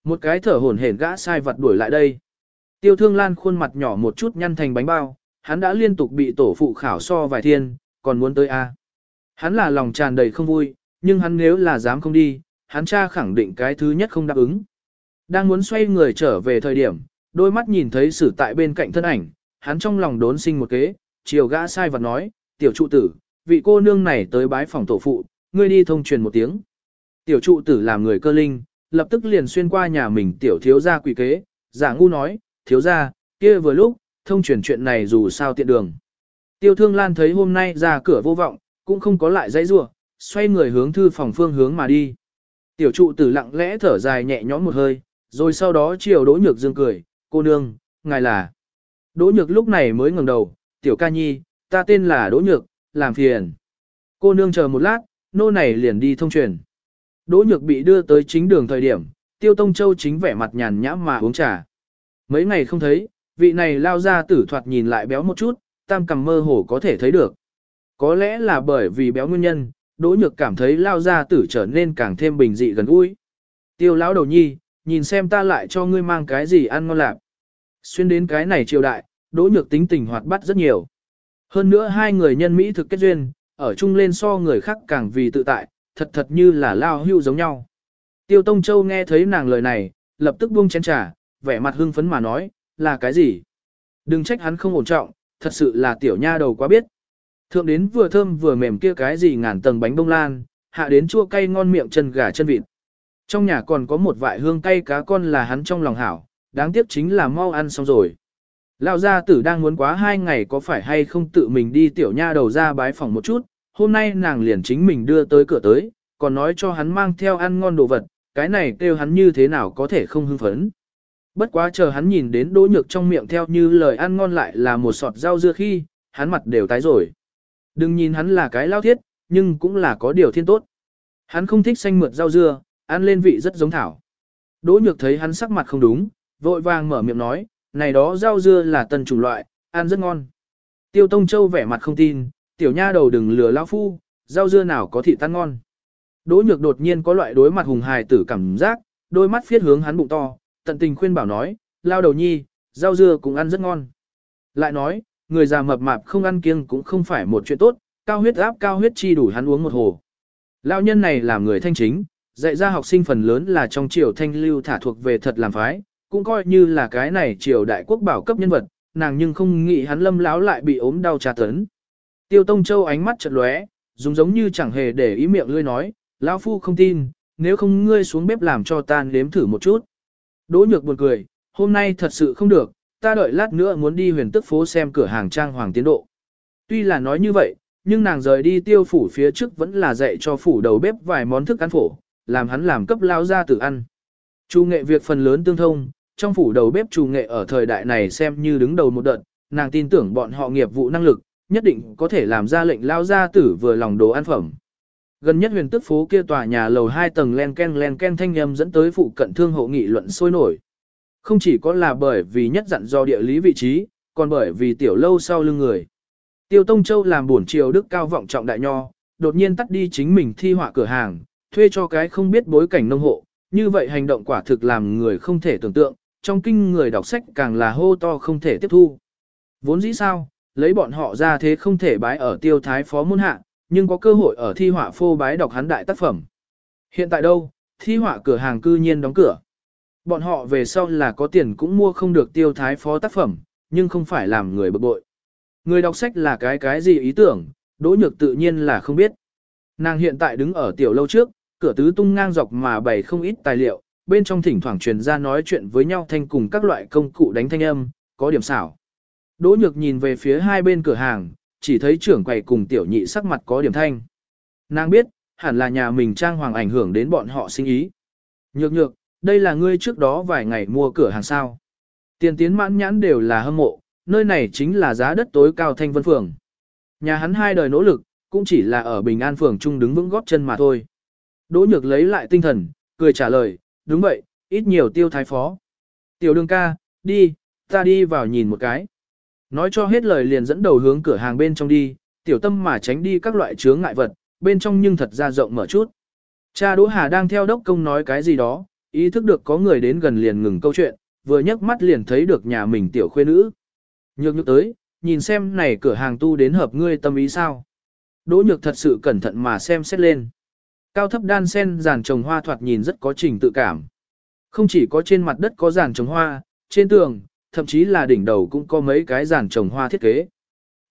Một cái thở hổn hển gã sai vật đuổi lại đây. Tiêu thương lan khuôn mặt nhỏ một chút nhăn thành bánh bao, hắn đã liên tục bị tổ phụ khảo so vài thiên, còn muốn tới A. Hắn là lòng tràn đầy không vui, nhưng hắn nếu là dám không đi, hắn cha khẳng định cái thứ nhất không đáp ứng. Đang muốn xoay người trở về thời điểm, đôi mắt nhìn thấy sử tại bên cạnh thân ảnh, hắn trong lòng đốn sinh một kế, chiều gã sai vật nói, tiểu trụ tử, vị cô nương này tới bái phòng tổ phụ, ngươi đi thông truyền một tiếng. Tiểu trụ tử làm người cơ linh, lập tức liền xuyên qua nhà mình tiểu thiếu gia quỷ kế, giả ngu nói, thiếu gia, kia vừa lúc, thông truyền chuyện này dù sao tiện đường. Tiêu thương lan thấy hôm nay ra cửa vô vọng, cũng không có lại dãy rua, xoay người hướng thư phòng phương hướng mà đi. Tiểu trụ tử lặng lẽ thở dài nhẹ nhõm một hơi, rồi sau đó chiều đỗ nhược dương cười, cô nương, ngài là. Đỗ nhược lúc này mới ngẩng đầu, tiểu ca nhi, ta tên là đỗ nhược, làm phiền. Cô nương chờ một lát, nô này liền đi thông truyền. Đỗ nhược bị đưa tới chính đường thời điểm, tiêu tông châu chính vẻ mặt nhàn nhã mà uống trà. Mấy ngày không thấy, vị này lao ra tử thoạt nhìn lại béo một chút, tam cầm mơ hồ có thể thấy được. Có lẽ là bởi vì béo nguyên nhân, đỗ nhược cảm thấy lao ra tử trở nên càng thêm bình dị gần gũi. Tiêu lão đầu nhi, nhìn xem ta lại cho ngươi mang cái gì ăn ngon lạc. Xuyên đến cái này triều đại, đỗ nhược tính tình hoạt bát rất nhiều. Hơn nữa hai người nhân Mỹ thực kết duyên, ở chung lên so người khác càng vì tự tại, thật thật như là lao hưu giống nhau. Tiêu Tông Châu nghe thấy nàng lời này, lập tức buông chén trà, vẻ mặt hưng phấn mà nói, là cái gì? Đừng trách hắn không ổn trọng, thật sự là tiểu nha đầu quá biết. Thượng đến vừa thơm vừa mềm kia cái gì ngàn tầng bánh bông lan, hạ đến chua cay ngon miệng chân gà chân vịt. Trong nhà còn có một vại hương cay cá con là hắn trong lòng hảo, đáng tiếc chính là mau ăn xong rồi. Lão gia tử đang muốn quá hai ngày có phải hay không tự mình đi tiểu nha đầu ra bái phòng một chút, hôm nay nàng liền chính mình đưa tới cửa tới, còn nói cho hắn mang theo ăn ngon đồ vật, cái này kêu hắn như thế nào có thể không hưng phấn. Bất quá chờ hắn nhìn đến đỗ nhược trong miệng theo như lời ăn ngon lại là một sọt rau dưa khi, hắn mặt đều tái rồi. Đừng nhìn hắn là cái lao thiết, nhưng cũng là có điều thiên tốt. Hắn không thích xanh mượt rau dưa, ăn lên vị rất giống thảo. Đỗ nhược thấy hắn sắc mặt không đúng, vội vàng mở miệng nói, này đó rau dưa là tân chủng loại, ăn rất ngon. Tiêu Tông Châu vẻ mặt không tin, tiểu nha đầu đừng lừa lão phu, rau dưa nào có thị tan ngon. Đỗ nhược đột nhiên có loại đối mặt hùng hài tử cảm giác, đôi mắt phiết hướng hắn bụng to, tận tình khuyên bảo nói, lao đầu nhi, rau dưa cũng ăn rất ngon. Lại nói, người già mập mạp không ăn kiêng cũng không phải một chuyện tốt, cao huyết áp cao huyết chi đủ hắn uống một hồ. Lão nhân này là người thanh chính, dạy ra học sinh phần lớn là trong triều thanh lưu thả thuộc về thật làm phái, cũng coi như là cái này triều đại quốc bảo cấp nhân vật, nàng nhưng không nghĩ hắn lâm láo lại bị ốm đau tra tấn. Tiêu Tông Châu ánh mắt chợt lóe, dùng giống như chẳng hề để ý miệng lươi nói, lão phu không tin, nếu không ngươi xuống bếp làm cho ta nếm thử một chút. Đỗ nhược buồn cười, hôm nay thật sự không được, ta đợi lát nữa muốn đi huyền tức phố xem cửa hàng trang hoàng tiến độ. Tuy là nói như vậy, nhưng nàng rời đi tiêu phủ phía trước vẫn là dạy cho phủ đầu bếp vài món thức ăn phổ, làm hắn làm cấp lao ra tự ăn. Chu nghệ việc phần lớn tương thông, trong phủ đầu bếp chủ nghệ ở thời đại này xem như đứng đầu một đợt, nàng tin tưởng bọn họ nghiệp vụ năng lực, nhất định có thể làm ra lệnh lao ra tử vừa lòng đồ ăn phẩm. Gần nhất huyền tức phố kia tòa nhà lầu 2 tầng len ken len ken thanh âm dẫn tới phụ cận thương hộ nghị luận sôi nổi. Không chỉ có là bởi vì nhất dặn do địa lý vị trí, còn bởi vì tiểu lâu sau lưng người. Tiêu Tông Châu làm buồn triều đức cao vọng trọng đại nho, đột nhiên tắt đi chính mình thi họa cửa hàng, thuê cho cái không biết bối cảnh nông hộ, như vậy hành động quả thực làm người không thể tưởng tượng, trong kinh người đọc sách càng là hô to không thể tiếp thu. Vốn dĩ sao, lấy bọn họ ra thế không thể bái ở tiêu thái phó môn hạ, nhưng có cơ hội ở thi họa phô bái đọc hắn đại tác phẩm. Hiện tại đâu, thi họa cửa hàng cư nhiên đóng cửa. Bọn họ về sau là có tiền cũng mua không được tiêu thái phó tác phẩm, nhưng không phải làm người bực bội. Người đọc sách là cái cái gì ý tưởng, đỗ nhược tự nhiên là không biết. Nàng hiện tại đứng ở tiểu lâu trước, cửa tứ tung ngang dọc mà bày không ít tài liệu, bên trong thỉnh thoảng truyền ra nói chuyện với nhau thanh cùng các loại công cụ đánh thanh âm, có điểm xảo. Đỗ nhược nhìn về phía hai bên cửa hàng, chỉ thấy trưởng quầy cùng tiểu nhị sắc mặt có điểm thanh. Nàng biết, hẳn là nhà mình trang hoàng ảnh hưởng đến bọn họ sinh ý. Nhược nhược, đây là ngươi trước đó vài ngày mua cửa hàng sao. Tiền tiến mãn nhãn đều là hâm mộ, nơi này chính là giá đất tối cao thanh vân phường. Nhà hắn hai đời nỗ lực, cũng chỉ là ở bình an phường chung đứng vững góp chân mà thôi. Đỗ nhược lấy lại tinh thần, cười trả lời, đúng vậy, ít nhiều tiêu thái phó. Tiểu đường ca, đi, ta đi vào nhìn một cái. Nói cho hết lời liền dẫn đầu hướng cửa hàng bên trong đi, tiểu tâm mà tránh đi các loại chướng ngại vật, bên trong nhưng thật ra rộng mở chút. Cha Đỗ Hà đang theo đốc công nói cái gì đó, ý thức được có người đến gần liền ngừng câu chuyện, vừa nhấc mắt liền thấy được nhà mình tiểu khuê nữ. Nhược nhược tới, nhìn xem này cửa hàng tu đến hợp ngươi tâm ý sao. Đỗ nhược thật sự cẩn thận mà xem xét lên. Cao thấp đan sen giàn trồng hoa thoạt nhìn rất có trình tự cảm. Không chỉ có trên mặt đất có giàn trồng hoa, trên tường, thậm chí là đỉnh đầu cũng có mấy cái giàn trồng hoa thiết kế.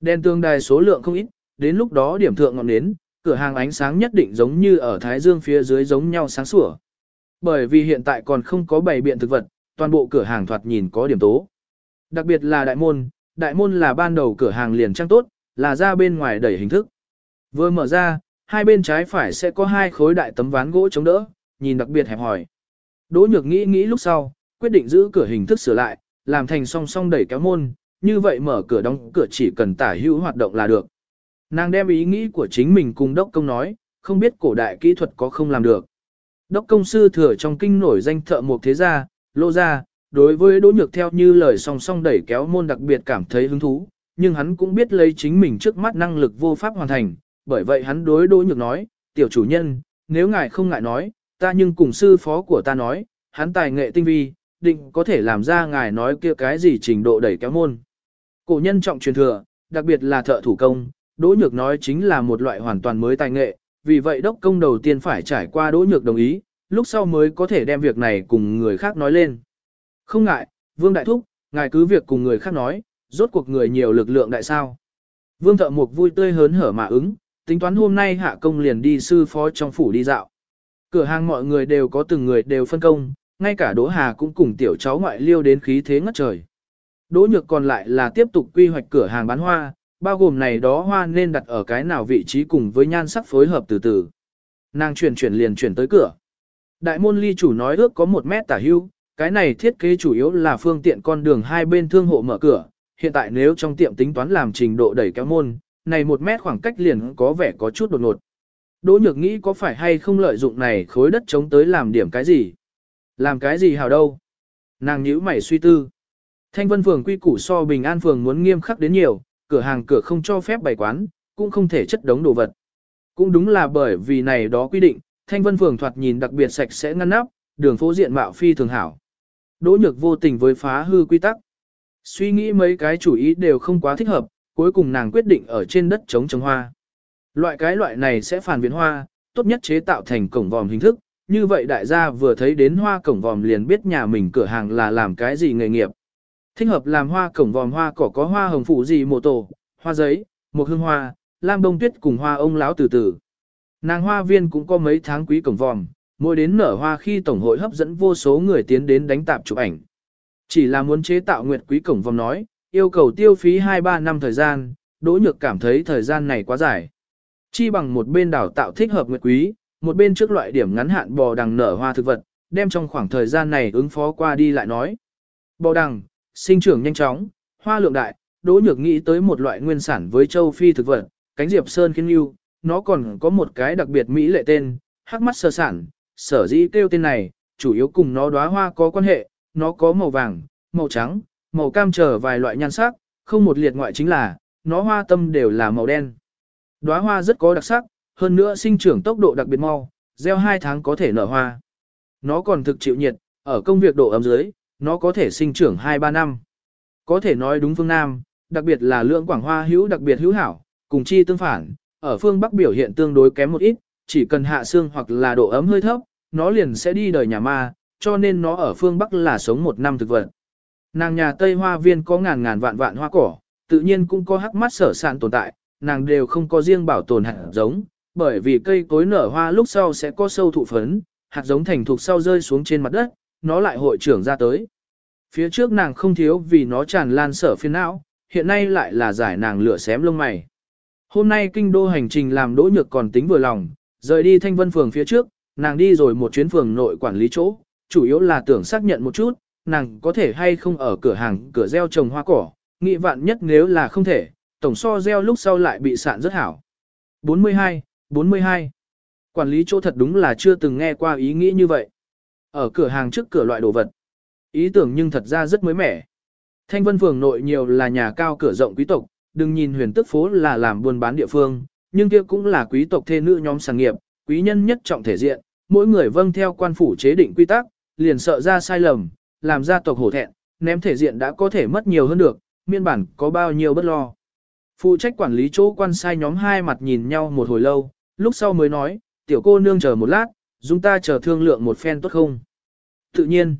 Đèn tương đài số lượng không ít, đến lúc đó điểm thượng ngọn nến, cửa hàng ánh sáng nhất định giống như ở Thái Dương phía dưới giống nhau sáng sủa. Bởi vì hiện tại còn không có bày biện thực vật, toàn bộ cửa hàng thoạt nhìn có điểm tố. Đặc biệt là đại môn, đại môn là ban đầu cửa hàng liền trang tốt, là ra bên ngoài đẩy hình thức. Vừa mở ra, hai bên trái phải sẽ có hai khối đại tấm ván gỗ chống đỡ, nhìn đặc biệt hẹp hỏi. Đỗ nhược nghĩ nghĩ lúc sau, quyết định giữ cửa hình thức sửa lại, làm thành song song đẩy kéo môn, như vậy mở cửa đóng cửa chỉ cần tả hữu hoạt động là được. Nàng đem ý nghĩ của chính mình cùng đốc công nói, không biết cổ đại kỹ thuật có không làm được. Đốc công sư thừa trong kinh nổi danh thợ một thế gia, lô gia, đối với đỗ nhược theo như lời song song đẩy kéo môn đặc biệt cảm thấy hứng thú, nhưng hắn cũng biết lấy chính mình trước mắt năng lực vô pháp hoàn thành, bởi vậy hắn đối đỗ nhược nói, tiểu chủ nhân, nếu ngài không ngại nói, ta nhưng cùng sư phó của ta nói, hắn tài nghệ tinh vi, định có thể làm ra ngài nói kia cái gì trình độ đẩy kéo môn. Cổ nhân trọng truyền thừa, đặc biệt là thợ thủ công, đỗ nhược nói chính là một loại hoàn toàn mới tài nghệ, vì vậy đốc công đầu tiên phải trải qua đỗ nhược đồng ý, lúc sau mới có thể đem việc này cùng người khác nói lên. Không ngại, Vương Đại Thúc, ngài cứ việc cùng người khác nói, rốt cuộc người nhiều lực lượng đại sao. Vương Thợ Mục vui tươi hớn hở mà ứng, tính toán hôm nay hạ công liền đi sư phó trong phủ đi dạo. Cửa hàng mọi người đều có từng người đều phân công, ngay cả Đỗ Hà cũng cùng tiểu cháu ngoại liêu đến khí thế ngất trời. Đỗ Nhược còn lại là tiếp tục quy hoạch cửa hàng bán hoa, bao gồm này đó hoa nên đặt ở cái nào vị trí cùng với nhan sắc phối hợp từ từ. Nàng chuyển chuyển liền chuyển tới cửa. Đại môn ly chủ nói ước có một mét tả hưu, cái này thiết kế chủ yếu là phương tiện con đường hai bên thương hộ mở cửa. Hiện tại nếu trong tiệm tính toán làm trình độ đẩy kéo môn, này một mét khoảng cách liền có vẻ có chút đột ngột. Đỗ nhược nghĩ có phải hay không lợi dụng này khối đất chống tới làm điểm cái gì? Làm cái gì hào đâu? Nàng nhíu mày suy tư. Thanh vân phường quy củ so bình an phường muốn nghiêm khắc đến nhiều, cửa hàng cửa không cho phép bày quán, cũng không thể chất đống đồ vật. Cũng đúng là bởi vì này đó quy định, thanh vân phường thoạt nhìn đặc biệt sạch sẽ ngăn nắp, đường phố diện mạo phi thường hảo. Đỗ nhược vô tình với phá hư quy tắc. Suy nghĩ mấy cái chủ ý đều không quá thích hợp, cuối cùng nàng quyết định ở trên đất chống trồng hoa. Loại cái loại này sẽ phản biến hoa, tốt nhất chế tạo thành cổng vòm hình thức, như vậy đại gia vừa thấy đến hoa cổng vòm liền biết nhà mình cửa hàng là làm cái gì nghề nghiệp. Thích hợp làm hoa cổng vòm hoa cỏ có hoa hồng phụ gì mộ tổ, hoa giấy, một hương hoa, lam đông tuyết cùng hoa ông lão từ từ. Nàng hoa viên cũng có mấy tháng quý cổng vòm, mỗi đến nở hoa khi tổng hội hấp dẫn vô số người tiến đến đánh tạp chụp ảnh. Chỉ là muốn chế tạo nguyệt quý cổng vòm nói, yêu cầu tiêu phí 2-3 năm thời gian, Đỗ Nhược cảm thấy thời gian này quá dài. Chi bằng một bên đào tạo thích hợp nguyệt quý, một bên trước loại điểm ngắn hạn bò đằng nở hoa thực vật, đem trong khoảng thời gian này ứng phó qua đi lại nói. Bò đằng, sinh trưởng nhanh chóng, hoa lượng đại, Đỗ Nhược nghĩ tới một loại nguyên sản với châu Phi thực vật, cánh diệp sơn khiến lưu, nó còn có một cái đặc biệt mỹ lệ tên, hắc mắt sơ sản, sở dĩ kêu tên này, chủ yếu cùng nó đóa hoa có quan hệ, nó có màu vàng, màu trắng, màu cam trở vài loại nhan sắc, không một liệt ngoại chính là, nó hoa tâm đều là màu đen. Đóa hoa rất có đặc sắc, hơn nữa sinh trưởng tốc độ đặc biệt mau, gieo 2 tháng có thể nở hoa. Nó còn thực chịu nhiệt, ở công việc độ ấm dưới, nó có thể sinh trưởng 2-3 năm. Có thể nói đúng phương Nam, đặc biệt là lượng quảng hoa hữu đặc biệt hữu hảo, cùng chi tương phản, ở phương Bắc biểu hiện tương đối kém một ít, chỉ cần hạ xương hoặc là độ ấm hơi thấp, nó liền sẽ đi đời nhà ma, cho nên nó ở phương Bắc là sống một năm thực vật. Nàng nhà Tây Hoa Viên có ngàn ngàn vạn vạn hoa cỏ, tự nhiên cũng có hắc mắt sở sản tồn tại, nàng đều không có riêng bảo tồn hạt giống, bởi vì cây cối nở hoa lúc sau sẽ có sâu thụ phấn, hạt giống thành thục sau rơi xuống trên mặt đất, nó lại hội trưởng ra tới. Phía trước nàng không thiếu vì nó tràn lan sở phiền não, hiện nay lại là giải nàng lửa xém lông mày. Hôm nay kinh đô hành trình làm đỗ nhược còn tính vừa lòng, rời đi thanh vân phường phía trước, nàng đi rồi một chuyến phường nội quản lý chỗ, chủ yếu là tưởng xác nhận một chút, nàng có thể hay không ở cửa hàng cửa gieo trồng hoa cỏ, nghị vạn nhất nếu là không thể, tổng so gieo lúc sau lại bị sạn rất hảo. 42, 42. Quản lý chỗ thật đúng là chưa từng nghe qua ý nghĩ như vậy. Ở cửa hàng trước cửa loại đồ vật. Ý tưởng nhưng thật ra rất mới mẻ. Thanh vân phường nội nhiều là nhà cao cửa rộng quý tộc, đừng nhìn huyền tức phố là làm buôn bán địa phương, nhưng kia cũng là quý tộc thê nữ nhóm sản nghiệp, quý nhân nhất trọng thể diện, mỗi người vâng theo quan phủ chế định quy tắc, liền sợ ra sai lầm, làm gia tộc hổ thẹn, ném thể diện đã có thể mất nhiều hơn được, miên bản có bao nhiêu bất lo. Phụ trách quản lý chỗ quan sai nhóm hai mặt nhìn nhau một hồi lâu, lúc sau mới nói, tiểu cô nương chờ một lát, Dung ta chờ thương lượng một phen tốt không? Tự nhiên,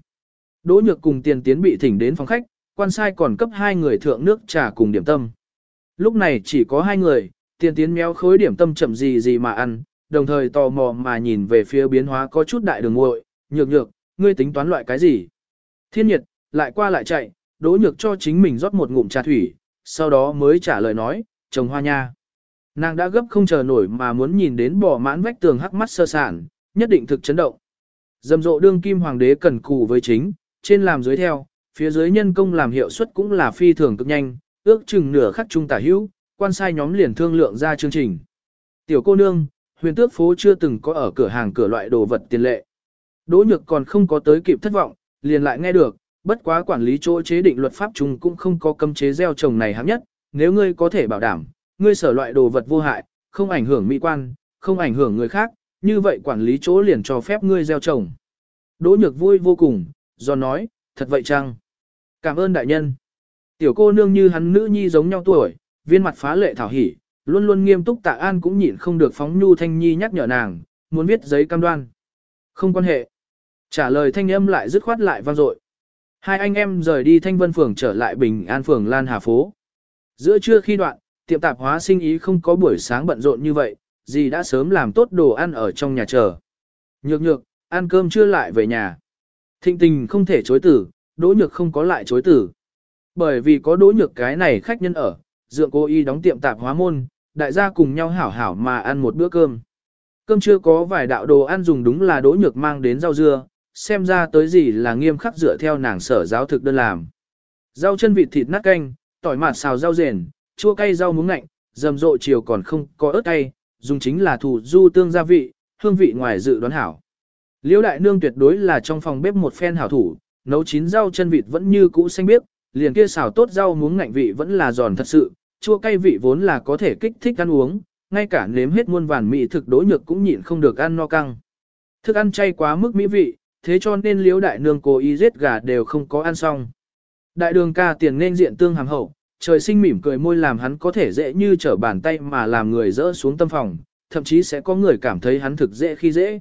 Đỗ Nhược cùng tiền tiến bị thỉnh đến phòng khách, quan sai còn cấp hai người thượng nước trà cùng điểm tâm. Lúc này chỉ có hai người, tiền tiến méo khối điểm tâm chậm gì gì mà ăn, đồng thời tò mò mà nhìn về phía biến hóa có chút đại đường ngội, nhược nhược, ngươi tính toán loại cái gì? Thiên nhiệt, lại qua lại chạy, đỗ nhược cho chính mình rót một ngụm trà thủy, sau đó mới trả lời nói, trồng hoa nha. Nàng đã gấp không chờ nổi mà muốn nhìn đến bỏ mãn vách tường hắc mắt sơ sản, nhất định thực chấn động. Dầm rộ đương kim hoàng đế cần cù với chính, trên làm dưới theo, phía dưới nhân công làm hiệu suất cũng là phi thường cực nhanh, ước chừng nửa khắc trung tả hữu, quan sai nhóm liền thương lượng ra chương trình. Tiểu cô nương, huyền tước phố chưa từng có ở cửa hàng cửa loại đồ vật tiền lệ. Đỗ nhược còn không có tới kịp thất vọng, liền lại nghe được, bất quá quản lý chỗ chế định luật pháp chung cũng không có cấm chế gieo trồng này hạng nhất, nếu ngươi có thể bảo đảm, ngươi sở loại đồ vật vô hại, không ảnh hưởng mỹ quan, không ảnh hưởng người khác, như vậy quản lý chỗ liền cho phép ngươi gieo trồng. Đỗ nhược vui vô cùng, do nói, thật vậy chăng? Cảm ơn đại nhân. Tiểu cô nương như hắn nữ nhi giống nhau tuổi, viên mặt phá lệ thảo hỉ, luôn luôn nghiêm túc tạ an cũng nhịn không được phóng nhu thanh nhi nhắc nhở nàng, muốn viết giấy cam đoan. Không quan hệ. Trả lời thanh âm lại dứt khoát lại vang dội. Hai anh em rời đi thanh vân phường trở lại bình an phường Lan Hà Phố. Giữa trưa khi đoạn, tiệm tạp hóa sinh ý không có buổi sáng bận rộn như vậy, dì đã sớm làm tốt đồ ăn ở trong nhà chờ. Nhược nhược, ăn cơm chưa lại về nhà. Thịnh tình không thể chối tử, đỗ nhược không có lại chối tử. Bởi vì có đỗ nhược cái này khách nhân ở, dượng cô y đóng tiệm tạp hóa môn, đại gia cùng nhau hảo hảo mà ăn một bữa cơm. Cơm chưa có vài đạo đồ ăn dùng đúng là đỗ nhược mang đến rau dưa, xem ra tới gì là nghiêm khắc dựa theo nàng sở giáo thực đơn làm. Rau chân vịt thịt nát canh, tỏi mạt xào rau rền, chua cay rau muống ngạnh, rầm rộ chiều còn không có ớt cay, dùng chính là thủ du tương gia vị, hương vị ngoài dự đoán hảo. Liễu đại nương tuyệt đối là trong phòng bếp một phen hảo thủ, nấu chín rau chân vịt vẫn như cũ xanh biếc, liền kia xào tốt rau muống ngạnh vị vẫn là giòn thật sự, chua cay vị vốn là có thể kích thích ăn uống, ngay cả nếm hết muôn vàn mỹ thực đối nhược cũng nhịn không được ăn no căng. Thức ăn chay quá mức mỹ vị, thế cho nên liễu đại nương cố ý giết gà đều không có ăn xong. Đại đường ca tiền nên diện tương hàm hậu, trời sinh mỉm cười môi làm hắn có thể dễ như trở bàn tay mà làm người dỡ xuống tâm phòng, thậm chí sẽ có người cảm thấy hắn thực dễ khi dễ.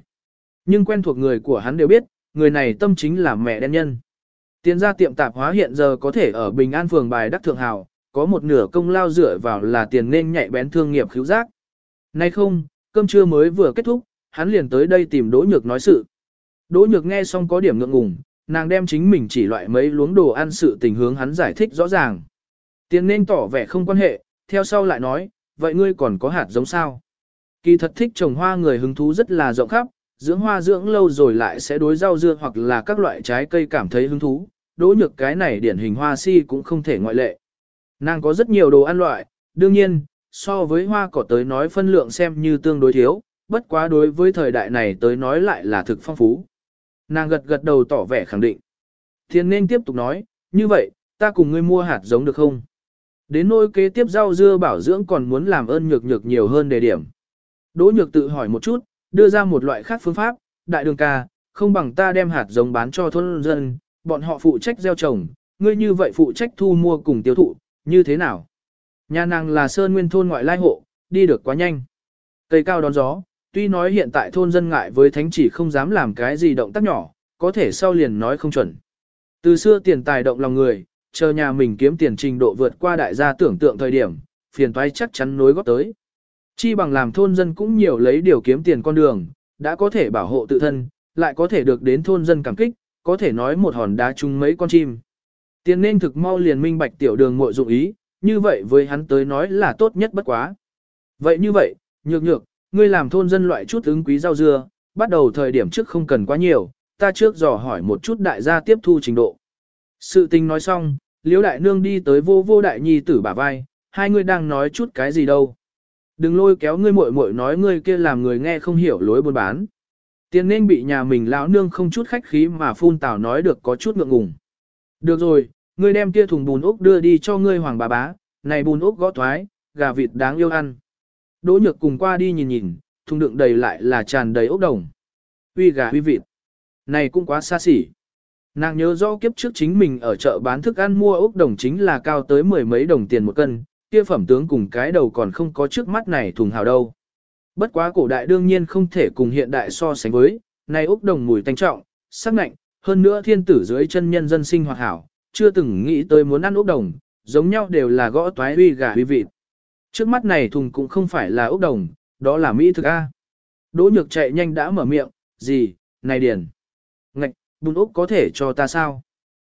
Nhưng quen thuộc người của hắn đều biết, người này tâm chính là mẹ đen nhân. Tiến ra tiệm tạp hóa hiện giờ có thể ở Bình An phường bài đắc thượng hào, có một nửa công lao dựa vào là tiền nên nhạy bén thương nghiệp khíu giác. Nay không, cơm trưa mới vừa kết thúc, hắn liền tới đây tìm Đỗ Nhược nói sự. Đỗ Nhược nghe xong có điểm ngượng ngùng, nàng đem chính mình chỉ loại mấy luống đồ ăn sự tình hướng hắn giải thích rõ ràng. Tiền nên tỏ vẻ không quan hệ, theo sau lại nói, vậy ngươi còn có hạt giống sao? Kỳ thật thích trồng hoa người hứng thú rất là rộng khắp, dưỡng hoa dưỡng lâu rồi lại sẽ đối rau dưa hoặc là các loại trái cây cảm thấy hứng thú, đỗ nhược cái này điển hình hoa si cũng không thể ngoại lệ. Nàng có rất nhiều đồ ăn loại, đương nhiên, so với hoa cỏ tới nói phân lượng xem như tương đối thiếu, bất quá đối với thời đại này tới nói lại là thực phong phú. Nàng gật gật đầu tỏ vẻ khẳng định. Thiên nên tiếp tục nói, như vậy, ta cùng ngươi mua hạt giống được không? Đến nỗi kế tiếp rau dưa bảo dưỡng còn muốn làm ơn nhược nhược nhiều hơn đề điểm. Đỗ nhược tự hỏi một chút, đưa ra một loại khác phương pháp, đại đường ca, không bằng ta đem hạt giống bán cho thôn dân, bọn họ phụ trách gieo trồng, ngươi như vậy phụ trách thu mua cùng tiêu thụ, như thế nào? Nhà nàng là sơn nguyên thôn ngoại lai hộ, đi được quá nhanh. Cây cao đón gió, tuy nói hiện tại thôn dân ngại với thánh chỉ không dám làm cái gì động tác nhỏ, có thể sau liền nói không chuẩn. Từ xưa tiền tài động lòng người, chờ nhà mình kiếm tiền trình độ vượt qua đại gia tưởng tượng thời điểm, phiền toái chắc chắn nối góp tới. Chi bằng làm thôn dân cũng nhiều lấy điều kiếm tiền con đường, đã có thể bảo hộ tự thân, lại có thể được đến thôn dân cảm kích, có thể nói một hòn đá chung mấy con chim. Tiền nên thực mau liền minh bạch tiểu đường muội dụng ý, như vậy với hắn tới nói là tốt nhất bất quá. Vậy như vậy, nhược nhược, ngươi làm thôn dân loại chút ứng quý rau dưa, bắt đầu thời điểm trước không cần quá nhiều, ta trước dò hỏi một chút đại gia tiếp thu trình độ. Sự tình nói xong, liễu đại nương đi tới vô vô đại nhi tử bả vai, hai người đang nói chút cái gì đâu. Đừng lôi kéo ngươi muội muội nói ngươi kia làm người nghe không hiểu lối buôn bán. Tiền nên bị nhà mình lão nương không chút khách khí mà phun tào nói được có chút ngượng ngùng. Được rồi, ngươi đem kia thùng bùn ốc đưa đi cho ngươi hoàng bà bá, này bùn ốc gõ thoái, gà vịt đáng yêu ăn. Đỗ nhược cùng qua đi nhìn nhìn, thùng đựng đầy lại là tràn đầy ốc đồng. Uy gà uy vịt. Này cũng quá xa xỉ. Nàng nhớ rõ kiếp trước chính mình ở chợ bán thức ăn mua ốc đồng chính là cao tới mười mấy đồng tiền một cân, kia phẩm tướng cùng cái đầu còn không có trước mắt này thùng hào đâu. Bất quá cổ đại đương nhiên không thể cùng hiện đại so sánh với, này ốc đồng mùi tanh trọng, sắc nạnh, hơn nữa thiên tử dưới chân nhân dân sinh hoạt hảo, chưa từng nghĩ tới muốn ăn ốc đồng, giống nhau đều là gõ toái uy gà uy vịt. Trước mắt này thùng cũng không phải là ốc đồng, đó là Mỹ thực A. Đỗ nhược chạy nhanh đã mở miệng, gì, này điền. Ngạch, bún ốc có thể cho ta sao?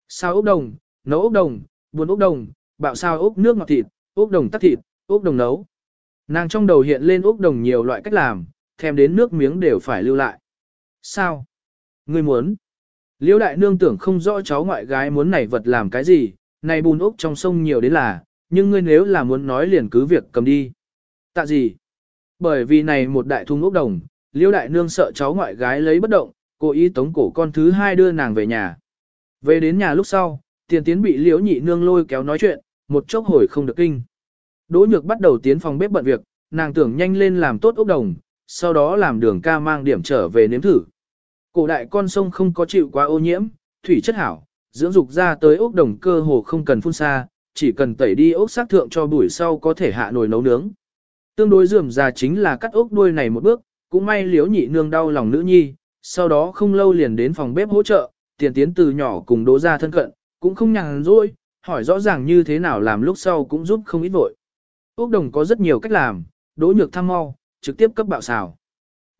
Sao ốc đồng, nấu ốc đồng, buồn ốc đồng, bạo sao ốc nước ngọt thịt, ốc đồng tắt thịt, ốc đồng nấu. Nàng trong đầu hiện lên ốc đồng nhiều loại cách làm, thèm đến nước miếng đều phải lưu lại. Sao? Ngươi muốn? Liễu đại nương tưởng không rõ cháu ngoại gái muốn này vật làm cái gì, này bùn ốc trong sông nhiều đến là, nhưng ngươi nếu là muốn nói liền cứ việc cầm đi. Tạ gì? Bởi vì này một đại thung ốc đồng, liễu đại nương sợ cháu ngoại gái lấy bất động, cố ý tống cổ con thứ hai đưa nàng về nhà. Về đến nhà lúc sau, tiền tiến bị liễu nhị nương lôi kéo nói chuyện, một chốc hồi không được kinh. Đỗ nhược bắt đầu tiến phòng bếp bận việc, nàng tưởng nhanh lên làm tốt ốc đồng, sau đó làm đường ca mang điểm trở về nếm thử. Cổ đại con sông không có chịu quá ô nhiễm, thủy chất hảo, dưỡng dục ra tới ốc đồng cơ hồ không cần phun xa, chỉ cần tẩy đi ốc sát thượng cho buổi sau có thể hạ nồi nấu nướng. Tương đối dườm già chính là cắt ốc đuôi này một bước, cũng may liếu nhị nương đau lòng nữ nhi, sau đó không lâu liền đến phòng bếp hỗ trợ, tiền tiến từ nhỏ cùng đỗ ra thân cận, cũng không nhàn rỗi, hỏi rõ ràng như thế nào làm lúc sau cũng giúp không ít vội. Úc đồng có rất nhiều cách làm, đỗ nhược thăm mau, trực tiếp cấp bạo xào.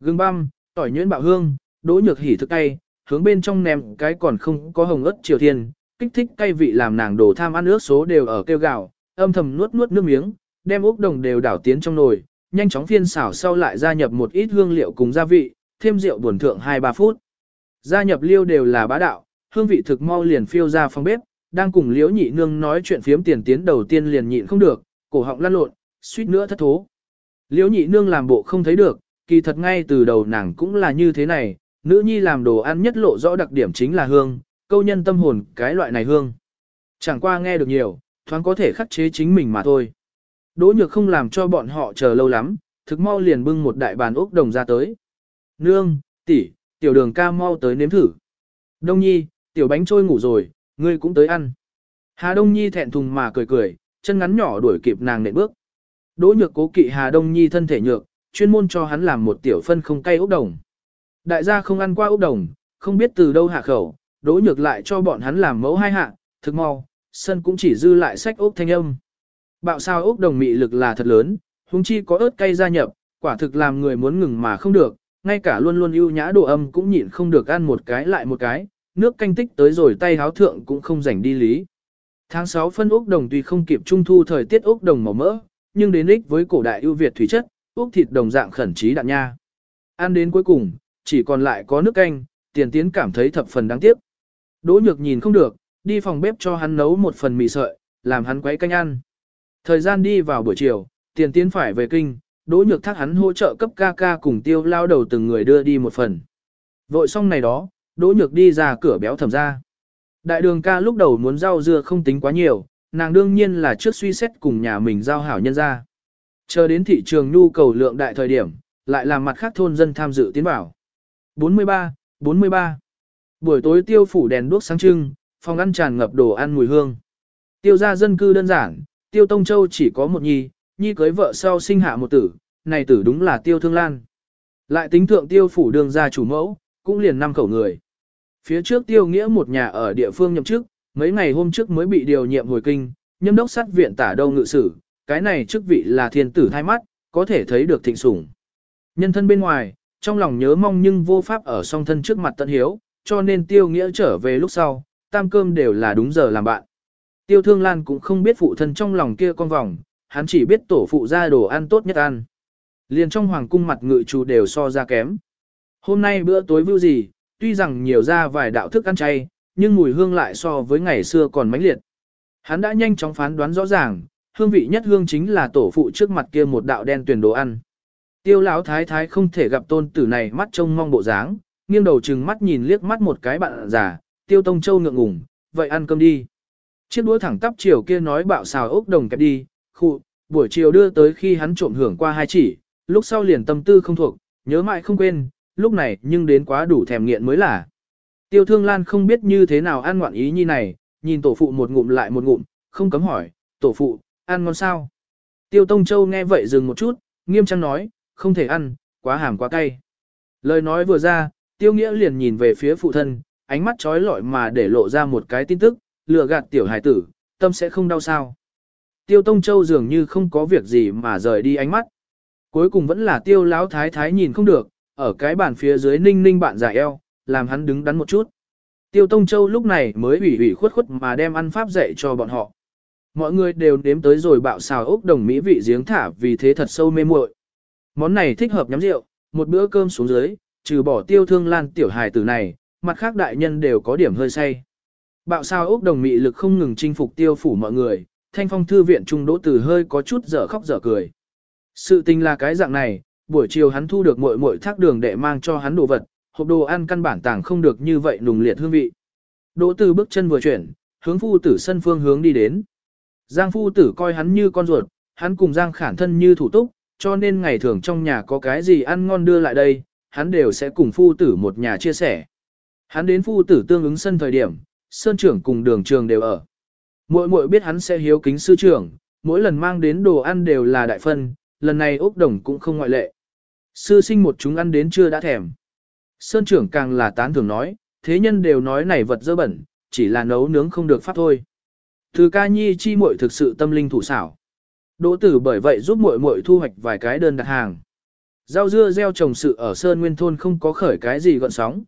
Gừng băm, tỏi nhuyễn bạo hương, đỗ nhược hỉ thức cay, hướng bên trong ném cái còn không có hồng ớt triều thiên, kích thích cay vị làm nàng đồ tham ăn ước số đều ở kêu gạo, âm thầm nuốt nuốt nước miếng, đem úc đồng đều đảo tiến trong nồi, nhanh chóng phiên xào sau lại gia nhập một ít hương liệu cùng gia vị, thêm rượu buồn thượng 2-3 phút. Gia nhập liêu đều là bá đạo, hương vị thực mau liền phiêu ra phòng bếp, đang cùng liễu nhị nương nói chuyện phiếm tiền tiến đầu tiên liền nhịn không được, cổ họng lăn lộn, suýt nữa thất thố. Liễu nhị nương làm bộ không thấy được, kỳ thật ngay từ đầu nàng cũng là như thế này, nữ nhi làm đồ ăn nhất lộ rõ đặc điểm chính là hương, câu nhân tâm hồn cái loại này hương. Chẳng qua nghe được nhiều, thoáng có thể khắc chế chính mình mà thôi. Đỗ nhược không làm cho bọn họ chờ lâu lắm, thực mau liền bưng một đại bàn ốc đồng ra tới. Nương, tỷ, tiểu đường ca mau tới nếm thử. Đông nhi, tiểu bánh trôi ngủ rồi, ngươi cũng tới ăn. Hà Đông Nhi thẹn thùng mà cười cười, chân ngắn nhỏ đuổi kịp nàng nện bước. Đỗ nhược cố kỵ Hà Đông Nhi thân thể nhược, chuyên môn cho hắn làm một tiểu phân không cay ốc đồng. Đại gia không ăn qua ốc đồng, không biết từ đâu hạ khẩu, đỗ nhược lại cho bọn hắn làm mẫu hai hạ, thực mau, sân cũng chỉ dư lại sách ốc thanh âm. Bạo sao ốc đồng mị lực là thật lớn, huống chi có ớt cay gia nhập, quả thực làm người muốn ngừng mà không được, ngay cả luôn luôn ưu nhã đồ âm cũng nhịn không được ăn một cái lại một cái, nước canh tích tới rồi tay háo thượng cũng không rảnh đi lý. Tháng 6 phân úc đồng tuy không kịp trung thu thời tiết úc đồng màu mỡ, nhưng đến ích với cổ đại ưu việt thủy chất, úc thịt đồng dạng khẩn trí đạn nha. Ăn đến cuối cùng, chỉ còn lại có nước canh, tiền tiến cảm thấy thập phần đáng tiếc. Đỗ nhược nhìn không được, đi phòng bếp cho hắn nấu một phần mì sợi, làm hắn quấy canh ăn. Thời gian đi vào buổi chiều, tiền tiến phải về kinh, đỗ nhược thác hắn hỗ trợ cấp ca ca cùng tiêu lao đầu từng người đưa đi một phần. Vội xong này đó, đỗ nhược đi ra cửa béo thẩm ra. Đại đường ca lúc đầu muốn rau dưa không tính quá nhiều, nàng đương nhiên là trước suy xét cùng nhà mình giao hảo nhân ra. Chờ đến thị trường nhu cầu lượng đại thời điểm, lại làm mặt khác thôn dân tham dự tiến bảo. 43, 43. Buổi tối tiêu phủ đèn đuốc sáng trưng, phòng ăn tràn ngập đồ ăn mùi hương. Tiêu gia dân cư đơn giản, tiêu tông châu chỉ có một nhi, nhi cưới vợ sau sinh hạ một tử, này tử đúng là tiêu thương lan. Lại tính thượng tiêu phủ đường gia chủ mẫu, cũng liền năm khẩu người. Phía trước tiêu nghĩa một nhà ở địa phương nhậm chức, mấy ngày hôm trước mới bị điều nhiệm hồi kinh, nhâm đốc sát viện tả đâu ngự sử, cái này chức vị là thiên tử thay mắt, có thể thấy được thịnh sủng. Nhân thân bên ngoài, trong lòng nhớ mong nhưng vô pháp ở song thân trước mặt tận hiếu, cho nên tiêu nghĩa trở về lúc sau, tam cơm đều là đúng giờ làm bạn. Tiêu thương lan cũng không biết phụ thân trong lòng kia con vòng, hắn chỉ biết tổ phụ ra đồ ăn tốt nhất ăn. Liền trong hoàng cung mặt ngự chủ đều so ra kém. Hôm nay bữa tối vưu gì, tuy rằng nhiều ra vài đạo thức ăn chay, nhưng mùi hương lại so với ngày xưa còn mãnh liệt. Hắn đã nhanh chóng phán đoán rõ ràng, hương vị nhất hương chính là tổ phụ trước mặt kia một đạo đen tuyển đồ ăn. Tiêu lão thái thái không thể gặp tôn tử này mắt trông mong bộ dáng, nghiêng đầu chừng mắt nhìn liếc mắt một cái bạn già, tiêu tông châu ngượng ngùng, vậy ăn cơm đi. Chiếc đũa thẳng tắp chiều kia nói bạo xào ốc đồng kẹp đi, khu, buổi chiều đưa tới khi hắn trộm hưởng qua hai chỉ, lúc sau liền tâm tư không thuộc, nhớ mãi không quên, lúc này nhưng đến quá đủ thèm nghiện mới là. Tiêu thương lan không biết như thế nào ăn ngoạn ý như này, nhìn tổ phụ một ngụm lại một ngụm, không cấm hỏi, tổ phụ, ăn ngon sao? Tiêu Tông Châu nghe vậy dừng một chút, nghiêm trang nói, không thể ăn, quá hàm quá cay. Lời nói vừa ra, Tiêu Nghĩa liền nhìn về phía phụ thân, ánh mắt trói lọi mà để lộ ra một cái tin tức, lừa gạt tiểu hải tử, tâm sẽ không đau sao. Tiêu Tông Châu dường như không có việc gì mà rời đi ánh mắt. Cuối cùng vẫn là Tiêu Lão Thái Thái nhìn không được, ở cái bàn phía dưới ninh ninh bạn giả eo, làm hắn đứng đắn một chút. Tiêu Tông Châu lúc này mới ủy ủy khuất khuất mà đem ăn pháp dạy cho bọn họ. Mọi người đều nếm tới rồi bạo xào ốc đồng mỹ vị giếng thả vì thế thật sâu mê muội. Món này thích hợp nhắm rượu, một bữa cơm xuống dưới, trừ bỏ tiêu thương lan tiểu hài tử này, mặt khác đại nhân đều có điểm hơi say. Bạo sao ốc đồng mị lực không ngừng chinh phục tiêu phủ mọi người, thanh phong thư viện trung đỗ từ hơi có chút dở khóc dở cười. Sự tình là cái dạng này, buổi chiều hắn thu được muội muội thác đường để mang cho hắn đồ vật, hộp đồ ăn căn bản tàng không được như vậy nùng liệt hương vị. Đỗ từ bước chân vừa chuyển, hướng phu tử sân phương hướng đi đến. Giang phu tử coi hắn như con ruột, hắn cùng Giang khản thân như thủ túc, cho nên ngày thường trong nhà có cái gì ăn ngon đưa lại đây, hắn đều sẽ cùng phu tử một nhà chia sẻ. Hắn đến phu tử tương ứng sân thời điểm, sơn trưởng cùng đường trường đều ở. Mỗi mỗi biết hắn sẽ hiếu kính sư trưởng, mỗi lần mang đến đồ ăn đều là đại phân, lần này Úc Đồng cũng không ngoại lệ. Sư sinh một chúng ăn đến chưa đã thèm. Sơn trưởng càng là tán thường nói, thế nhân đều nói này vật dơ bẩn, chỉ là nấu nướng không được pháp thôi. Từ ca nhi chi muội thực sự tâm linh thủ xảo. Đỗ tử bởi vậy giúp muội muội thu hoạch vài cái đơn đặt hàng. Rau dưa gieo trồng sự ở Sơn Nguyên Thôn không có khởi cái gì gọn sóng.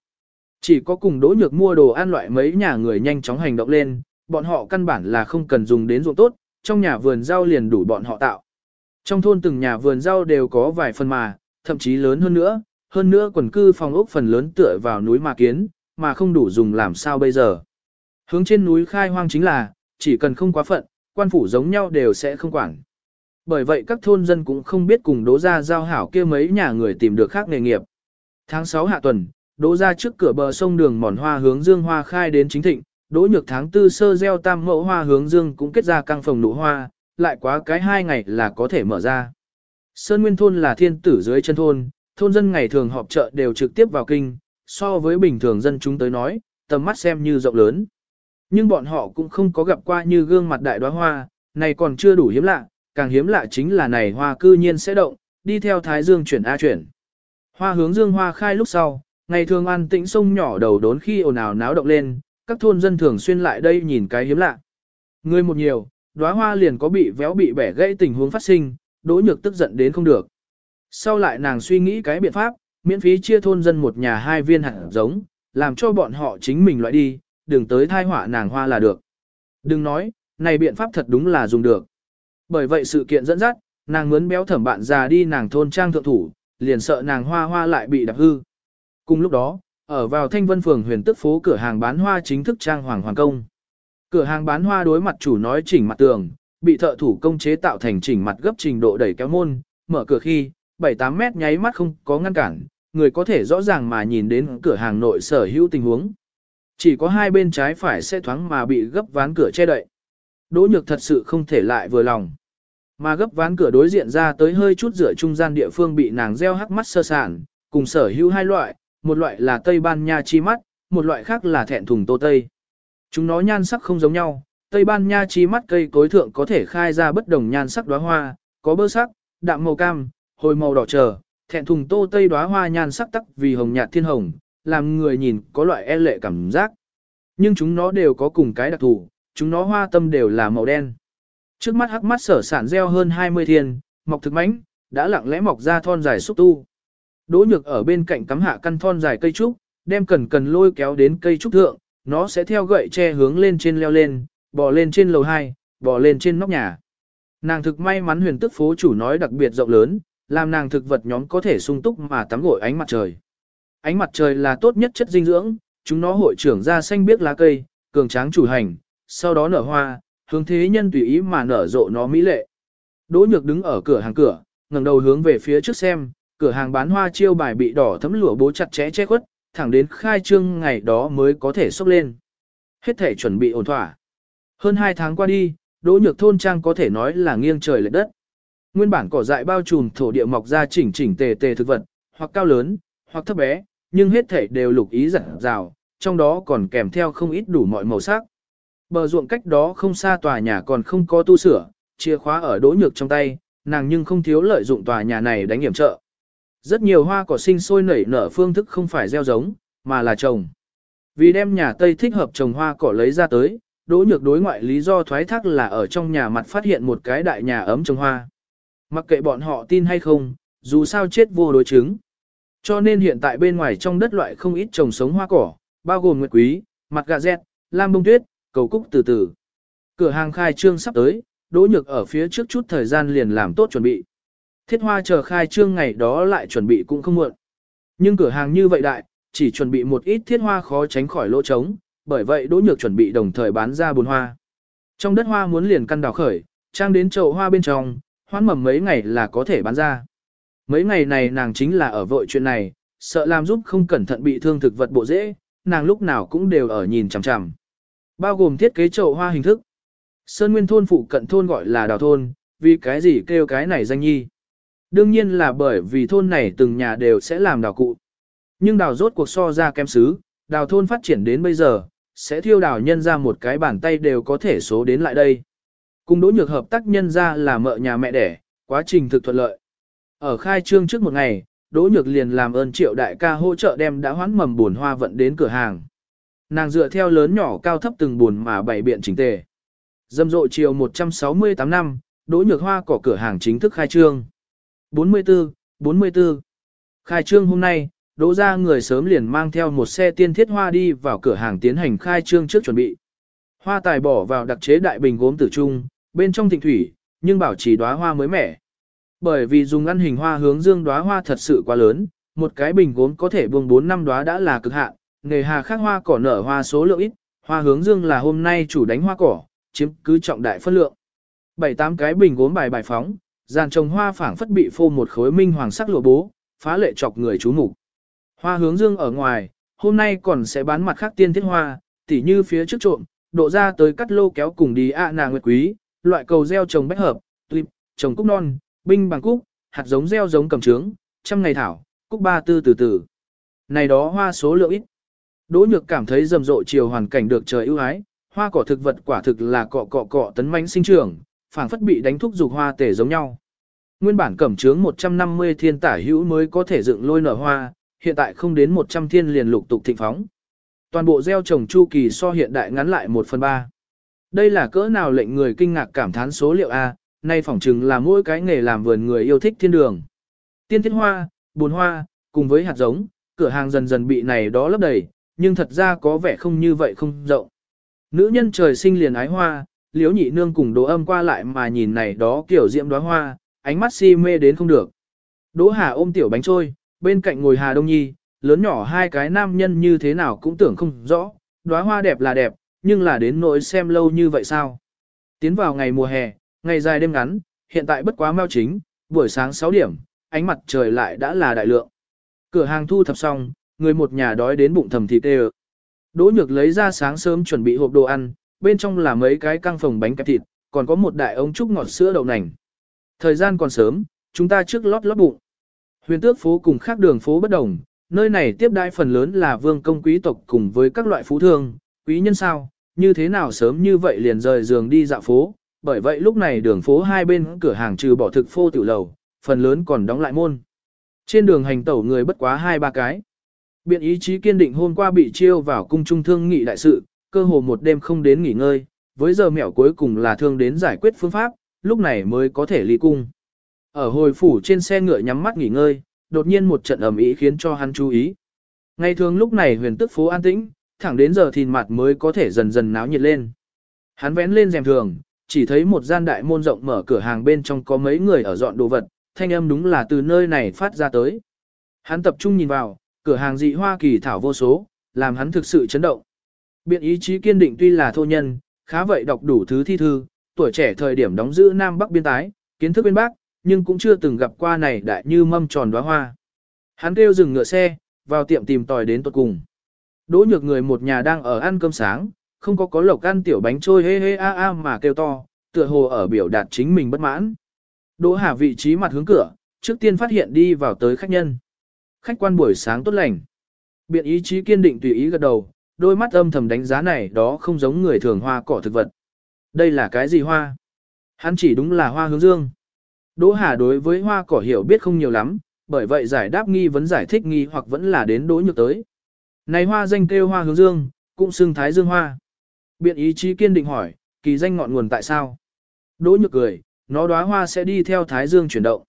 Chỉ có cùng đỗ nhược mua đồ ăn loại mấy nhà người nhanh chóng hành động lên, bọn họ căn bản là không cần dùng đến ruộng tốt, trong nhà vườn rau liền đủ bọn họ tạo. Trong thôn từng nhà vườn rau đều có vài phần mà, thậm chí lớn hơn nữa, hơn nữa quần cư phòng ốc phần lớn tựa vào núi mà kiến, mà không đủ dùng làm sao bây giờ. Hướng trên núi khai hoang chính là, chỉ cần không quá phận, quan phủ giống nhau đều sẽ không quản. Bởi vậy các thôn dân cũng không biết cùng đố ra giao hảo kia mấy nhà người tìm được khác nghề nghiệp. Tháng 6 hạ tuần, đố ra trước cửa bờ sông đường mòn hoa hướng dương hoa khai đến chính thịnh, đỗ nhược tháng tư sơ gieo tam mẫu hoa hướng dương cũng kết ra căng phòng nụ hoa, lại quá cái hai ngày là có thể mở ra. Sơn Nguyên thôn là thiên tử dưới chân thôn, thôn dân ngày thường họp chợ đều trực tiếp vào kinh, so với bình thường dân chúng tới nói, tầm mắt xem như rộng lớn. Nhưng bọn họ cũng không có gặp qua như gương mặt đại đóa hoa, này còn chưa đủ hiếm lạ, càng hiếm lạ chính là này hoa cư nhiên sẽ động, đi theo thái dương chuyển A chuyển. Hoa hướng dương hoa khai lúc sau, Ngày thường an tĩnh sông nhỏ đầu đốn khi ồn ào náo động lên, các thôn dân thường xuyên lại đây nhìn cái hiếm lạ. Người một nhiều, đóa hoa liền có bị véo bị bẻ gãy tình huống phát sinh, đỗ nhược tức giận đến không được. Sau lại nàng suy nghĩ cái biện pháp, miễn phí chia thôn dân một nhà hai viên hạt giống, làm cho bọn họ chính mình loại đi, đừng tới thai họa nàng hoa là được. Đừng nói, này biện pháp thật đúng là dùng được. Bởi vậy sự kiện dẫn dắt, nàng muốn béo thẩm bạn già đi nàng thôn trang thượng thủ, liền sợ nàng hoa hoa lại bị đập hư. Cùng lúc đó, ở vào thanh vân phường huyền tức phố cửa hàng bán hoa chính thức trang hoàng hoàng công. Cửa hàng bán hoa đối mặt chủ nói chỉnh mặt tường, bị thợ thủ công chế tạo thành chỉnh mặt gấp trình độ đẩy kéo môn, mở cửa khi, 7-8 mét nháy mắt không có ngăn cản, người có thể rõ ràng mà nhìn đến cửa hàng nội sở hữu tình huống. Chỉ có hai bên trái phải sẽ thoáng mà bị gấp ván cửa che đậy. Đỗ nhược thật sự không thể lại vừa lòng. Mà gấp ván cửa đối diện ra tới hơi chút rửa trung gian địa phương bị nàng gieo hắc mắt sơ sản, cùng sở hữu hai loại, một loại là Tây Ban Nha chi mắt, một loại khác là thẹn thùng tô Tây. Chúng nó nhan sắc không giống nhau, Tây Ban Nha chi mắt cây cối thượng có thể khai ra bất đồng nhan sắc đóa hoa, có bơ sắc, đạm màu cam, hồi màu đỏ chờ, thẹn thùng tô Tây đóa hoa nhan sắc tắc vì hồng nhạt thiên hồng, làm người nhìn có loại e lệ cảm giác. Nhưng chúng nó đều có cùng cái đặc thù, chúng nó hoa tâm đều là màu đen. Trước mắt hắc mắt sở sản gieo hơn 20 thiên, mọc thực mãnh, đã lặng lẽ mọc ra thon dài xúc tu. Đỗ nhược ở bên cạnh cắm hạ căn thon dài cây trúc, đem cần cần lôi kéo đến cây trúc thượng, nó sẽ theo gậy che hướng lên trên leo lên, bò lên trên lầu 2, bò lên trên nóc nhà. Nàng thực may mắn huyền tức phố chủ nói đặc biệt rộng lớn, làm nàng thực vật nhóm có thể sung túc mà tắm gội ánh mặt trời. Ánh mặt trời là tốt nhất chất dinh dưỡng, chúng nó hội trưởng ra xanh biếc lá cây, cường tráng chủ hành, sau đó nở hoa, hướng thế nhân tùy ý mà nở rộ nó mỹ lệ. Đỗ Nhược đứng ở cửa hàng cửa, ngẩng đầu hướng về phía trước xem, cửa hàng bán hoa chiêu bài bị đỏ thấm lụa bố chặt chẽ che khuất, thẳng đến khai trương ngày đó mới có thể sốc lên. Hết thể chuẩn bị ổn thỏa. Hơn 2 tháng qua đi, Đỗ Nhược thôn trang có thể nói là nghiêng trời lệch đất. Nguyên bản cỏ dại bao trùm thổ địa mọc ra chỉnh chỉnh tề tề thực vật, hoặc cao lớn, hoặc thấp bé, nhưng hết thể đều lục ý rạng rào, trong đó còn kèm theo không ít đủ mọi màu sắc. Bờ ruộng cách đó không xa tòa nhà còn không có tu sửa, chìa khóa ở đỗ nhược trong tay, nàng nhưng không thiếu lợi dụng tòa nhà này đánh hiểm trợ. Rất nhiều hoa cỏ sinh sôi nảy nở phương thức không phải gieo giống, mà là trồng. Vì đem nhà Tây thích hợp trồng hoa cỏ lấy ra tới, đỗ nhược đối ngoại lý do thoái thác là ở trong nhà mặt phát hiện một cái đại nhà ấm trồng hoa. Mặc kệ bọn họ tin hay không, dù sao chết vô đối chứng. Cho nên hiện tại bên ngoài trong đất loại không ít trồng sống hoa cỏ, bao gồm nguyệt quý, mặt gà dẹt, lam bông tuyết, cầu cúc từ từ. Cửa hàng khai trương sắp tới, đỗ nhược ở phía trước chút thời gian liền làm tốt chuẩn bị. Thiết hoa chờ khai trương ngày đó lại chuẩn bị cũng không muộn. Nhưng cửa hàng như vậy đại, chỉ chuẩn bị một ít thiết hoa khó tránh khỏi lỗ trống, bởi vậy đỗ nhược chuẩn bị đồng thời bán ra bồn hoa. Trong đất hoa muốn liền căn đào khởi, trang đến chậu hoa bên trong, hoán mầm mấy ngày là có thể bán ra. Mấy ngày này nàng chính là ở vội chuyện này, sợ làm giúp không cẩn thận bị thương thực vật bộ dễ, nàng lúc nào cũng đều ở nhìn chằm chằm. Bao gồm thiết kế chậu hoa hình thức. Sơn Nguyên thôn phụ cận thôn gọi là đào thôn, vì cái gì kêu cái này danh nhi. Đương nhiên là bởi vì thôn này từng nhà đều sẽ làm đào cụ. Nhưng đào rốt cuộc so ra kém xứ, đào thôn phát triển đến bây giờ, sẽ thiêu đào nhân ra một cái bàn tay đều có thể số đến lại đây. Cùng đỗ nhược hợp tác nhân ra là mợ nhà mẹ đẻ, quá trình thực thuận lợi. Ở khai trương trước một ngày, đỗ nhược liền làm ơn triệu đại ca hỗ trợ đem đã hoán mầm buồn hoa vận đến cửa hàng. Nàng dựa theo lớn nhỏ cao thấp từng buồn mà bày biện chỉnh tề. Dâm dội chiều 168 năm, đỗ nhược hoa cỏ cửa hàng chính thức khai trương. 44, 44. Khai trương hôm nay, đỗ ra người sớm liền mang theo một xe tiên thiết hoa đi vào cửa hàng tiến hành khai trương trước chuẩn bị. Hoa tài bỏ vào đặc chế đại bình gốm tử trung, bên trong thịnh thủy, nhưng bảo trì đóa hoa mới mẻ. Bởi vì dùng ăn hình hoa hướng dương đóa hoa thật sự quá lớn, một cái bình gốm có thể buông 4 năm đóa đã là cực hạn, nghề hà khác hoa cỏ nở hoa số lượng ít, hoa hướng dương là hôm nay chủ đánh hoa cỏ, chiếm cứ trọng đại phân lượng. Bảy tám cái bình gốm bài bài phóng, dàn trồng hoa phảng phất bị phô một khối minh hoàng sắc lụa bố, phá lệ chọc người chú mục. Hoa hướng dương ở ngoài, hôm nay còn sẽ bán mặt khác tiên thiết hoa, tỉ như phía trước trộm, độ ra tới cắt lô kéo cùng đi ạ à nàng nguyệt quý, loại cầu gieo trồng bách hợp, tulip, trồng cúc non, binh bằng cúc, hạt giống gieo giống cầm trướng, trăm ngày thảo, cúc ba tư từ từ. Này đó hoa số lượng ít. Đỗ nhược cảm thấy rầm rộ chiều hoàn cảnh được trời ưu ái, hoa cỏ thực vật quả thực là cọ cọ cọ tấn mãnh sinh trưởng, phảng phất bị đánh thúc dục hoa tể giống nhau. Nguyên bản cẩm chướng 150 thiên tả hữu mới có thể dựng lôi nở hoa, hiện tại không đến 100 thiên liền lục tục thịnh phóng. Toàn bộ gieo trồng chu kỳ so hiện đại ngắn lại 1 phần 3. Đây là cỡ nào lệnh người kinh ngạc cảm thán số liệu A, nay phỏng chừng là mỗi cái nghề làm vườn người yêu thích thiên đường. Tiên thiết hoa, bồn hoa, cùng với hạt giống, cửa hàng dần dần bị này đó lấp đầy, nhưng thật ra có vẻ không như vậy không rộng. Nữ nhân trời sinh liền ái hoa, Liễu nhị nương cùng đỗ âm qua lại mà nhìn này đó kiểu diễm đóa hoa, ánh mắt si mê đến không được. Đỗ Hà ôm tiểu bánh trôi, bên cạnh ngồi Hà Đông Nhi, lớn nhỏ hai cái nam nhân như thế nào cũng tưởng không rõ, đóa hoa đẹp là đẹp, nhưng là đến nỗi xem lâu như vậy sao. Tiến vào ngày mùa hè, ngày dài đêm ngắn, hiện tại bất quá mau chính, buổi sáng 6 điểm, ánh mặt trời lại đã là đại lượng. Cửa hàng thu thập xong, người một nhà đói đến bụng thầm thịt tê Đỗ nhược lấy ra sáng sớm chuẩn bị hộp đồ ăn, bên trong là mấy cái căng phồng bánh kẹp thịt, còn có một đại ống trúc ngọt sữa đậu nành. Thời gian còn sớm, chúng ta trước lót lót bụng. Huyền tước phố cùng khác đường phố bất đồng, nơi này tiếp đãi phần lớn là vương công quý tộc cùng với các loại phú thương, quý nhân sao, như thế nào sớm như vậy liền rời giường đi dạo phố, bởi vậy lúc này đường phố hai bên cửa hàng trừ bỏ thực phô tiểu lầu, phần lớn còn đóng lại môn. Trên đường hành tẩu người bất quá hai ba cái. Biện ý chí kiên định hôm qua bị chiêu vào cung trung thương nghị đại sự, cơ hồ một đêm không đến nghỉ ngơi, với giờ mẹo cuối cùng là thương đến giải quyết phương pháp, lúc này mới có thể ly cung. Ở hồi phủ trên xe ngựa nhắm mắt nghỉ ngơi, đột nhiên một trận ẩm ý khiến cho hắn chú ý. Ngày thường lúc này huyền tức phố an tĩnh, thẳng đến giờ thìn mặt mới có thể dần dần náo nhiệt lên. Hắn vén lên rèm thường, chỉ thấy một gian đại môn rộng mở cửa hàng bên trong có mấy người ở dọn đồ vật, thanh âm đúng là từ nơi này phát ra tới. Hắn tập trung nhìn vào, cửa hàng dị hoa kỳ thảo vô số, làm hắn thực sự chấn động. Biện ý chí kiên định tuy là thô nhân, khá vậy đọc đủ thứ thi thư, tuổi trẻ thời điểm đóng giữ Nam Bắc biên tái, kiến thức bên Bắc, nhưng cũng chưa từng gặp qua này đại như mâm tròn đóa hoa. Hắn kêu dừng ngựa xe, vào tiệm tìm tòi đến tuột cùng. Đỗ nhược người một nhà đang ở ăn cơm sáng, không có có lộc ăn tiểu bánh trôi hê hê a a mà kêu to, tựa hồ ở biểu đạt chính mình bất mãn. Đỗ Hà vị trí mặt hướng cửa, trước tiên phát hiện đi vào tới khách nhân. Khách quan buổi sáng tốt lành. Biện ý chí kiên định tùy ý gật đầu, đôi mắt âm thầm đánh giá này đó không giống người thường hoa cỏ thực vật. Đây là cái gì hoa? Hắn chỉ đúng là hoa hướng dương. Đỗ Hà đối với hoa cỏ hiểu biết không nhiều lắm, bởi vậy giải đáp nghi vấn giải thích nghi hoặc vẫn là đến đỗ nhược tới. Này hoa danh kêu hoa hướng dương, cũng xưng thái dương hoa. Biện ý chí kiên định hỏi, kỳ danh ngọn nguồn tại sao? Đỗ nhược cười, nó đóa hoa sẽ đi theo thái dương chuyển động.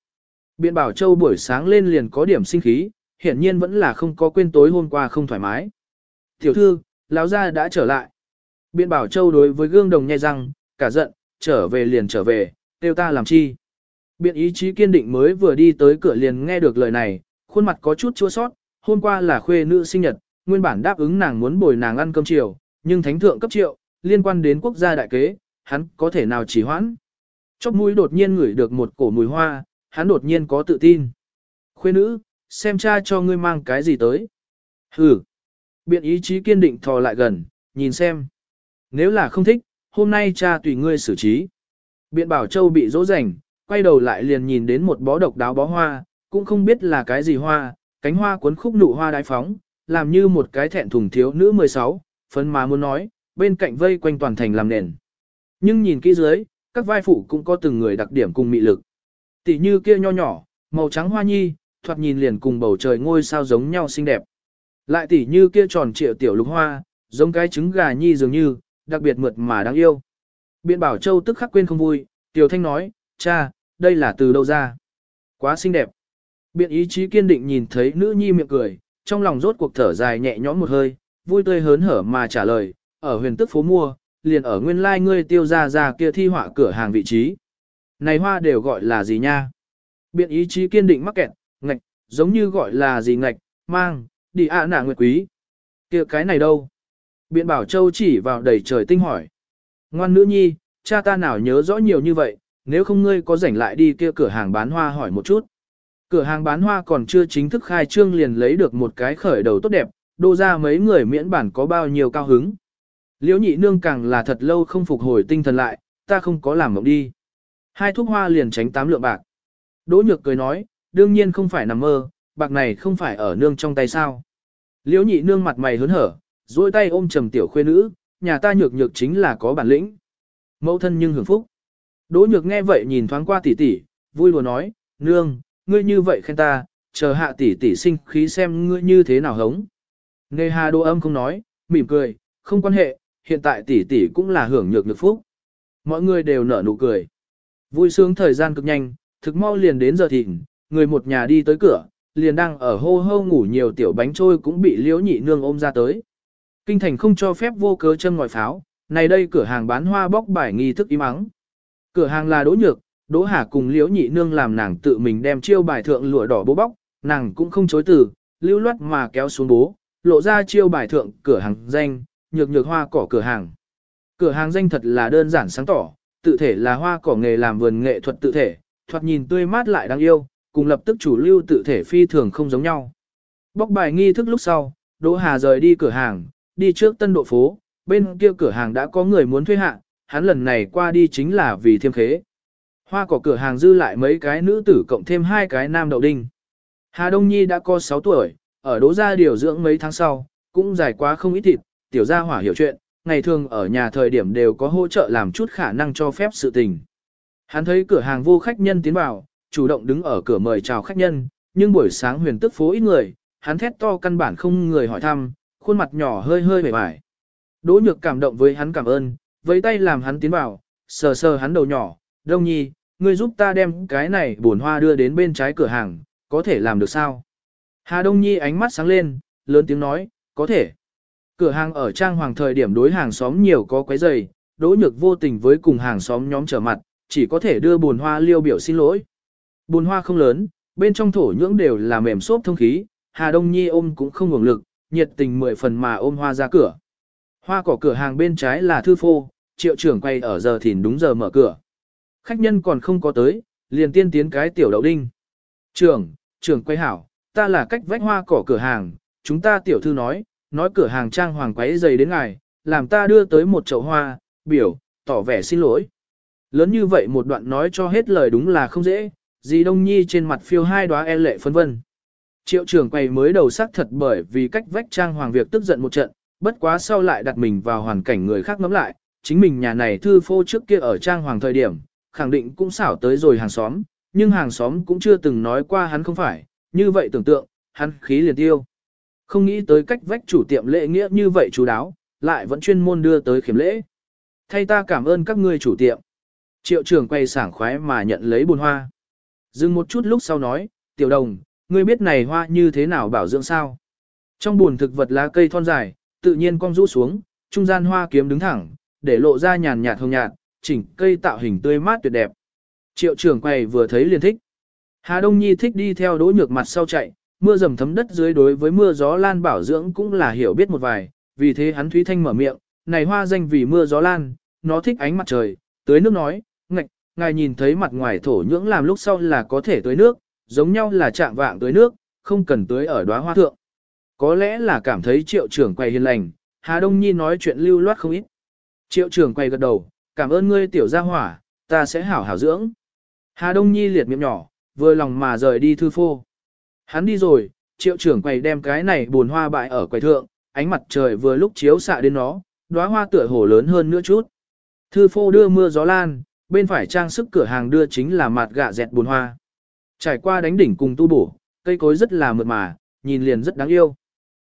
Biện bảo châu buổi sáng lên liền có điểm sinh khí, hiển nhiên vẫn là không có quên tối hôm qua không thoải mái. Tiểu thư, lão gia đã trở lại. Biện bảo châu đối với gương đồng nhai răng, cả giận, trở về liền trở về, tiêu ta làm chi. Biện ý chí kiên định mới vừa đi tới cửa liền nghe được lời này, khuôn mặt có chút chua sót, hôm qua là khuê nữ sinh nhật, nguyên bản đáp ứng nàng muốn bồi nàng ăn cơm chiều, nhưng thánh thượng cấp triệu, liên quan đến quốc gia đại kế, hắn có thể nào chỉ hoãn. Chóp mũi đột nhiên ngửi được một cổ mùi hoa, hắn đột nhiên có tự tin. Khuê nữ, xem cha cho ngươi mang cái gì tới. Hừ. Biện ý chí kiên định thò lại gần, nhìn xem. Nếu là không thích, hôm nay cha tùy ngươi xử trí. Biện bảo châu bị dỗ rảnh, quay đầu lại liền nhìn đến một bó độc đáo bó hoa, cũng không biết là cái gì hoa, cánh hoa cuốn khúc nụ hoa đái phóng, làm như một cái thẹn thùng thiếu nữ 16, phấn má muốn nói, bên cạnh vây quanh toàn thành làm nền. Nhưng nhìn kỹ dưới, các vai phụ cũng có từng người đặc điểm cùng mị lực. Tỷ như kia nho nhỏ, màu trắng hoa nhi, thoạt nhìn liền cùng bầu trời ngôi sao giống nhau xinh đẹp. Lại tỷ như kia tròn trịa tiểu lục hoa, giống cái trứng gà nhi dường như, đặc biệt mượt mà đáng yêu. Biện bảo châu tức khắc quên không vui, tiểu thanh nói, cha, đây là từ đâu ra? Quá xinh đẹp. Biện ý chí kiên định nhìn thấy nữ nhi miệng cười, trong lòng rốt cuộc thở dài nhẹ nhõm một hơi, vui tươi hớn hở mà trả lời, ở huyền tức phố mua, liền ở nguyên lai like ngươi tiêu ra ra kia thi họa cửa hàng vị trí. Này hoa đều gọi là gì nha? Biện ý chí kiên định mắc kẹt, ngạch, giống như gọi là gì ngạch, mang, đi ạ à nạ nguyệt quý. kia cái này đâu? Biện bảo châu chỉ vào đầy trời tinh hỏi. Ngoan nữ nhi, cha ta nào nhớ rõ nhiều như vậy, nếu không ngươi có rảnh lại đi kia cửa hàng bán hoa hỏi một chút. Cửa hàng bán hoa còn chưa chính thức khai trương liền lấy được một cái khởi đầu tốt đẹp, đô ra mấy người miễn bản có bao nhiêu cao hứng. Liễu nhị nương càng là thật lâu không phục hồi tinh thần lại, ta không có làm mộng đi. Hai thuốc hoa liền tránh tám lượng bạc. Đỗ nhược cười nói, đương nhiên không phải nằm mơ, bạc này không phải ở nương trong tay sao. Liễu nhị nương mặt mày hớn hở, duỗi tay ôm trầm tiểu khuê nữ, nhà ta nhược nhược chính là có bản lĩnh. Mẫu thân nhưng hưởng phúc. Đỗ nhược nghe vậy nhìn thoáng qua tỷ tỷ, vui lùa nói, nương, ngươi như vậy khen ta, chờ hạ tỷ tỷ sinh khí xem ngươi như thế nào hống. Nghe hà đô âm không nói, mỉm cười, không quan hệ, hiện tại tỷ tỷ cũng là hưởng nhược nhược phúc. Mọi người đều nở nụ cười. Vui sướng thời gian cực nhanh, thực mau liền đến giờ thịnh, người một nhà đi tới cửa, liền đang ở hô hô ngủ nhiều tiểu bánh trôi cũng bị liễu nhị nương ôm ra tới. Kinh thành không cho phép vô cớ châm ngòi pháo, này đây cửa hàng bán hoa bóc bài nghi thức im ắng. Cửa hàng là đỗ nhược, đỗ hà cùng liễu nhị nương làm nàng tự mình đem chiêu bài thượng lụa đỏ bố bóc, nàng cũng không chối từ, lưu loát mà kéo xuống bố, lộ ra chiêu bài thượng cửa hàng danh, nhược nhược hoa cỏ cửa hàng. Cửa hàng danh thật là đơn giản sáng tỏ, tự thể là hoa cỏ nghề làm vườn nghệ thuật tự thể, thoạt nhìn tươi mát lại đáng yêu, cùng lập tức chủ lưu tự thể phi thường không giống nhau. Bóc bài nghi thức lúc sau, Đỗ Hà rời đi cửa hàng, đi trước tân độ phố, bên kia cửa hàng đã có người muốn thuê hạ, hắn lần này qua đi chính là vì thiêm khế. Hoa cỏ cửa hàng dư lại mấy cái nữ tử cộng thêm hai cái nam đậu đinh. Hà Đông Nhi đã có 6 tuổi, ở đỗ gia điều dưỡng mấy tháng sau, cũng dài quá không ít thịt, tiểu gia hỏa hiểu chuyện, ngày thường ở nhà thời điểm đều có hỗ trợ làm chút khả năng cho phép sự tình. Hắn thấy cửa hàng vô khách nhân tiến vào, chủ động đứng ở cửa mời chào khách nhân, nhưng buổi sáng huyền tức phố ít người, hắn thét to căn bản không người hỏi thăm, khuôn mặt nhỏ hơi hơi bề bải. Đỗ nhược cảm động với hắn cảm ơn, với tay làm hắn tiến vào, sờ sờ hắn đầu nhỏ, đông nhi, ngươi giúp ta đem cái này bồn hoa đưa đến bên trái cửa hàng, có thể làm được sao? Hà Đông Nhi ánh mắt sáng lên, lớn tiếng nói, có thể. Cửa hàng ở trang hoàng thời điểm đối hàng xóm nhiều có quấy giày, đỗ nhược vô tình với cùng hàng xóm nhóm trở mặt, chỉ có thể đưa bồn hoa liêu biểu xin lỗi. Bồn hoa không lớn, bên trong thổ nhưỡng đều là mềm xốp thông khí, Hà Đông Nhi ôm cũng không ngủng lực, nhiệt tình mười phần mà ôm hoa ra cửa. Hoa cỏ cửa hàng bên trái là thư phô, triệu trưởng quay ở giờ thìn đúng giờ mở cửa. Khách nhân còn không có tới, liền tiên tiến cái tiểu đậu đinh. Trưởng, trưởng quay hảo, ta là cách vách hoa cỏ cửa hàng, chúng ta tiểu thư nói, nói cửa hàng trang hoàng quấy dày đến ngài, làm ta đưa tới một chậu hoa, biểu, tỏ vẻ xin lỗi. Lớn như vậy một đoạn nói cho hết lời đúng là không dễ, dì Đông Nhi trên mặt phiêu hai đóa e lệ phân vân. Triệu trưởng quầy mới đầu sắc thật bởi vì cách vách trang hoàng việc tức giận một trận, bất quá sau lại đặt mình vào hoàn cảnh người khác ngắm lại, chính mình nhà này thư phô trước kia ở trang hoàng thời điểm, khẳng định cũng xảo tới rồi hàng xóm, nhưng hàng xóm cũng chưa từng nói qua hắn không phải, như vậy tưởng tượng, hắn khí liền tiêu. Không nghĩ tới cách vách chủ tiệm lễ nghĩa như vậy chú đáo, lại vẫn chuyên môn đưa tới khiểm lễ. Thay ta cảm ơn các ngươi chủ tiệm. Triệu trưởng quay sảng khoái mà nhận lấy bồn hoa. Dừng một chút lúc sau nói, tiểu đồng, ngươi biết này hoa như thế nào bảo dưỡng sao? Trong buồn thực vật lá cây thon dài, tự nhiên cong rũ xuống, trung gian hoa kiếm đứng thẳng, để lộ ra nhàn nhạt hồng nhạt, chỉnh cây tạo hình tươi mát tuyệt đẹp. Triệu trưởng quầy vừa thấy liền thích. Hà Đông Nhi thích đi theo đỗ nhược mặt sau chạy, mưa dầm thấm đất dưới đối với mưa gió lan bảo dưỡng cũng là hiểu biết một vài, vì thế hắn Thúy Thanh mở miệng, này hoa danh vì mưa gió lan, nó thích ánh mặt trời, tưới nước nói, ngài nhìn thấy mặt ngoài thổ nhưỡng làm lúc sau là có thể tưới nước, giống nhau là chạm vạng tưới nước, không cần tưới ở đóa hoa thượng. Có lẽ là cảm thấy triệu trưởng quầy hiền lành, Hà Đông Nhi nói chuyện lưu loát không ít. Triệu trưởng quầy gật đầu, cảm ơn ngươi tiểu gia hỏa, ta sẽ hảo hảo dưỡng. Hà Đông Nhi liệt miệng nhỏ, vừa lòng mà rời đi thư phô. Hắn đi rồi, triệu trưởng quầy đem cái này buồn hoa bại ở quầy thượng, ánh mặt trời vừa lúc chiếu xạ đến nó, đóa hoa tựa hồ lớn hơn nữa chút. Thư phô đưa mưa gió lan, bên phải trang sức cửa hàng đưa chính là mặt gạ dẹt bùn hoa. Trải qua đánh đỉnh cùng tu bổ, cây cối rất là mượt mà, nhìn liền rất đáng yêu.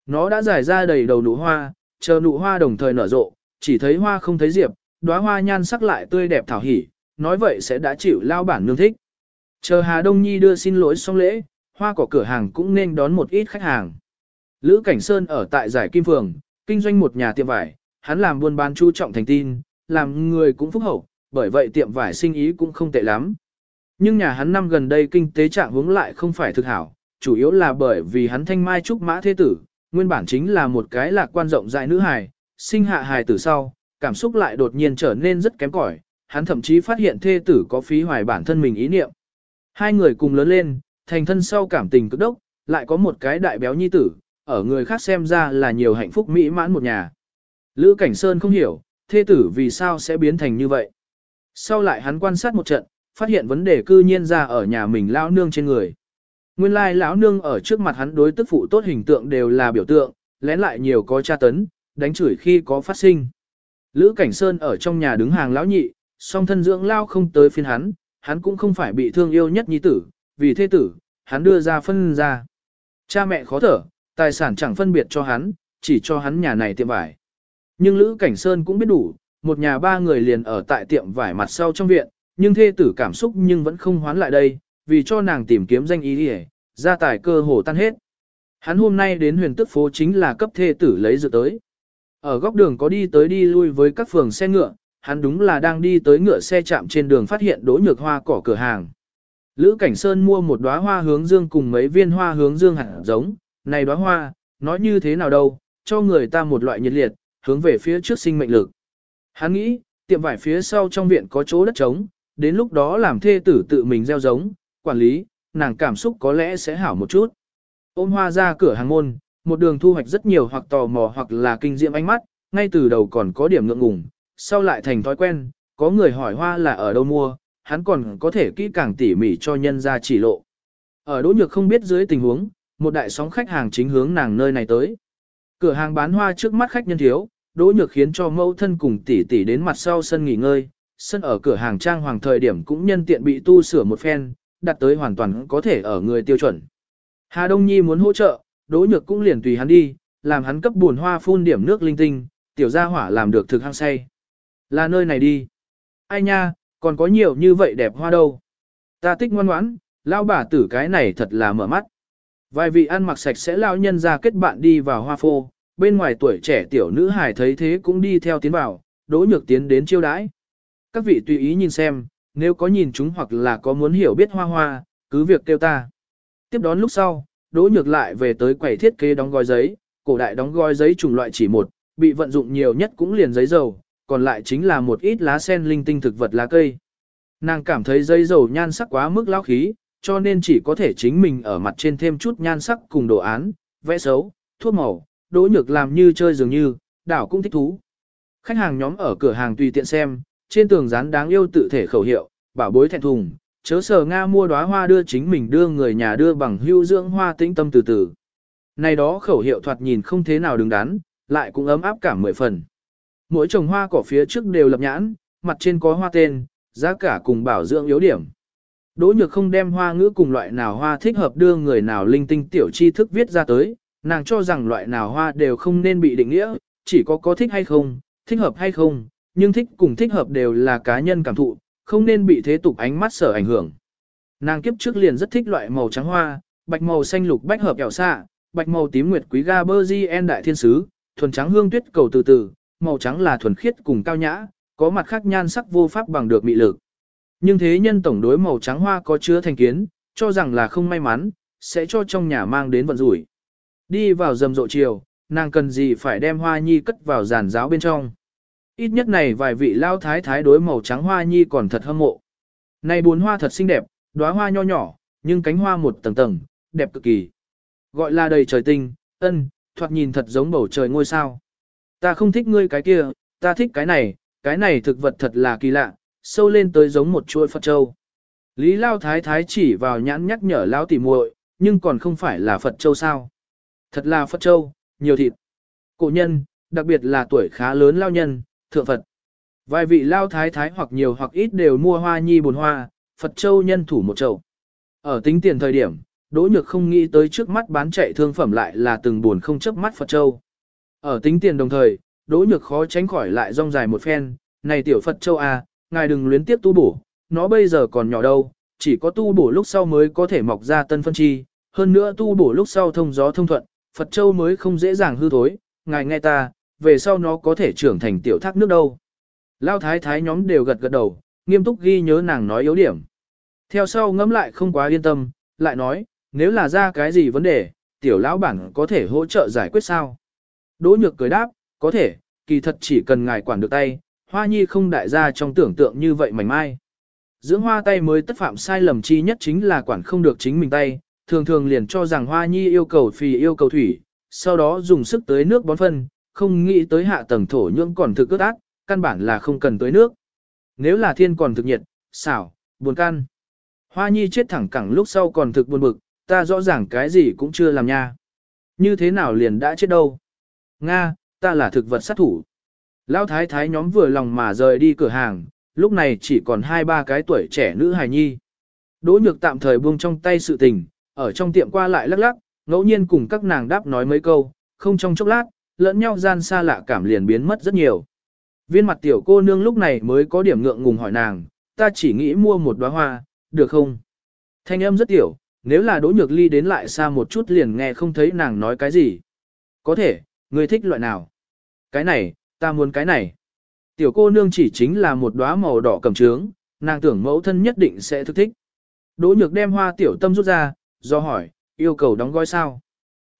Nó đã giải ra đầy đầu nụ hoa, chờ nụ hoa đồng thời nở rộ, chỉ thấy hoa không thấy diệp, đóa hoa nhan sắc lại tươi đẹp thảo hỉ, nói vậy sẽ đã chịu lao bản nương thích. Chờ Hà Đông Nhi đưa xin lỗi xong lễ, hoa của cửa hàng cũng nên đón một ít khách hàng. Lữ Cảnh Sơn ở tại giải Kim Phường, kinh doanh một nhà tiệm vải, hắn làm buôn bán chú trọng thành tin, làm người cũng phúc hậu, bởi vậy tiệm vải sinh ý cũng không tệ lắm. Nhưng nhà hắn năm gần đây kinh tế trạng hướng lại không phải thực hảo, chủ yếu là bởi vì hắn thanh mai trúc mã thế tử, nguyên bản chính là một cái lạc quan rộng rãi nữ hài, sinh hạ hài tử sau, cảm xúc lại đột nhiên trở nên rất kém cỏi, hắn thậm chí phát hiện thê tử có phí hoài bản thân mình ý niệm. Hai người cùng lớn lên, thành thân sau cảm tình cực đốc, lại có một cái đại béo nhi tử, ở người khác xem ra là nhiều hạnh phúc mỹ mãn một nhà. Lữ Cảnh Sơn không hiểu, thê tử vì sao sẽ biến thành như vậy. Sau lại hắn quan sát một trận, phát hiện vấn đề cư nhiên ra ở nhà mình lão nương trên người. Nguyên lai lão nương ở trước mặt hắn đối tức phụ tốt hình tượng đều là biểu tượng, lén lại nhiều có tra tấn, đánh chửi khi có phát sinh. Lữ Cảnh Sơn ở trong nhà đứng hàng lão nhị, song thân dưỡng lao không tới phiên hắn, hắn cũng không phải bị thương yêu nhất nhi tử, vì thế tử, hắn đưa ra phân ra. Cha mẹ khó thở, tài sản chẳng phân biệt cho hắn, chỉ cho hắn nhà này tiệm vải. Nhưng Lữ Cảnh Sơn cũng biết đủ, một nhà ba người liền ở tại tiệm vải mặt sau trong viện, nhưng thê tử cảm xúc nhưng vẫn không hoán lại đây, vì cho nàng tìm kiếm danh ý đi gia tài cơ hồ tan hết. Hắn hôm nay đến huyền tức phố chính là cấp thê tử lấy dự tới. Ở góc đường có đi tới đi lui với các phường xe ngựa, hắn đúng là đang đi tới ngựa xe chạm trên đường phát hiện đỗ nhược hoa cỏ cửa hàng. Lữ Cảnh Sơn mua một đóa hoa hướng dương cùng mấy viên hoa hướng dương hạt giống, này đóa hoa, nói như thế nào đâu, cho người ta một loại nhiệt liệt, hướng về phía trước sinh mệnh lực. Hắn nghĩ, tiệm vải phía sau trong viện có chỗ đất trống, đến lúc đó làm thê tử tự mình gieo giống, quản lý, nàng cảm xúc có lẽ sẽ hảo một chút. Ôm hoa ra cửa hàng môn, một đường thu hoạch rất nhiều hoặc tò mò hoặc là kinh diệm ánh mắt, ngay từ đầu còn có điểm ngượng ngùng, sau lại thành thói quen, có người hỏi hoa là ở đâu mua, hắn còn có thể kỹ càng tỉ mỉ cho nhân ra chỉ lộ. Ở Đỗ Nhược không biết dưới tình huống, một đại sóng khách hàng chính hướng nàng nơi này tới. Cửa hàng bán hoa trước mắt khách nhân thiếu, Đỗ Nhược khiến cho mẫu thân cùng tỷ tỷ đến mặt sau sân nghỉ ngơi, sân ở cửa hàng trang hoàng thời điểm cũng nhân tiện bị tu sửa một phen, đặt tới hoàn toàn có thể ở người tiêu chuẩn. Hà Đông Nhi muốn hỗ trợ, Đỗ Nhược cũng liền tùy hắn đi, làm hắn cấp buồn hoa phun điểm nước linh tinh, tiểu gia hỏa làm được thực hăng say. Là nơi này đi. Ai nha, còn có nhiều như vậy đẹp hoa đâu. Ta thích ngoan ngoãn, lao bà tử cái này thật là mở mắt. Vài vị ăn mặc sạch sẽ lao nhân ra kết bạn đi vào hoa phô, bên ngoài tuổi trẻ tiểu nữ hài thấy thế cũng đi theo tiến vào, đỗ nhược tiến đến chiêu đãi. Các vị tùy ý nhìn xem, nếu có nhìn chúng hoặc là có muốn hiểu biết hoa hoa, cứ việc kêu ta. Tiếp đón lúc sau, đỗ nhược lại về tới quầy thiết kế đóng gói giấy, cổ đại đóng gói giấy chủng loại chỉ một, bị vận dụng nhiều nhất cũng liền giấy dầu, còn lại chính là một ít lá sen linh tinh thực vật lá cây. Nàng cảm thấy giấy dầu nhan sắc quá mức lão khí, cho nên chỉ có thể chính mình ở mặt trên thêm chút nhan sắc cùng đồ án, vẽ xấu, thuốc màu, đỗ nhược làm như chơi dường như, đảo cũng thích thú. Khách hàng nhóm ở cửa hàng tùy tiện xem, trên tường dán đáng yêu tự thể khẩu hiệu, bảo bối thẹn thùng, chớ sờ Nga mua đóa hoa đưa chính mình đưa người nhà đưa bằng hưu dưỡng hoa tĩnh tâm từ từ. Này đó khẩu hiệu thoạt nhìn không thế nào đứng đắn, lại cũng ấm áp cả mười phần. Mỗi trồng hoa cỏ phía trước đều lập nhãn, mặt trên có hoa tên, giá cả cùng bảo dưỡng yếu điểm. Đỗ nhược không đem hoa ngữ cùng loại nào hoa thích hợp đưa người nào linh tinh tiểu tri thức viết ra tới, nàng cho rằng loại nào hoa đều không nên bị định nghĩa, chỉ có có thích hay không, thích hợp hay không, nhưng thích cùng thích hợp đều là cá nhân cảm thụ, không nên bị thế tục ánh mắt sở ảnh hưởng. Nàng kiếp trước liền rất thích loại màu trắng hoa, bạch màu xanh lục bách hợp kẹo xạ, bạch màu tím nguyệt quý ga en đại thiên sứ, thuần trắng hương tuyết cầu từ từ, màu trắng là thuần khiết cùng cao nhã, có mặt khác nhan sắc vô pháp bằng được mị lực. Nhưng thế nhân tổng đối màu trắng hoa có chứa thành kiến, cho rằng là không may mắn, sẽ cho trong nhà mang đến vận rủi. Đi vào rầm rộ chiều, nàng cần gì phải đem hoa nhi cất vào giàn giáo bên trong. Ít nhất này vài vị lao thái thái đối màu trắng hoa nhi còn thật hâm mộ. Này bốn hoa thật xinh đẹp, đóa hoa nho nhỏ, nhưng cánh hoa một tầng tầng, đẹp cực kỳ. Gọi là đầy trời tinh, ân, thoạt nhìn thật giống bầu trời ngôi sao. Ta không thích ngươi cái kia, ta thích cái này, cái này thực vật thật là kỳ lạ, sâu lên tới giống một chuỗi Phật Châu. Lý Lao Thái Thái chỉ vào nhãn nhắc nhở Lao tỉ muội, nhưng còn không phải là Phật Châu sao. Thật là Phật Châu, nhiều thịt. Cổ nhân, đặc biệt là tuổi khá lớn Lao nhân, thượng Phật. Vài vị Lao Thái Thái hoặc nhiều hoặc ít đều mua hoa nhi bồn hoa, Phật Châu nhân thủ một chậu. Ở tính tiền thời điểm, Đỗ Nhược không nghĩ tới trước mắt bán chạy thương phẩm lại là từng buồn không chấp mắt Phật Châu. Ở tính tiền đồng thời, Đỗ Nhược khó tránh khỏi lại rong dài một phen, này tiểu Phật Châu à ngài đừng luyến tiếp tu bổ, nó bây giờ còn nhỏ đâu, chỉ có tu bổ lúc sau mới có thể mọc ra tân phân chi, hơn nữa tu bổ lúc sau thông gió thông thuận, Phật Châu mới không dễ dàng hư thối, ngài nghe ta, về sau nó có thể trưởng thành tiểu thác nước đâu. Lao thái thái nhóm đều gật gật đầu, nghiêm túc ghi nhớ nàng nói yếu điểm. Theo sau ngẫm lại không quá yên tâm, lại nói, nếu là ra cái gì vấn đề, tiểu lão bản có thể hỗ trợ giải quyết sao? Đỗ nhược cười đáp, có thể, kỳ thật chỉ cần ngài quản được tay, hoa nhi không đại gia trong tưởng tượng như vậy mảnh mai. Dưỡng hoa tay mới tất phạm sai lầm chi nhất chính là quản không được chính mình tay, thường thường liền cho rằng hoa nhi yêu cầu phì yêu cầu thủy, sau đó dùng sức tới nước bón phân, không nghĩ tới hạ tầng thổ nhưỡng còn thực ướt ác, căn bản là không cần tới nước. Nếu là thiên còn thực nhiệt, xảo, buồn can. Hoa nhi chết thẳng cẳng lúc sau còn thực buồn bực, ta rõ ràng cái gì cũng chưa làm nha. Như thế nào liền đã chết đâu. Nga, ta là thực vật sát thủ. Lão thái thái nhóm vừa lòng mà rời đi cửa hàng, lúc này chỉ còn hai ba cái tuổi trẻ nữ hài nhi. Đỗ nhược tạm thời buông trong tay sự tình, ở trong tiệm qua lại lắc lắc, ngẫu nhiên cùng các nàng đáp nói mấy câu, không trong chốc lát, lẫn nhau gian xa lạ cảm liền biến mất rất nhiều. Viên mặt tiểu cô nương lúc này mới có điểm ngượng ngùng hỏi nàng, ta chỉ nghĩ mua một đóa hoa, được không? Thanh âm rất tiểu, nếu là đỗ nhược ly đến lại xa một chút liền nghe không thấy nàng nói cái gì. Có thể, người thích loại nào? Cái này, ta muốn cái này. Tiểu cô nương chỉ chính là một đóa màu đỏ cầm trướng, nàng tưởng mẫu thân nhất định sẽ thức thích. Đỗ nhược đem hoa tiểu tâm rút ra, do hỏi, yêu cầu đóng gói sao?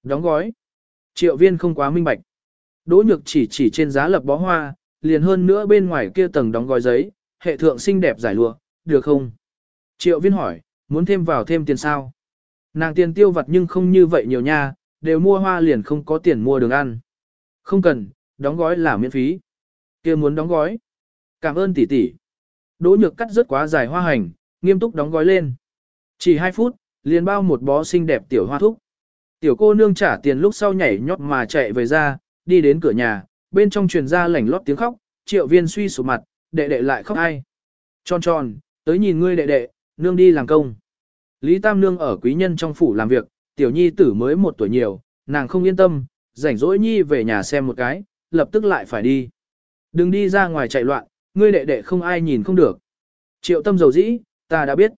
Đóng gói. Triệu viên không quá minh bạch. Đỗ nhược chỉ chỉ trên giá lập bó hoa, liền hơn nữa bên ngoài kia tầng đóng gói giấy, hệ thượng xinh đẹp giải lụa, được không? Triệu viên hỏi, muốn thêm vào thêm tiền sao? Nàng tiền tiêu vặt nhưng không như vậy nhiều nha, đều mua hoa liền không có tiền mua đường ăn. Không cần, đóng gói là miễn phí. kia muốn đóng gói. Cảm ơn tỷ tỷ. Đỗ nhược cắt rất quá dài hoa hành, nghiêm túc đóng gói lên. Chỉ 2 phút, liền bao một bó xinh đẹp tiểu hoa thúc. Tiểu cô nương trả tiền lúc sau nhảy nhót mà chạy về ra, đi đến cửa nhà, bên trong truyền ra lảnh lót tiếng khóc, triệu viên suy sụp mặt, đệ đệ lại khóc ai. Tròn tròn, tới nhìn ngươi đệ đệ, nương đi làm công. Lý Tam Nương ở quý nhân trong phủ làm việc, tiểu nhi tử mới một tuổi nhiều, nàng không yên tâm, rảnh rỗi nhi về nhà xem một cái, lập tức lại phải đi. Đừng đi ra ngoài chạy loạn, ngươi đệ đệ không ai nhìn không được. Triệu tâm dầu dĩ, ta đã biết.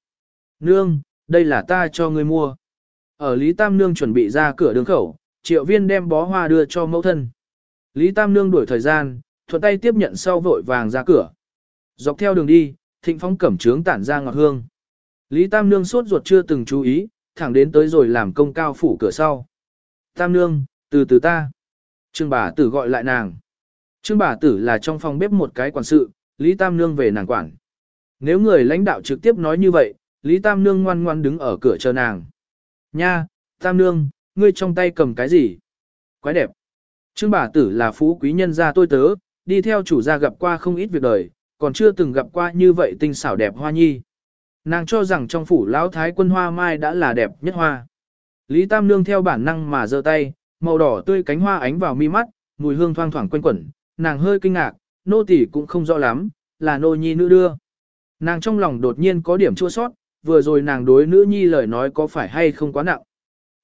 Nương, đây là ta cho ngươi mua. Ở Lý Tam Nương chuẩn bị ra cửa đường khẩu, triệu viên đem bó hoa đưa cho mẫu thân. Lý Tam Nương đuổi thời gian, thuận tay tiếp nhận sau vội vàng ra cửa. Dọc theo đường đi, thịnh phong cẩm trướng tản ra ngọt hương. Lý Tam Nương sốt ruột chưa từng chú ý, thẳng đến tới rồi làm công cao phủ cửa sau. Tam Nương, từ từ ta. Trương bà tử gọi lại nàng. Trương bà tử là trong phòng bếp một cái quản sự, Lý Tam Nương về nàng quản. Nếu người lãnh đạo trực tiếp nói như vậy, Lý Tam Nương ngoan ngoan đứng ở cửa chờ nàng. Nha, Tam Nương, ngươi trong tay cầm cái gì? Quái đẹp. Trương bà tử là phú quý nhân gia tôi tớ, đi theo chủ gia gặp qua không ít việc đời, còn chưa từng gặp qua như vậy tinh xảo đẹp hoa nhi. Nàng cho rằng trong phủ lão thái quân hoa mai đã là đẹp nhất hoa. Lý Tam Nương theo bản năng mà giơ tay, màu đỏ tươi cánh hoa ánh vào mi mắt, mùi hương thoang thoảng quanh quẩn, nàng hơi kinh ngạc, nô tỳ cũng không rõ lắm, là nô nhi nữ đưa. Nàng trong lòng đột nhiên có điểm chua sót, vừa rồi nàng đối nữ nhi lời nói có phải hay không quá nặng.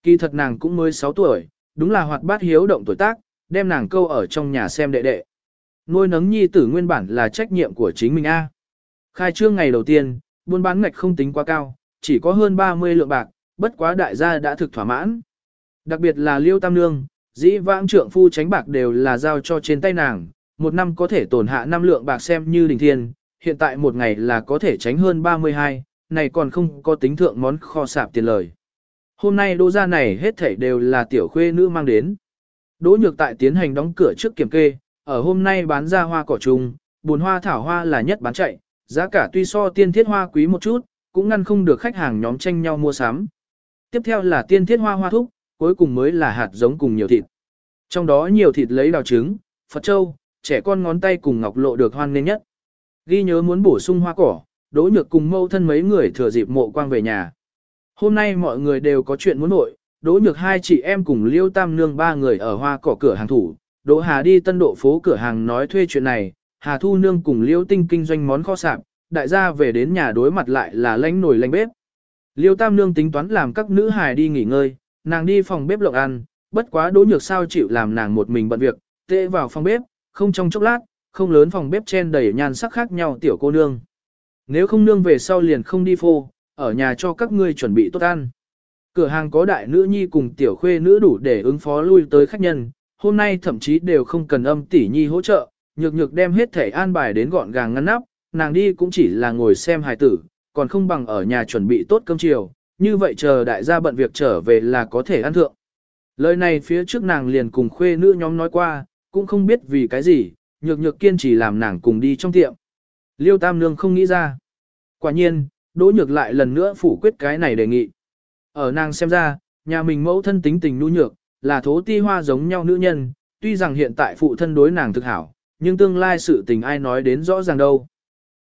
Kỳ thật nàng cũng mới 6 tuổi, đúng là hoạt bát hiếu động tuổi tác, đem nàng câu ở trong nhà xem đệ đệ. Nuôi nấng nhi tử nguyên bản là trách nhiệm của chính mình a. Khai trương ngày đầu tiên, buôn bán ngạch không tính quá cao, chỉ có hơn 30 lượng bạc, bất quá đại gia đã thực thỏa mãn. Đặc biệt là Liêu Tam Nương, dĩ vãng trượng phu tránh bạc đều là giao cho trên tay nàng, một năm có thể tổn hạ năm lượng bạc xem như đỉnh thiên, hiện tại một ngày là có thể tránh hơn 32, này còn không có tính thượng món kho sạp tiền lời. Hôm nay đô gia này hết thảy đều là tiểu khuê nữ mang đến. Đỗ nhược tại tiến hành đóng cửa trước kiểm kê, ở hôm nay bán ra hoa cỏ trùng, buồn hoa thảo hoa là nhất bán chạy, giá cả tuy so tiên thiết hoa quý một chút, cũng ngăn không được khách hàng nhóm tranh nhau mua sắm. Tiếp theo là tiên thiết hoa hoa thúc, cuối cùng mới là hạt giống cùng nhiều thịt. Trong đó nhiều thịt lấy đào trứng, Phật châu, trẻ con ngón tay cùng ngọc lộ được hoan nên nhất. Ghi nhớ muốn bổ sung hoa cỏ, đỗ nhược cùng mâu thân mấy người thừa dịp mộ quang về nhà. Hôm nay mọi người đều có chuyện muốn nội, đỗ nhược hai chị em cùng liêu tam nương ba người ở hoa cỏ cửa hàng thủ, đỗ hà đi tân độ phố cửa hàng nói thuê chuyện này, hà thu nương cùng liêu tinh kinh doanh món kho sạp, đại gia về đến nhà đối mặt lại là lánh nổi lánh bếp. Liêu tam nương tính toán làm các nữ hài đi nghỉ ngơi, nàng đi phòng bếp lộng ăn, bất quá đỗ nhược sao chịu làm nàng một mình bận việc, tệ vào phòng bếp, không trong chốc lát, không lớn phòng bếp chen đầy nhan sắc khác nhau tiểu cô nương. Nếu không nương về sau liền không đi phô, ở nhà cho các ngươi chuẩn bị tốt ăn. Cửa hàng có đại nữ nhi cùng tiểu khuê nữ đủ để ứng phó lui tới khách nhân, hôm nay thậm chí đều không cần âm tỷ nhi hỗ trợ, nhược nhược đem hết thể an bài đến gọn gàng ngăn nắp, nàng đi cũng chỉ là ngồi xem hài tử, còn không bằng ở nhà chuẩn bị tốt cơm chiều, như vậy chờ đại gia bận việc trở về là có thể ăn thượng. Lời này phía trước nàng liền cùng khuê nữ nhóm nói qua, cũng không biết vì cái gì, nhược nhược kiên trì làm nàng cùng đi trong tiệm. Liêu Tam Nương không nghĩ ra. Quả nhiên, Đỗ Nhược lại lần nữa phủ quyết cái này đề nghị. Ở nàng xem ra, nhà mình mẫu thân tính tình nhu nhược, là thố ti hoa giống nhau nữ nhân, tuy rằng hiện tại phụ thân đối nàng thực hảo, nhưng tương lai sự tình ai nói đến rõ ràng đâu.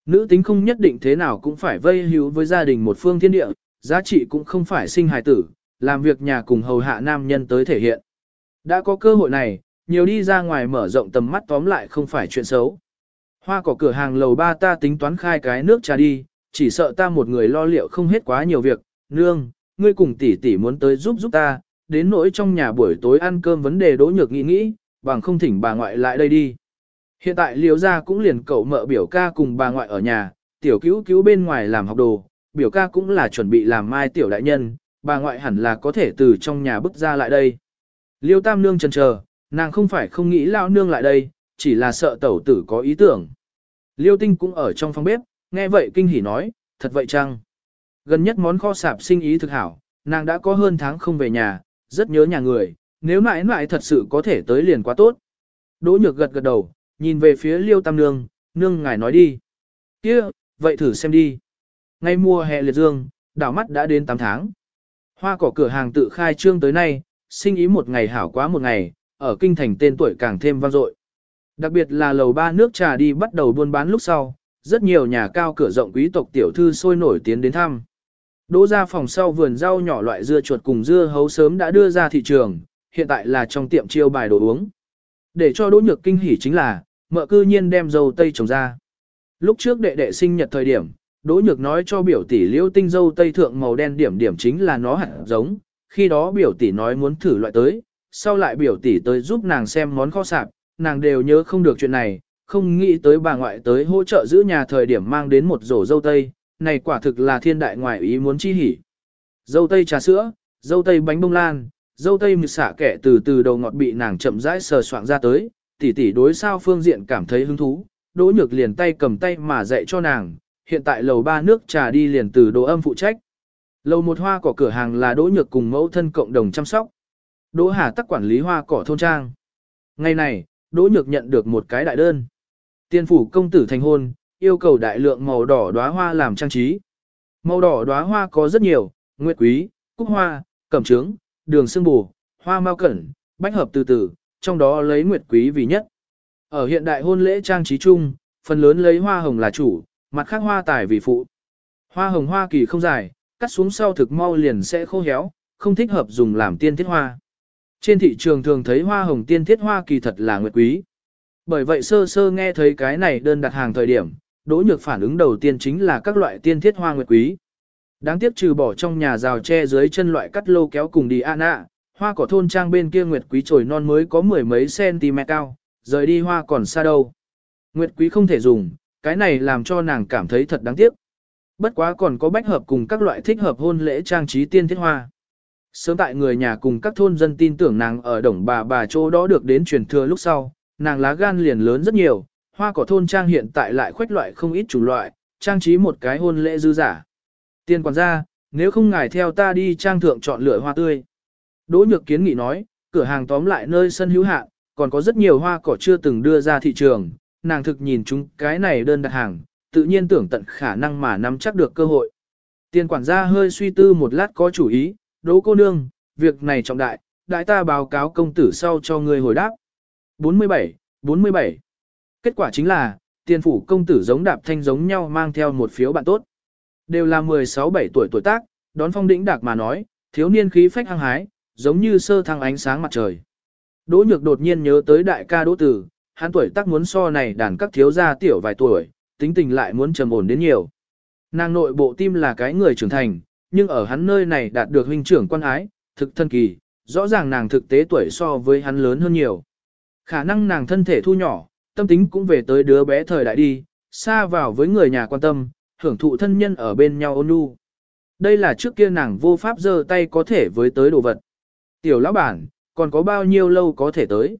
Nữ tính không nhất định thế nào cũng phải vây hữu với gia đình một phương thiên địa, giá trị cũng không phải sinh hài tử, làm việc nhà cùng hầu hạ nam nhân tới thể hiện. Đã có cơ hội này, nhiều đi ra ngoài mở rộng tầm mắt tóm lại không phải chuyện xấu. Hoa cỏ cửa hàng lầu ba ta tính toán khai cái nước trà đi, chỉ sợ ta một người lo liệu không hết quá nhiều việc, nương, ngươi cùng tỷ tỷ muốn tới giúp giúp ta, đến nỗi trong nhà buổi tối ăn cơm vấn đề đỗ nhược nghĩ nghĩ, bằng không thỉnh bà ngoại lại đây đi. Hiện tại liều ra cũng liền cậu mợ biểu ca cùng bà ngoại ở nhà, tiểu cứu cứu bên ngoài làm học đồ, biểu ca cũng là chuẩn bị làm mai tiểu đại nhân, bà ngoại hẳn là có thể từ trong nhà bước ra lại đây. Liêu tam nương chần chờ, nàng không phải không nghĩ lao nương lại đây, chỉ là sợ tẩu tử có ý tưởng. Liêu tinh cũng ở trong phòng bếp, nghe vậy kinh hỉ nói, thật vậy chăng? Gần nhất món kho sạp sinh ý thực hảo, nàng đã có hơn tháng không về nhà, rất nhớ nhà người, nếu mãi mãi thật sự có thể tới liền quá tốt. Đỗ nhược gật gật đầu, nhìn về phía liêu tam nương, nương ngài nói đi. kia vậy thử xem đi. Ngay mùa hè liệt dương, đảo mắt đã đến 8 tháng. Hoa cỏ cửa hàng tự khai trương tới nay, sinh ý một ngày hảo quá một ngày, ở kinh thành tên tuổi càng thêm vang dội. Đặc biệt là lầu ba nước trà đi bắt đầu buôn bán lúc sau, rất nhiều nhà cao cửa rộng quý tộc tiểu thư sôi nổi tiến đến thăm. Đỗ ra phòng sau vườn rau nhỏ loại dưa chuột cùng dưa hấu sớm đã đưa ra thị trường, hiện tại là trong tiệm chiêu bài đồ uống. Để cho đỗ nhược kinh hỉ chính là, mợ cư nhiên đem dâu tây trồng ra. Lúc trước đệ đệ sinh nhật thời điểm, đỗ nhược nói cho biểu tỷ liễu tinh dâu tây thượng màu đen điểm điểm chính là nó hẳn giống, khi đó biểu tỷ nói muốn thử loại tới, sau lại biểu tỷ tới giúp nàng xem món kho sạp, nàng đều nhớ không được chuyện này, không nghĩ tới bà ngoại tới hỗ trợ giữ nhà thời điểm mang đến một rổ dâu tây, này quả thực là thiên đại ngoại ý muốn chi hỉ. Dâu tây trà sữa, dâu tây bánh bông lan, dâu tây mực xả kẻ từ từ đầu ngọt bị nàng chậm rãi sờ soạn ra tới, tỷ tỷ đối sao phương diện cảm thấy hứng thú, đỗ nhược liền tay cầm tay mà dạy cho nàng, hiện tại lầu ba nước trà đi liền từ đồ âm phụ trách. Lầu một hoa cỏ cửa hàng là đỗ nhược cùng mẫu thân cộng đồng chăm sóc. Đỗ Hà tắc quản lý hoa cỏ thôn trang. Ngày này, Đỗ Nhược nhận được một cái đại đơn. Tiên phủ công tử thành hôn, yêu cầu đại lượng màu đỏ đóa hoa làm trang trí. Màu đỏ đóa hoa có rất nhiều, nguyệt quý, cúc hoa, cẩm trướng, đường sương bù, hoa mao cẩn, bách hợp từ từ, trong đó lấy nguyệt quý vì nhất. Ở hiện đại hôn lễ trang trí chung, phần lớn lấy hoa hồng là chủ, mặt khác hoa tài vì phụ. Hoa hồng hoa kỳ không dài, cắt xuống sau thực mau liền sẽ khô héo, không thích hợp dùng làm tiên thiết hoa. Trên thị trường thường thấy hoa hồng tiên thiết hoa kỳ thật là nguyệt quý. Bởi vậy sơ sơ nghe thấy cái này đơn đặt hàng thời điểm, đỗ nhược phản ứng đầu tiên chính là các loại tiên thiết hoa nguyệt quý. Đáng tiếc trừ bỏ trong nhà rào tre dưới chân loại cắt lô kéo cùng đi an ạ, hoa cỏ thôn trang bên kia nguyệt quý trồi non mới có mười mấy cm cao, rời đi hoa còn xa đâu. Nguyệt quý không thể dùng, cái này làm cho nàng cảm thấy thật đáng tiếc. Bất quá còn có bách hợp cùng các loại thích hợp hôn lễ trang trí tiên thiết hoa. Sớm tại người nhà cùng các thôn dân tin tưởng nàng ở đồng bà bà chỗ đó được đến truyền thừa lúc sau, nàng lá gan liền lớn rất nhiều, hoa cỏ thôn trang hiện tại lại khoách loại không ít chủ loại, trang trí một cái hôn lễ dư giả. Tiên quản gia, nếu không ngài theo ta đi trang thượng chọn lựa hoa tươi. Đỗ Nhược Kiến nghị nói, cửa hàng tóm lại nơi sân hữu hạn, còn có rất nhiều hoa cỏ chưa từng đưa ra thị trường, nàng thực nhìn chúng cái này đơn đặt hàng, tự nhiên tưởng tận khả năng mà nắm chắc được cơ hội. Tiên quản gia hơi suy tư một lát có chủ ý, Đỗ cô nương, việc này trọng đại, đại ta báo cáo công tử sau cho ngươi hồi đáp. 47, 47. Kết quả chính là, tiền phủ công tử giống đạp thanh giống nhau mang theo một phiếu bạn tốt. Đều là 16, 7 tuổi tuổi tác, đón phong đỉnh đạc mà nói, thiếu niên khí phách hăng hái, giống như sơ thăng ánh sáng mặt trời. Đỗ nhược đột nhiên nhớ tới đại ca đỗ tử, hắn tuổi tác muốn so này đàn các thiếu gia tiểu vài tuổi, tính tình lại muốn trầm ổn đến nhiều. Nàng nội bộ tim là cái người trưởng thành, nhưng ở hắn nơi này đạt được huynh trưởng quan ái, thực thân kỳ, rõ ràng nàng thực tế tuổi so với hắn lớn hơn nhiều. Khả năng nàng thân thể thu nhỏ, tâm tính cũng về tới đứa bé thời đại đi, xa vào với người nhà quan tâm, hưởng thụ thân nhân ở bên nhau ôn nhu. Đây là trước kia nàng vô pháp giơ tay có thể với tới đồ vật. Tiểu lão bản, còn có bao nhiêu lâu có thể tới.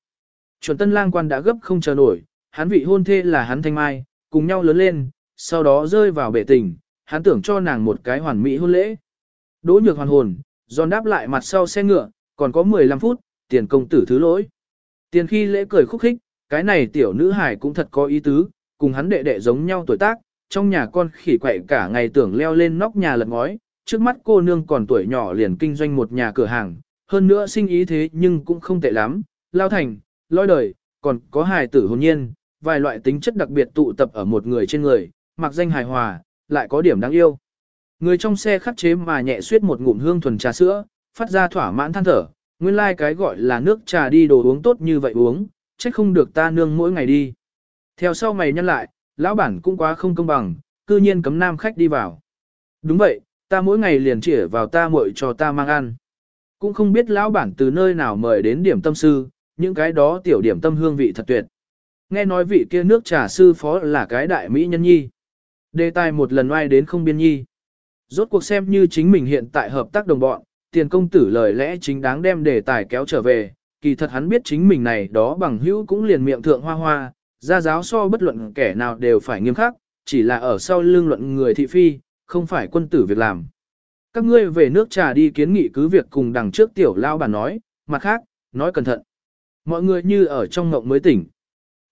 Chuẩn tân lang quan đã gấp không chờ nổi, hắn vị hôn thê là hắn thanh mai, cùng nhau lớn lên, sau đó rơi vào bể tình, hắn tưởng cho nàng một cái hoàn mỹ hôn lễ. Đỗ nhược hoàn hồn, giòn đáp lại mặt sau xe ngựa, còn có 15 phút, tiền công tử thứ lỗi. Tiền khi lễ cười khúc khích, cái này tiểu nữ hải cũng thật có ý tứ, cùng hắn đệ đệ giống nhau tuổi tác, trong nhà con khỉ quậy cả ngày tưởng leo lên nóc nhà lật ngói, trước mắt cô nương còn tuổi nhỏ liền kinh doanh một nhà cửa hàng, hơn nữa sinh ý thế nhưng cũng không tệ lắm, lao thành, lôi đời, còn có hài tử hồn nhiên, vài loại tính chất đặc biệt tụ tập ở một người trên người, mặc danh hài hòa, lại có điểm đáng yêu. Người trong xe khắc chế mà nhẹ suyết một ngụm hương thuần trà sữa, phát ra thỏa mãn than thở, nguyên lai like cái gọi là nước trà đi đồ uống tốt như vậy uống, trách không được ta nương mỗi ngày đi. Theo sau mày nhân lại, lão bản cũng quá không công bằng, cư nhiên cấm nam khách đi vào. Đúng vậy, ta mỗi ngày liền chỉ vào ta muội cho ta mang ăn. Cũng không biết lão bản từ nơi nào mời đến điểm tâm sư, những cái đó tiểu điểm tâm hương vị thật tuyệt. Nghe nói vị kia nước trà sư phó là cái đại mỹ nhân nhi. Đề tài một lần oai đến không biên nhi. Rốt cuộc xem như chính mình hiện tại hợp tác đồng bọn, tiền công tử lời lẽ chính đáng đem đề tài kéo trở về, kỳ thật hắn biết chính mình này đó bằng hữu cũng liền miệng thượng hoa hoa, ra giáo so bất luận kẻ nào đều phải nghiêm khắc, chỉ là ở sau lưng luận người thị phi, không phải quân tử việc làm. Các ngươi về nước trà đi kiến nghị cứ việc cùng đằng trước tiểu lao bà nói, mặt khác, nói cẩn thận. Mọi người như ở trong ngộng mới tỉnh.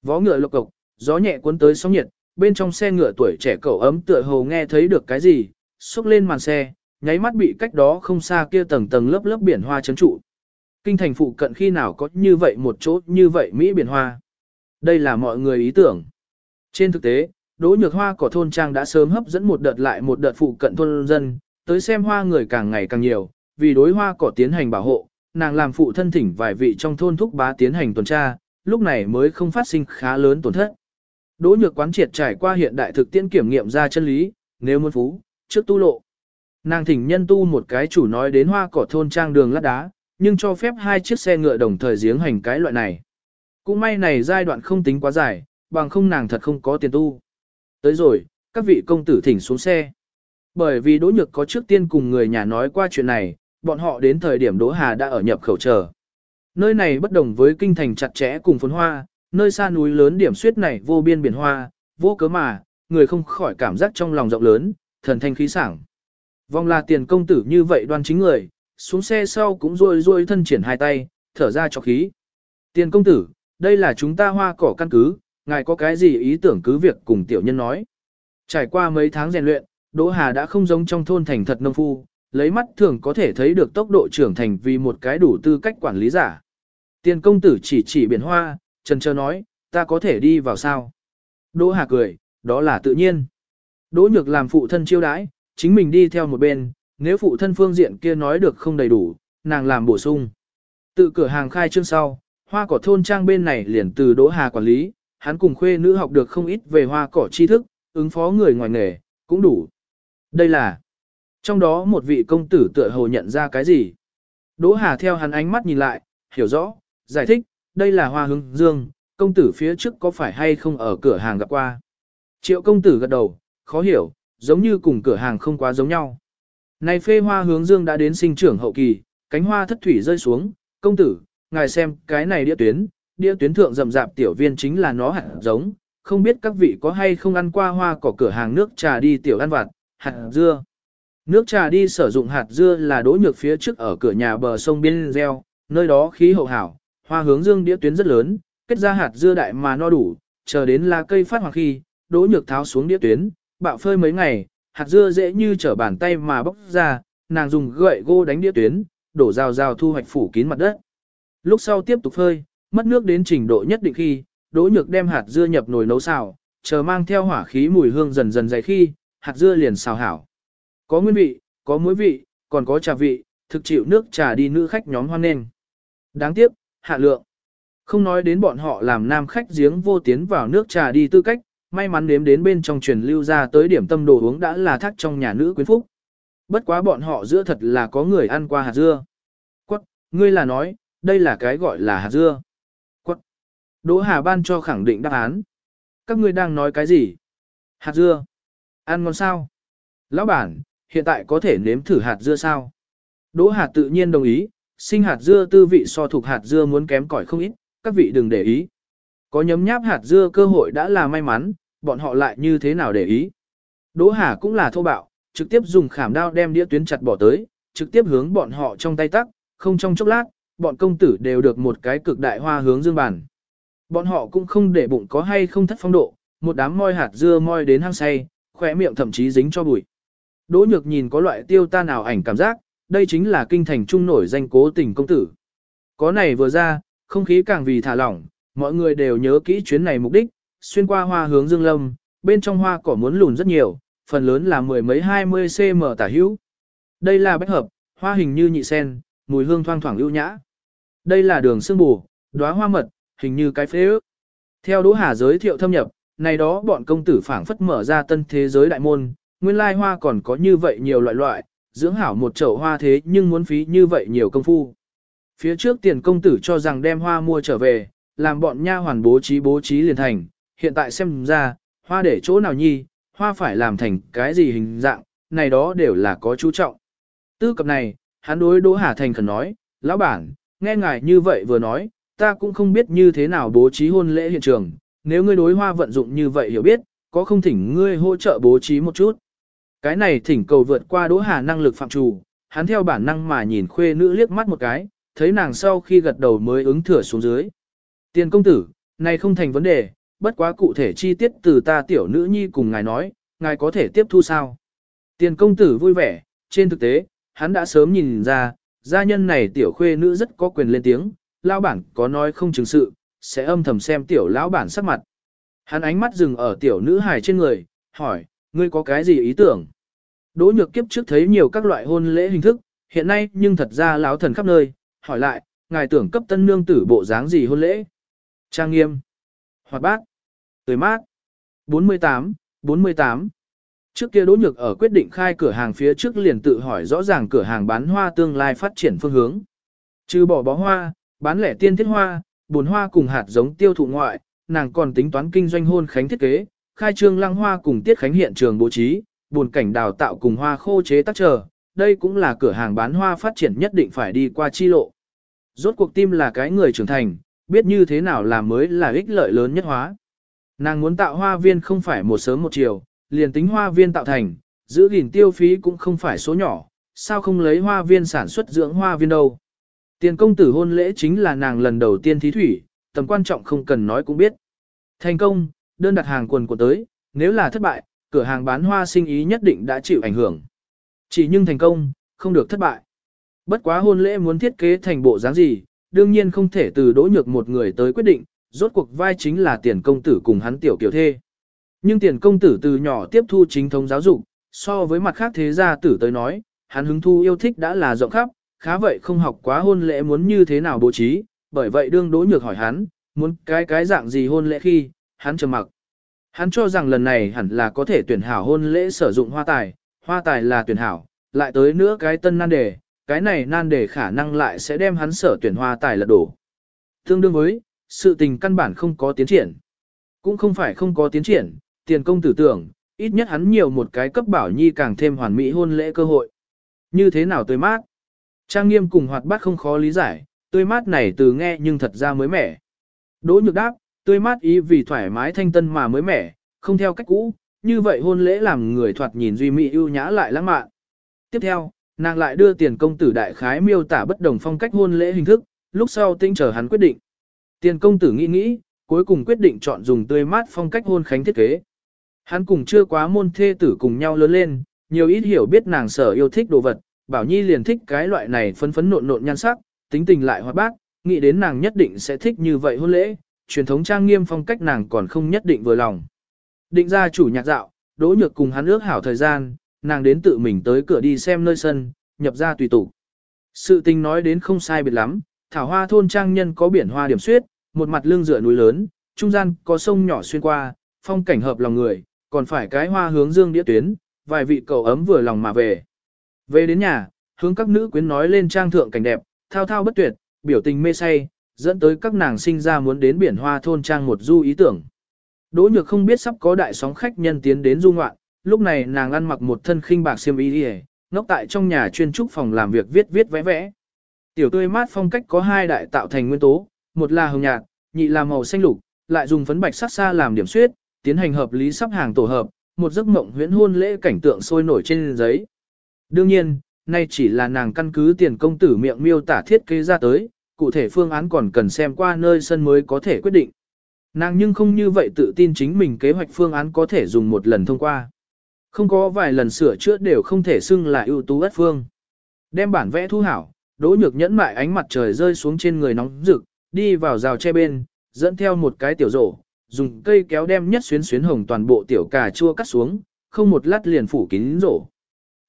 Vó ngựa lộc cộc, gió nhẹ cuốn tới sóng nhiệt, bên trong xe ngựa tuổi trẻ cậu ấm tựa hồ nghe thấy được cái gì, xúc lên màn xe, nháy mắt bị cách đó không xa kia tầng tầng lớp lớp biển hoa chấn trụ. Kinh thành phụ cận khi nào có như vậy một chỗ như vậy Mỹ biển hoa. Đây là mọi người ý tưởng. Trên thực tế, Đỗ Nhược Hoa của thôn trang đã sớm hấp dẫn một đợt lại một đợt phụ cận thôn dân, tới xem hoa người càng ngày càng nhiều, vì đối hoa cỏ tiến hành bảo hộ, nàng làm phụ thân thỉnh vài vị trong thôn thúc bá tiến hành tuần tra, lúc này mới không phát sinh khá lớn tổn thất. Đỗ Nhược quán triệt trải qua hiện đại thực tiễn kiểm nghiệm ra chân lý, nếu muốn phú, trước tu lộ. Nàng thỉnh nhân tu một cái chủ nói đến hoa cỏ thôn trang đường lát đá, nhưng cho phép hai chiếc xe ngựa đồng thời giếng hành cái loại này. Cũng may này giai đoạn không tính quá dài, bằng không nàng thật không có tiền tu. Tới rồi, các vị công tử thỉnh xuống xe. Bởi vì Đỗ Nhược có trước tiên cùng người nhà nói qua chuyện này, bọn họ đến thời điểm Đỗ Hà đã ở nhập khẩu chờ. Nơi này bất đồng với kinh thành chặt chẽ cùng phồn hoa, nơi xa núi lớn điểm suyết này vô biên biển hoa, vô cớ mà, người không khỏi cảm giác trong lòng rộng lớn, thần thanh khí sảng. Vong là tiền công tử như vậy đoan chính người, xuống xe sau cũng rôi rôi thân triển hai tay, thở ra cho khí. Tiền công tử, đây là chúng ta hoa cỏ căn cứ, ngài có cái gì ý tưởng cứ việc cùng tiểu nhân nói. Trải qua mấy tháng rèn luyện, Đỗ Hà đã không giống trong thôn thành thật nông phu, lấy mắt thường có thể thấy được tốc độ trưởng thành vì một cái đủ tư cách quản lý giả. Tiền công tử chỉ chỉ biển hoa, trần trơ nói, ta có thể đi vào sao? Đỗ Hà cười, đó là tự nhiên. Đỗ Nhược làm phụ thân chiêu đãi, chính mình đi theo một bên, nếu phụ thân phương diện kia nói được không đầy đủ, nàng làm bổ sung. Tự cửa hàng khai trương sau, hoa cỏ thôn trang bên này liền từ Đỗ Hà quản lý, hắn cùng khuê nữ học được không ít về hoa cỏ tri thức, ứng phó người ngoài nghề, cũng đủ. Đây là, trong đó một vị công tử tựa hồ nhận ra cái gì. Đỗ Hà theo hắn ánh mắt nhìn lại, hiểu rõ, giải thích, đây là hoa hướng dương, công tử phía trước có phải hay không ở cửa hàng gặp qua. Triệu công tử gật đầu, khó hiểu, giống như cùng cửa hàng không quá giống nhau. Này phê hoa hướng dương đã đến sinh trưởng hậu kỳ, cánh hoa thất thủy rơi xuống, công tử, ngài xem cái này đĩa tuyến, đĩa tuyến thượng rậm rạp tiểu viên chính là nó hạt giống, không biết các vị có hay không ăn qua hoa cỏ cửa hàng nước trà đi tiểu ăn vặt, hạt dưa. Nước trà đi sử dụng hạt dưa là đỗ nhược phía trước ở cửa nhà bờ sông biên gieo, nơi đó khí hậu hảo, hoa hướng dương đĩa tuyến rất lớn, kết ra hạt dưa đại mà no đủ, chờ đến là cây phát hoàng khi, đỗ nhược tháo xuống đĩa tuyến, bạo phơi mấy ngày, hạt dưa dễ như trở bàn tay mà bóc ra, nàng dùng gậy gô đánh đĩa tuyến, đổ rào rào thu hoạch phủ kín mặt đất. Lúc sau tiếp tục phơi, mất nước đến trình độ nhất định khi, đỗ nhược đem hạt dưa nhập nồi nấu xào, chờ mang theo hỏa khí mùi hương dần dần dày khi, hạt dưa liền xào hảo. Có nguyên vị, có muối vị, còn có trà vị, thực chịu nước trà đi nữ khách nhóm hoan nghênh. Đáng tiếc, hạ lượng. Không nói đến bọn họ làm nam khách giếng vô tiến vào nước trà đi tư cách, may mắn nếm đến bên trong truyền lưu ra tới điểm tâm đồ uống đã là thác trong nhà nữ quyến phúc. Bất quá bọn họ giữa thật là có người ăn qua hạt dưa. Quất, ngươi là nói, đây là cái gọi là hạt dưa. Quất. Đỗ Hà ban cho khẳng định đáp án. Các ngươi đang nói cái gì? Hạt dưa. Ăn ngon sao? Lão bản, hiện tại có thể nếm thử hạt dưa sao? Đỗ Hà tự nhiên đồng ý, sinh hạt dưa tư vị so thuộc hạt dưa muốn kém cỏi không ít, các vị đừng để ý. Có nhấm nháp hạt dưa cơ hội đã là may mắn, bọn họ lại như thế nào để ý. Đỗ Hà cũng là thô bạo, trực tiếp dùng khảm đao đem đĩa tuyến chặt bỏ tới, trực tiếp hướng bọn họ trong tay tắc, không trong chốc lát, bọn công tử đều được một cái cực đại hoa hướng dương bản. Bọn họ cũng không để bụng có hay không thất phong độ, một đám moi hạt dưa moi đến hang say, khỏe miệng thậm chí dính cho bụi. Đỗ nhược nhìn có loại tiêu ta nào ảnh cảm giác, đây chính là kinh thành trung nổi danh cố tình công tử. Có này vừa ra, không khí càng vì thả lỏng, mọi người đều nhớ kỹ chuyến này mục đích, xuyên qua hoa hướng dương lâm, bên trong hoa cỏ muốn lùn rất nhiều, phần lớn là mười mấy hai mươi cm tả hữu. Đây là bách hợp, hoa hình như nhị sen, mùi hương thoang thoảng ưu nhã. Đây là đường xương bù, đóa hoa mật, hình như cái phế ước. Theo Đỗ Hà giới thiệu thâm nhập, này đó bọn công tử phảng phất mở ra tân thế giới đại môn, nguyên lai hoa còn có như vậy nhiều loại loại, dưỡng hảo một chậu hoa thế nhưng muốn phí như vậy nhiều công phu. Phía trước tiền công tử cho rằng đem hoa mua trở về, làm bọn nha hoàn bố trí bố trí liền thành, hiện tại xem ra, hoa để chỗ nào nhi, hoa phải làm thành cái gì hình dạng, này đó đều là có chú trọng. Tư cập này, hắn đối Đỗ Hà Thành khẩn nói, lão bản, nghe ngài như vậy vừa nói, ta cũng không biết như thế nào bố trí hôn lễ hiện trường, nếu ngươi đối hoa vận dụng như vậy hiểu biết, có không thỉnh ngươi hỗ trợ bố trí một chút. Cái này thỉnh cầu vượt qua Đỗ Hà năng lực phạm trù, hắn theo bản năng mà nhìn khuê nữ liếc mắt một cái, thấy nàng sau khi gật đầu mới ứng thừa xuống dưới. Tiền công tử, này không thành vấn đề, bất quá cụ thể chi tiết từ ta tiểu nữ nhi cùng ngài nói, ngài có thể tiếp thu sao. Tiền công tử vui vẻ, trên thực tế, hắn đã sớm nhìn ra, gia nhân này tiểu khuê nữ rất có quyền lên tiếng, lão bản có nói không chứng sự, sẽ âm thầm xem tiểu lão bản sắc mặt. Hắn ánh mắt dừng ở tiểu nữ hài trên người, hỏi, ngươi có cái gì ý tưởng? Đỗ nhược kiếp trước thấy nhiều các loại hôn lễ hình thức, hiện nay nhưng thật ra lão thần khắp nơi, hỏi lại, ngài tưởng cấp tân nương tử bộ dáng gì hôn lễ? Trang nghiêm, hoạt bát, tươi mát. 48, 48. Trước kia Đỗ Nhược ở quyết định khai cửa hàng phía trước liền tự hỏi rõ ràng cửa hàng bán hoa tương lai phát triển phương hướng. Trừ bỏ bó hoa, bán lẻ tiên thiết hoa, bồn hoa cùng hạt giống tiêu thụ ngoại, nàng còn tính toán kinh doanh hôn khánh thiết kế, khai trương lăng hoa cùng tiết khánh hiện trường bố trí, buồn cảnh đào tạo cùng hoa khô chế tác chờ. Đây cũng là cửa hàng bán hoa phát triển nhất định phải đi qua chi lộ. Rốt cuộc tim là cái người trưởng thành, biết như thế nào làm mới là ích lợi lớn nhất hóa. Nàng muốn tạo hoa viên không phải một sớm một chiều, liền tính hoa viên tạo thành, giữ gìn tiêu phí cũng không phải số nhỏ, sao không lấy hoa viên sản xuất dưỡng hoa viên đâu. Tiền công tử hôn lễ chính là nàng lần đầu tiên thí thủy, tầm quan trọng không cần nói cũng biết. Thành công, đơn đặt hàng quần của tới, nếu là thất bại, cửa hàng bán hoa sinh ý nhất định đã chịu ảnh hưởng. Chỉ nhưng thành công, không được thất bại. Bất quá hôn lễ muốn thiết kế thành bộ dáng gì, đương nhiên không thể từ đỗ nhược một người tới quyết định, rốt cuộc vai chính là tiền công tử cùng hắn tiểu kiểu thê. Nhưng tiền công tử từ nhỏ tiếp thu chính thống giáo dục, so với mặt khác thế gia tử tới nói, hắn hứng thu yêu thích đã là rộng khắp, khá vậy không học quá hôn lễ muốn như thế nào bố trí, bởi vậy đương đỗ nhược hỏi hắn, muốn cái cái dạng gì hôn lễ khi, hắn trầm mặc. Hắn cho rằng lần này hẳn là có thể tuyển hảo hôn lễ sử dụng hoa tài, hoa tài là tuyển hảo, lại tới nữa cái tân nan đề, cái này nan đề khả năng lại sẽ đem hắn sở tuyển hoa tài lật đổ. Tương đương với, sự tình căn bản không có tiến triển. Cũng không phải không có tiến triển, tiền công tử tưởng, ít nhất hắn nhiều một cái cấp bảo nhi càng thêm hoàn mỹ hôn lễ cơ hội. Như thế nào tươi mát? Trang nghiêm cùng hoạt bát không khó lý giải, tươi mát này từ nghe nhưng thật ra mới mẻ. Đỗ nhược đáp, tươi mát ý vì thoải mái thanh tân mà mới mẻ, không theo cách cũ, như vậy hôn lễ làm người thoạt nhìn duy mỹ ưu nhã lại lãng mạn. Tiếp theo, nàng lại đưa tiền công tử đại khái miêu tả bất đồng phong cách hôn lễ hình thức, lúc sau tinh chờ hắn quyết định. Tiền công tử nghĩ nghĩ, cuối cùng quyết định chọn dùng tươi mát phong cách hôn khánh thiết kế. Hắn cùng chưa quá môn thê tử cùng nhau lớn lên, nhiều ít hiểu biết nàng sở yêu thích đồ vật, Bảo Nhi liền thích cái loại này phấn phấn nộn nộn nhan sắc, tính tình lại hoạt bát, nghĩ đến nàng nhất định sẽ thích như vậy hôn lễ, truyền thống trang nghiêm phong cách nàng còn không nhất định vừa lòng. Định ra chủ nhạc dạo, đỗ nhược cùng hắn ước hảo thời gian, nàng đến tự mình tới cửa đi xem nơi sân, nhập ra tùy tụ. Sự tình nói đến không sai biệt lắm, thảo hoa thôn trang nhân có biển hoa điểm suyết, một mặt lưng dựa núi lớn, trung gian có sông nhỏ xuyên qua, phong cảnh hợp lòng người, còn phải cái hoa hướng dương đĩa tuyến, vài vị cậu ấm vừa lòng mà về. Về đến nhà, hướng các nữ quyến nói lên trang thượng cảnh đẹp, thao thao bất tuyệt, biểu tình mê say, dẫn tới các nàng sinh ra muốn đến biển hoa thôn trang một du ý tưởng. Đỗ nhược không biết sắp có đại sóng khách nhân tiến đến du ngoạn, lúc này nàng ăn mặc một thân khinh bạc xiêm y đi ngốc tại trong nhà chuyên trúc phòng làm việc viết viết vẽ vẽ. Tiểu tươi mát phong cách có hai đại tạo thành nguyên tố, một là hồng nhạt, nhị là màu xanh lục, lại dùng phấn bạch sắc xa làm điểm suyết tiến hành hợp lý sắp hàng tổ hợp, một giấc mộng huyễn hôn lễ cảnh tượng sôi nổi trên giấy. Đương nhiên, nay chỉ là nàng căn cứ tiền công tử miệng miêu tả thiết kế ra tới, cụ thể phương án còn cần xem qua nơi sân mới có thể quyết định. Nàng nhưng không như vậy tự tin chính mình kế hoạch phương án có thể dùng một lần thông qua. Không có vài lần sửa chữa đều không thể xưng là ưu tú ất phương. Đem bản vẽ thu hảo, đỗ nhược nhẫn mại ánh mặt trời rơi xuống trên người nóng rực, đi vào rào che bên, dẫn theo một cái tiểu rổ, dùng cây kéo đem nhất xuyến xuyến hồng toàn bộ tiểu cà chua cắt xuống, không một lát liền phủ kín rổ.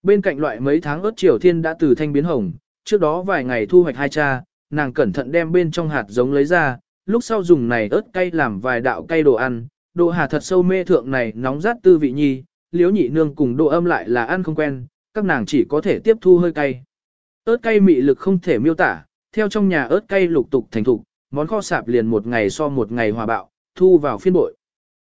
Bên cạnh loại mấy tháng ớt triều thiên đã từ thanh biến hồng, trước đó vài ngày thu hoạch hai cha, nàng cẩn thận đem bên trong hạt giống lấy ra, lúc sau dùng này ớt cay làm vài đạo cay đồ ăn, đồ hà thật sâu mê thượng này nóng rát tư vị nhi, liễu nhị nương cùng độ âm lại là ăn không quen, các nàng chỉ có thể tiếp thu hơi cay. ớt cay mị lực không thể miêu tả, theo trong nhà ớt cay lục tục thành thục, món kho sạp liền một ngày so một ngày hòa bạo, thu vào phiên bội.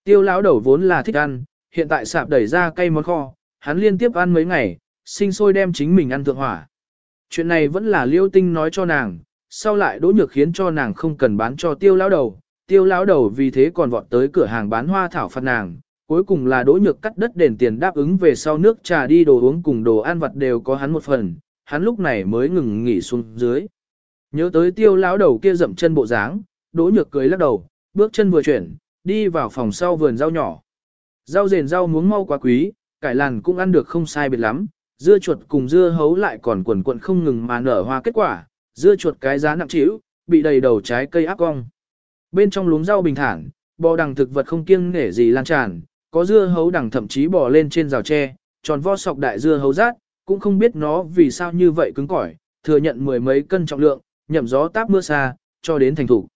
Tiêu lão đầu vốn là thích ăn, hiện tại sạp đẩy ra cay món kho, hắn liên tiếp ăn mấy ngày, sinh sôi đem chính mình ăn thượng hỏa. Chuyện này vẫn là liêu tinh nói cho nàng, sau lại đỗ nhược khiến cho nàng không cần bán cho tiêu lão đầu, tiêu lão đầu vì thế còn vọt tới cửa hàng bán hoa thảo phạt nàng, cuối cùng là đỗ nhược cắt đất đền tiền đáp ứng về sau nước trà đi đồ uống cùng đồ ăn vặt đều có hắn một phần, hắn lúc này mới ngừng nghỉ xuống dưới. Nhớ tới tiêu lão đầu kia dậm chân bộ dáng, đỗ nhược cười lắc đầu, bước chân vừa chuyển, đi vào phòng sau vườn rau nhỏ. Rau rền rau muống mau quá quý, cải làn cũng ăn được không sai biệt lắm, dưa chuột cùng dưa hấu lại còn quần quận không ngừng mà nở hoa kết quả, dưa chuột cái giá nặng trĩu, bị đầy đầu trái cây áp cong. Bên trong luống rau bình thản, bò đằng thực vật không kiêng nể gì lan tràn, có dưa hấu đằng thậm chí bò lên trên rào tre, tròn vo sọc đại dưa hấu rát, cũng không biết nó vì sao như vậy cứng cỏi, thừa nhận mười mấy cân trọng lượng, nhậm gió táp mưa xa, cho đến thành thủ.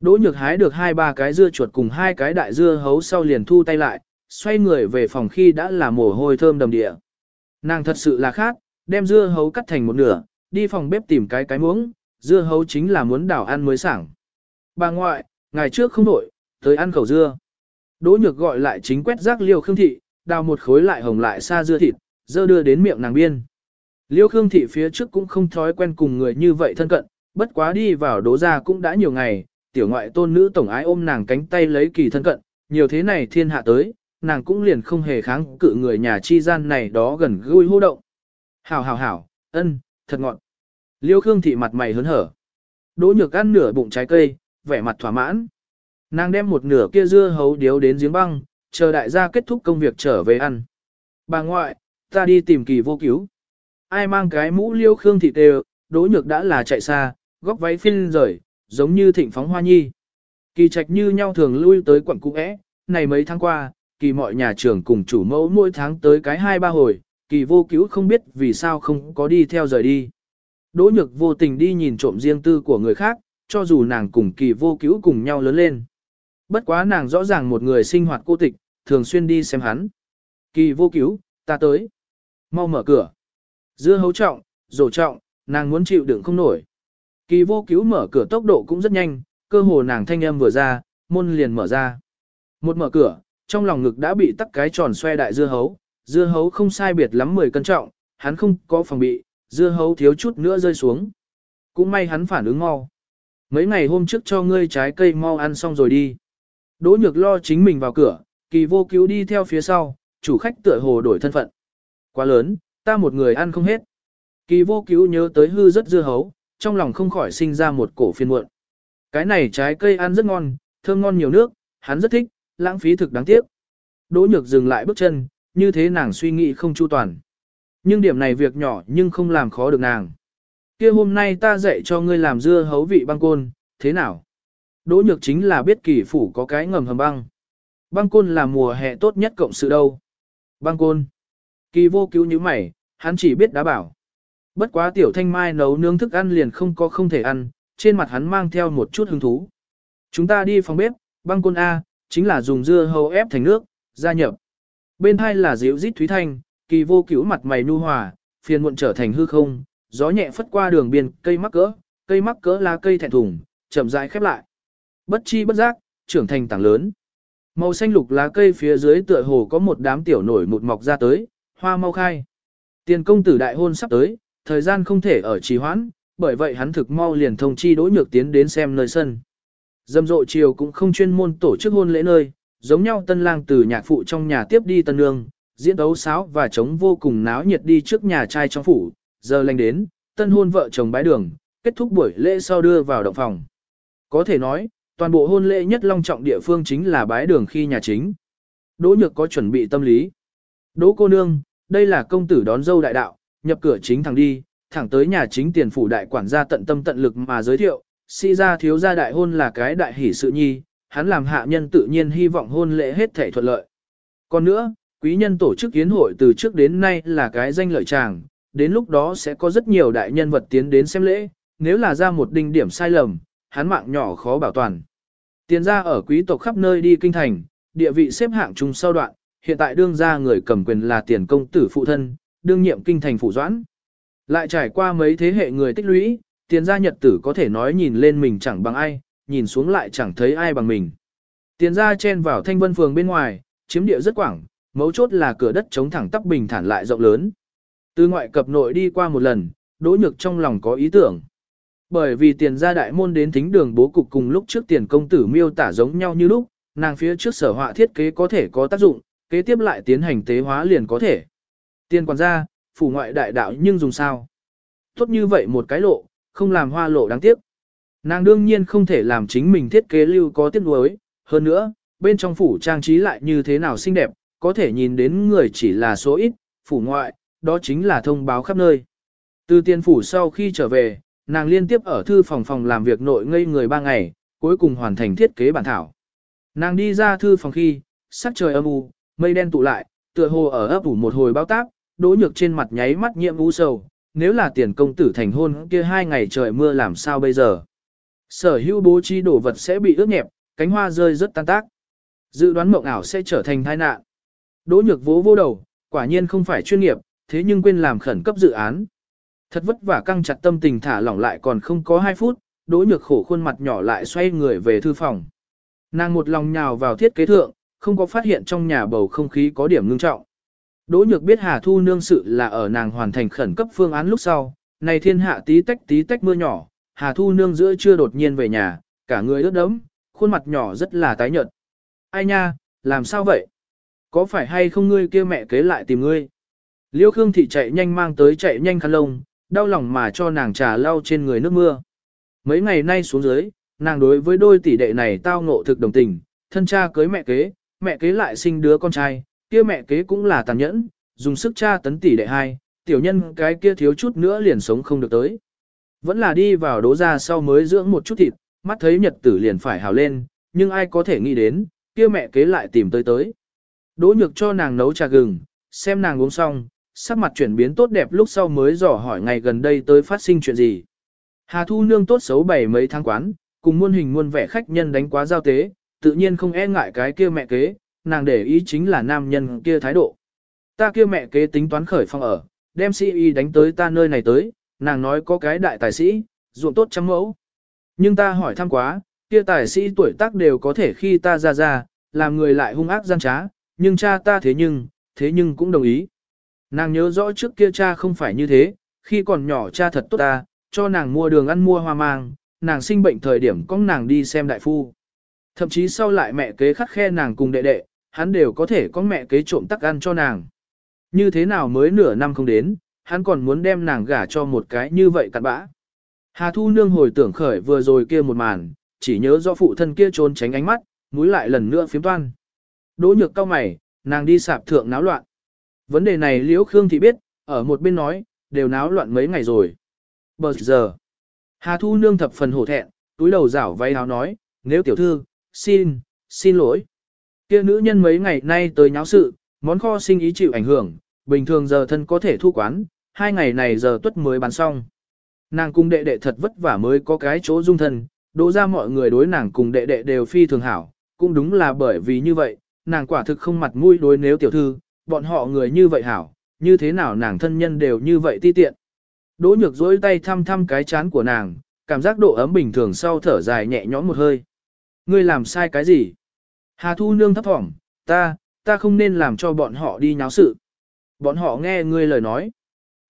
Đỗ nhược hái được hai ba cái dưa chuột cùng hai cái đại dưa hấu sau liền thu tay lại, xoay người về phòng khi đã là mồ hôi thơm đầm địa. Nàng thật sự là khác, đem dưa hấu cắt thành một nửa, đi phòng bếp tìm cái cái muỗng, dưa hấu chính là muốn đảo ăn mới sảng. Bà ngoại, ngày trước không đổi, tới ăn khẩu dưa. Đỗ nhược gọi lại chính quét rác liêu khương thị, đào một khối lại hồng lại xa dưa thịt, dơ đưa đến miệng nàng biên. Liêu khương thị phía trước cũng không thói quen cùng người như vậy thân cận, bất quá đi vào đố ra cũng đã nhiều ngày, tiểu ngoại tôn nữ tổng ái ôm nàng cánh tay lấy kỳ thân cận, nhiều thế này thiên hạ tới, nàng cũng liền không hề kháng cự người nhà chi gian này đó gần gũi hô động. Hảo hảo hảo, ân, thật ngọt. Liêu Khương thị mặt mày hớn hở. Đỗ nhược ăn nửa bụng trái cây, vẻ mặt thỏa mãn. Nàng đem một nửa kia dưa hấu điếu đến giếng băng, chờ đại gia kết thúc công việc trở về ăn. Bà ngoại, ta đi tìm kỳ vô cứu. Ai mang cái mũ liêu khương thị đều, đỗ nhược đã là chạy xa, góc váy phiên rời, giống như thịnh phóng hoa nhi. Kỳ trạch như nhau thường lui tới quận cũ é, này mấy tháng qua, kỳ mọi nhà trưởng cùng chủ mẫu mỗi tháng tới cái hai ba hồi, kỳ vô cứu không biết vì sao không có đi theo rời đi. Đỗ nhược vô tình đi nhìn trộm riêng tư của người khác, cho dù nàng cùng kỳ vô cứu cùng nhau lớn lên. Bất quá nàng rõ ràng một người sinh hoạt cô tịch, thường xuyên đi xem hắn. Kỳ vô cứu, ta tới. Mau mở cửa. Dưa hấu trọng, rổ trọng, nàng muốn chịu đựng không nổi. Kỳ vô cứu mở cửa tốc độ cũng rất nhanh, cơ hồ nàng thanh âm vừa ra, môn liền mở ra. Một mở cửa, trong lòng ngực đã bị tắc cái tròn xoe đại dưa hấu, dưa hấu không sai biệt lắm 10 cân trọng, hắn không có phòng bị, dưa hấu thiếu chút nữa rơi xuống. Cũng may hắn phản ứng mau. Mấy ngày hôm trước cho ngươi trái cây mau ăn xong rồi đi. Đỗ nhược lo chính mình vào cửa, kỳ vô cứu đi theo phía sau, chủ khách tựa hồ đổi thân phận. Quá lớn, ta một người ăn không hết. Kỳ vô cứu nhớ tới hư rất dưa hấu, trong lòng không khỏi sinh ra một cổ phiền muộn. Cái này trái cây ăn rất ngon, thơm ngon nhiều nước, hắn rất thích, lãng phí thực đáng tiếc. Đỗ nhược dừng lại bước chân, như thế nàng suy nghĩ không chu toàn. Nhưng điểm này việc nhỏ nhưng không làm khó được nàng. kia hôm nay ta dạy cho ngươi làm dưa hấu vị băng côn, thế nào? Đỗ nhược chính là biết kỳ phủ có cái ngầm hầm băng. Băng côn là mùa hè tốt nhất cộng sự đâu. Băng côn. Kỳ vô cứu như mày, hắn chỉ biết đá bảo. Bất quá tiểu thanh mai nấu nướng thức ăn liền không có không thể ăn, trên mặt hắn mang theo một chút hứng thú. Chúng ta đi phòng bếp, băng côn A, chính là dùng dưa hầu ép thành nước, gia nhập. Bên hai là dịu rít thúy thanh, kỳ vô cứu mặt mày nu hòa, phiền muộn trở thành hư không, gió nhẹ phất qua đường biên cây mắc cỡ, cây mắc cỡ là cây thẹn thùng, chậm rãi khép lại. Bất chi bất giác, trưởng thành tảng lớn. Màu xanh lục lá cây phía dưới tựa hồ có một đám tiểu nổi mụt mọc ra tới, hoa mau khai. Tiền công tử đại hôn sắp tới, thời gian không thể ở trì hoãn, bởi vậy hắn thực mau liền thông chi đỗ nhược tiến đến xem nơi sân. Dâm rộ chiều cũng không chuyên môn tổ chức hôn lễ nơi, giống nhau tân lang từ nhạc phụ trong nhà tiếp đi tân nương, diễn đấu sáo và trống vô cùng náo nhiệt đi trước nhà trai trong phủ, giờ lành đến, tân hôn vợ chồng bái đường, kết thúc buổi lễ sau đưa vào động phòng. Có thể nói, toàn bộ hôn lễ nhất long trọng địa phương chính là bái đường khi nhà chính. Đỗ nhược có chuẩn bị tâm lý. Đỗ cô nương, đây là công tử đón dâu đại đạo, nhập cửa chính thẳng đi, thẳng tới nhà chính tiền phủ đại quản gia tận tâm tận lực mà giới thiệu, si ra thiếu gia đại hôn là cái đại hỷ sự nhi, hắn làm hạ nhân tự nhiên hy vọng hôn lễ hết thể thuận lợi. Còn nữa, quý nhân tổ chức kiến hội từ trước đến nay là cái danh lợi chàng, đến lúc đó sẽ có rất nhiều đại nhân vật tiến đến xem lễ, nếu là ra một đinh điểm sai lầm, hắn mạng nhỏ khó bảo toàn. Tiền gia ở quý tộc khắp nơi đi kinh thành, địa vị xếp hạng chung sau đoạn, hiện tại đương gia người cầm quyền là tiền công tử phụ thân, đương nhiệm kinh thành phụ doãn. Lại trải qua mấy thế hệ người tích lũy, tiền gia nhật tử có thể nói nhìn lên mình chẳng bằng ai, nhìn xuống lại chẳng thấy ai bằng mình. Tiền gia chen vào thanh vân phường bên ngoài, chiếm địa rất quảng, mấu chốt là cửa đất chống thẳng tắp bình thản lại rộng lớn. Từ ngoại cập nội đi qua một lần, đỗ nhược trong lòng có ý tưởng. Bởi vì tiền gia đại môn đến thính đường bố cục cùng lúc trước tiền công tử miêu tả giống nhau như lúc, nàng phía trước sở họa thiết kế có thể có tác dụng, kế tiếp lại tiến hành tế hóa liền có thể. Tiền quản gia, phủ ngoại đại đạo nhưng dùng sao? Tốt như vậy một cái lộ, không làm hoa lộ đáng tiếc. Nàng đương nhiên không thể làm chính mình thiết kế lưu có tiếc nuối, hơn nữa, bên trong phủ trang trí lại như thế nào xinh đẹp, có thể nhìn đến người chỉ là số ít, phủ ngoại, đó chính là thông báo khắp nơi. Từ tiền phủ sau khi trở về, nàng liên tiếp ở thư phòng phòng làm việc nội ngây người ba ngày, cuối cùng hoàn thành thiết kế bản thảo. Nàng đi ra thư phòng khi, sắc trời âm u, mây đen tụ lại, tựa hồ ở ấp ủ một hồi bao tác, đỗ nhược trên mặt nháy mắt nhiệm u sầu, nếu là tiền công tử thành hôn kia hai ngày trời mưa làm sao bây giờ. Sở hữu bố trí đồ vật sẽ bị ướt nhẹp, cánh hoa rơi rất tan tác. Dự đoán mộng ảo sẽ trở thành tai nạn. Đỗ nhược vỗ vô đầu, quả nhiên không phải chuyên nghiệp, thế nhưng quên làm khẩn cấp dự án. Thật vất vả căng chặt tâm tình thả lỏng lại còn không có 2 phút, đỗ nhược khổ khuôn mặt nhỏ lại xoay người về thư phòng. Nàng một lòng nhào vào thiết kế thượng, không có phát hiện trong nhà bầu không khí có điểm ngưng trọng. Đỗ nhược biết Hà Thu nương sự là ở nàng hoàn thành khẩn cấp phương án lúc sau, này thiên hạ tí tách tí tách mưa nhỏ, Hà Thu nương giữa trưa đột nhiên về nhà, cả người ướt đẫm, khuôn mặt nhỏ rất là tái nhợt. Ai nha, làm sao vậy? Có phải hay không ngươi kia mẹ kế lại tìm ngươi? Liêu Khương Thị chạy nhanh mang tới chạy nhanh khăn lông, đau lòng mà cho nàng trà lau trên người nước mưa. Mấy ngày nay xuống dưới, nàng đối với đôi tỷ đệ này tao ngộ thực đồng tình, thân cha cưới mẹ kế, mẹ kế lại sinh đứa con trai, kia mẹ kế cũng là tàn nhẫn, dùng sức cha tấn tỷ đệ hai, tiểu nhân cái kia thiếu chút nữa liền sống không được tới. Vẫn là đi vào đố ra sau mới dưỡng một chút thịt, mắt thấy nhật tử liền phải hào lên, nhưng ai có thể nghĩ đến, kia mẹ kế lại tìm tới tới. Đỗ nhược cho nàng nấu trà gừng, xem nàng uống xong, sắc mặt chuyển biến tốt đẹp lúc sau mới dò hỏi ngày gần đây tới phát sinh chuyện gì. Hà Thu Nương tốt xấu bảy mấy tháng quán, cùng muôn hình muôn vẻ khách nhân đánh quá giao tế, tự nhiên không e ngại cái kia mẹ kế, nàng để ý chính là nam nhân kia thái độ. Ta kia mẹ kế tính toán khởi phong ở, đem sĩ y đánh tới ta nơi này tới, nàng nói có cái đại tài sĩ, ruộng tốt trăm mẫu. Nhưng ta hỏi thăm quá, kia tài sĩ tuổi tác đều có thể khi ta ra ra, làm người lại hung ác gian trá, nhưng cha ta thế nhưng, thế nhưng cũng đồng ý. Nàng nhớ rõ trước kia cha không phải như thế, khi còn nhỏ cha thật tốt ta, cho nàng mua đường ăn mua hoa mang, nàng sinh bệnh thời điểm có nàng đi xem đại phu. Thậm chí sau lại mẹ kế khắc khe nàng cùng đệ đệ, hắn đều có thể có mẹ kế trộm tắc ăn cho nàng. Như thế nào mới nửa năm không đến, hắn còn muốn đem nàng gả cho một cái như vậy cặn bã. Hà Thu Nương hồi tưởng khởi vừa rồi kia một màn, chỉ nhớ rõ phụ thân kia trốn tránh ánh mắt, mũi lại lần nữa phiếm toan. Đỗ nhược cao mày, nàng đi sạp thượng náo loạn. Vấn đề này Liễu Khương thì biết, ở một bên nói, đều náo loạn mấy ngày rồi. Bờ giờ, Hà Thu Nương thập phần hổ thẹn, túi đầu rảo váy áo nói, nếu tiểu thư, xin, xin lỗi. Kia nữ nhân mấy ngày nay tới nháo sự, món kho sinh ý chịu ảnh hưởng, bình thường giờ thân có thể thu quán, hai ngày này giờ tuất mới bán xong. Nàng cùng đệ đệ thật vất vả mới có cái chỗ dung thân, đỗ ra mọi người đối nàng cùng đệ đệ đều phi thường hảo, cũng đúng là bởi vì như vậy, nàng quả thực không mặt mũi đối nếu tiểu thư, bọn họ người như vậy hảo, như thế nào nàng thân nhân đều như vậy ti tiện. Đỗ nhược dối tay thăm thăm cái chán của nàng, cảm giác độ ấm bình thường sau thở dài nhẹ nhõm một hơi. Ngươi làm sai cái gì? Hà Thu Nương thấp thỏm, ta, ta không nên làm cho bọn họ đi nháo sự. Bọn họ nghe ngươi lời nói.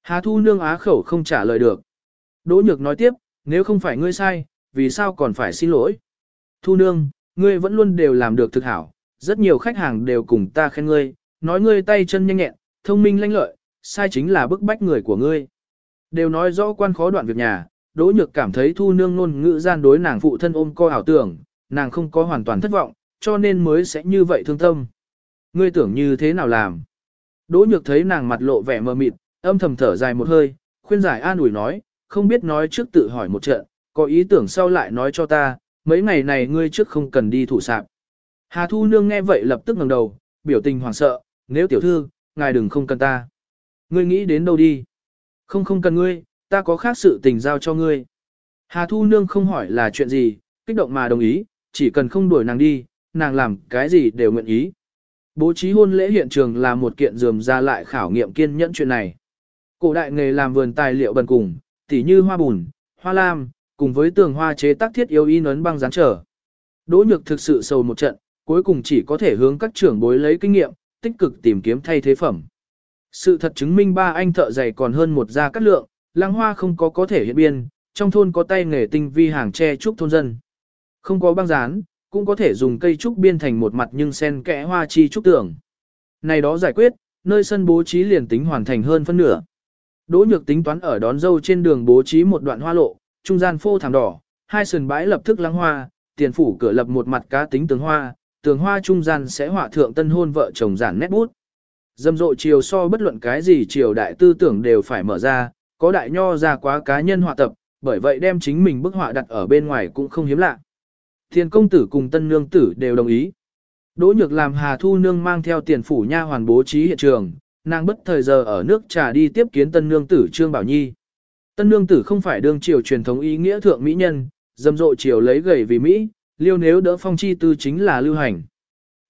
Hà Thu Nương á khẩu không trả lời được. Đỗ Nhược nói tiếp, nếu không phải ngươi sai, vì sao còn phải xin lỗi? Thu Nương, ngươi vẫn luôn đều làm được thực hảo, rất nhiều khách hàng đều cùng ta khen ngươi, nói ngươi tay chân nhanh nhẹn, thông minh lanh lợi, sai chính là bức bách người của ngươi. Đều nói rõ quan khó đoạn việc nhà, Đỗ Nhược cảm thấy Thu Nương ngôn ngữ gian đối nàng phụ thân ôm co ảo tưởng, nàng không có hoàn toàn thất vọng, cho nên mới sẽ như vậy thương tâm. Ngươi tưởng như thế nào làm? Đỗ nhược thấy nàng mặt lộ vẻ mờ mịt, âm thầm thở dài một hơi, khuyên giải an ủi nói, không biết nói trước tự hỏi một trận, có ý tưởng sau lại nói cho ta, mấy ngày này ngươi trước không cần đi thủ sạp. Hà Thu Nương nghe vậy lập tức ngẩng đầu, biểu tình hoảng sợ, nếu tiểu thư, ngài đừng không cần ta. Ngươi nghĩ đến đâu đi? Không không cần ngươi, ta có khác sự tình giao cho ngươi. Hà Thu Nương không hỏi là chuyện gì, kích động mà đồng ý, chỉ cần không đuổi nàng đi, nàng làm cái gì đều nguyện ý. bố trí hôn lễ hiện trường là một kiện dườm ra lại khảo nghiệm kiên nhẫn chuyện này. Cổ đại nghề làm vườn tài liệu bần cùng, tỉ như hoa bùn, hoa lam, cùng với tường hoa chế tác thiết yêu y nấn băng dán trở. Đỗ nhược thực sự sầu một trận, cuối cùng chỉ có thể hướng các trưởng bối lấy kinh nghiệm, tích cực tìm kiếm thay thế phẩm. Sự thật chứng minh ba anh thợ giày còn hơn một gia cát lượng, lăng hoa không có có thể hiện biên, trong thôn có tay nghề tinh vi hàng tre trúc thôn dân. Không có băng dán, cũng có thể dùng cây trúc biên thành một mặt nhưng sen kẽ hoa chi trúc tưởng. Này đó giải quyết, nơi sân bố trí liền tính hoàn thành hơn phân nửa. Đỗ nhược tính toán ở đón dâu trên đường bố trí một đoạn hoa lộ, trung gian phô thảm đỏ, hai sườn bãi lập thức lăng hoa, tiền phủ cửa lập một mặt cá tính tường hoa, tường hoa trung gian sẽ họa thượng tân hôn vợ chồng giản nét bút. Dâm dộ chiều so bất luận cái gì chiều đại tư tưởng đều phải mở ra, có đại nho ra quá cá nhân họa tập, bởi vậy đem chính mình bức họa đặt ở bên ngoài cũng không hiếm lạ. Thiên công tử cùng tân nương tử đều đồng ý. Đỗ nhược làm Hà Thu Nương mang theo tiền phủ nha hoàn bố trí hiện trường, nàng bất thời giờ ở nước trà đi tiếp kiến tân nương tử Trương Bảo Nhi. Tân nương tử không phải đương triều truyền thống ý nghĩa thượng mỹ nhân, dâm dộ triều lấy gầy vì Mỹ, liêu nếu đỡ phong chi tư chính là lưu hành.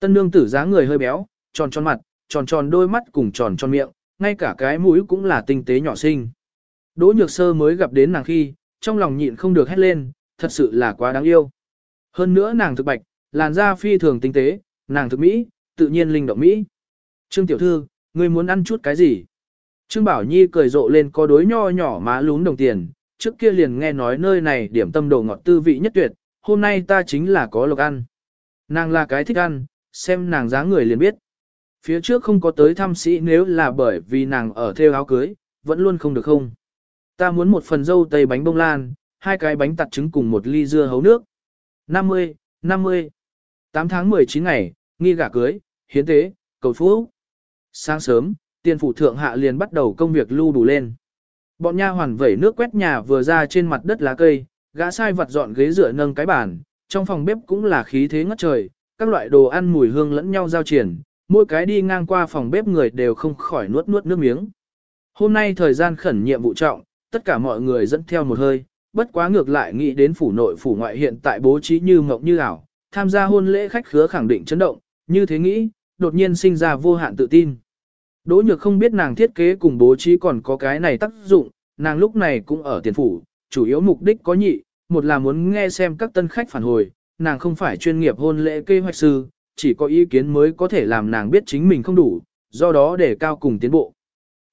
Tân nương tử dáng người hơi béo, tròn tròn mặt, tròn tròn đôi mắt cùng tròn tròn miệng, ngay cả cái mũi cũng là tinh tế nhỏ xinh. Đỗ nhược sơ mới gặp đến nàng khi, trong lòng nhịn không được hét lên, thật sự là quá đáng yêu. Hơn nữa nàng thực bạch, làn da phi thường tinh tế, nàng thực mỹ, tự nhiên linh động mỹ. Trương tiểu thư, ngươi muốn ăn chút cái gì? Trương Bảo Nhi cười rộ lên có đối nho nhỏ má lún đồng tiền, trước kia liền nghe nói nơi này điểm tâm đồ ngọt tư vị nhất tuyệt, hôm nay ta chính là có lộc ăn. Nàng là cái thích ăn, xem nàng dáng người liền biết. Phía trước không có tới thăm sĩ nếu là bởi vì nàng ở theo áo cưới, vẫn luôn không được không. Ta muốn một phần dâu tây bánh bông lan, hai cái bánh tặt trứng cùng một ly dưa hấu nước. 50, 50. 8 tháng 19 ngày, nghi gả cưới, hiến tế, cầu phú. Sáng sớm, tiền phủ thượng hạ liền bắt đầu công việc lưu đủ lên. Bọn nha hoàn vẩy nước quét nhà vừa ra trên mặt đất lá cây, gã sai vặt dọn ghế dựa nâng cái bàn, trong phòng bếp cũng là khí thế ngất trời, các loại đồ ăn mùi hương lẫn nhau giao triển, mỗi cái đi ngang qua phòng bếp người đều không khỏi nuốt nuốt nước miếng. Hôm nay thời gian khẩn nhiệm vụ trọng, tất cả mọi người dẫn theo một hơi, bất quá ngược lại nghĩ đến phủ nội phủ ngoại hiện tại bố trí như mộng như ảo, tham gia hôn lễ khách khứa khẳng định chấn động, như thế nghĩ, đột nhiên sinh ra vô hạn tự tin. Đỗ nhược không biết nàng thiết kế cùng bố trí còn có cái này tác dụng, nàng lúc này cũng ở tiền phủ, chủ yếu mục đích có nhị, một là muốn nghe xem các tân khách phản hồi, nàng không phải chuyên nghiệp hôn lễ kế hoạch sư, chỉ có ý kiến mới có thể làm nàng biết chính mình không đủ, do đó để cao cùng tiến bộ.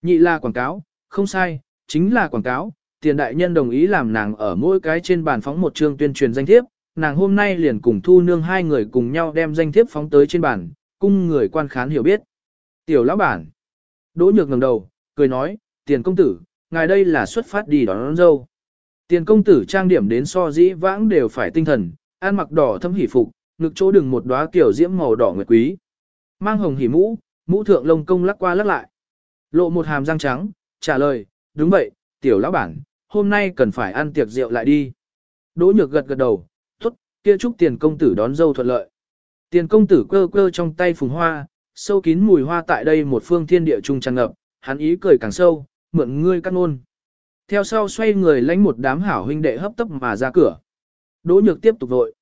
Nhị là quảng cáo, không sai, chính là quảng cáo, tiền đại nhân đồng ý làm nàng ở mỗi cái trên bàn phóng một chương tuyên truyền danh thiếp, nàng hôm nay liền cùng thu nương hai người cùng nhau đem danh thiếp phóng tới trên bàn, cung người quan khán hiểu biết. Tiểu lão bản. Đỗ nhược ngẩng đầu, cười nói, tiền công tử, ngài đây là xuất phát đi đón, đón dâu. Tiền công tử trang điểm đến so dĩ vãng đều phải tinh thần, ăn mặc đỏ thâm hỉ phục, ngực chỗ đừng một đóa kiểu diễm màu đỏ nguyệt quý. Mang hồng hỉ mũ, mũ thượng lông công lắc qua lắc lại. Lộ một hàm răng trắng, trả lời, đúng vậy, tiểu lão bản, hôm nay cần phải ăn tiệc rượu lại đi. Đỗ nhược gật gật đầu, tốt, kia chúc tiền công tử đón dâu thuận lợi. Tiền công tử cơ cơ trong tay phùng hoa, sâu kín mùi hoa tại đây một phương thiên địa trung tràn ngập, hắn ý cười càng sâu, mượn ngươi cắt nôn. Theo sau xoay người lánh một đám hảo huynh đệ hấp tấp mà ra cửa. Đỗ nhược tiếp tục vội.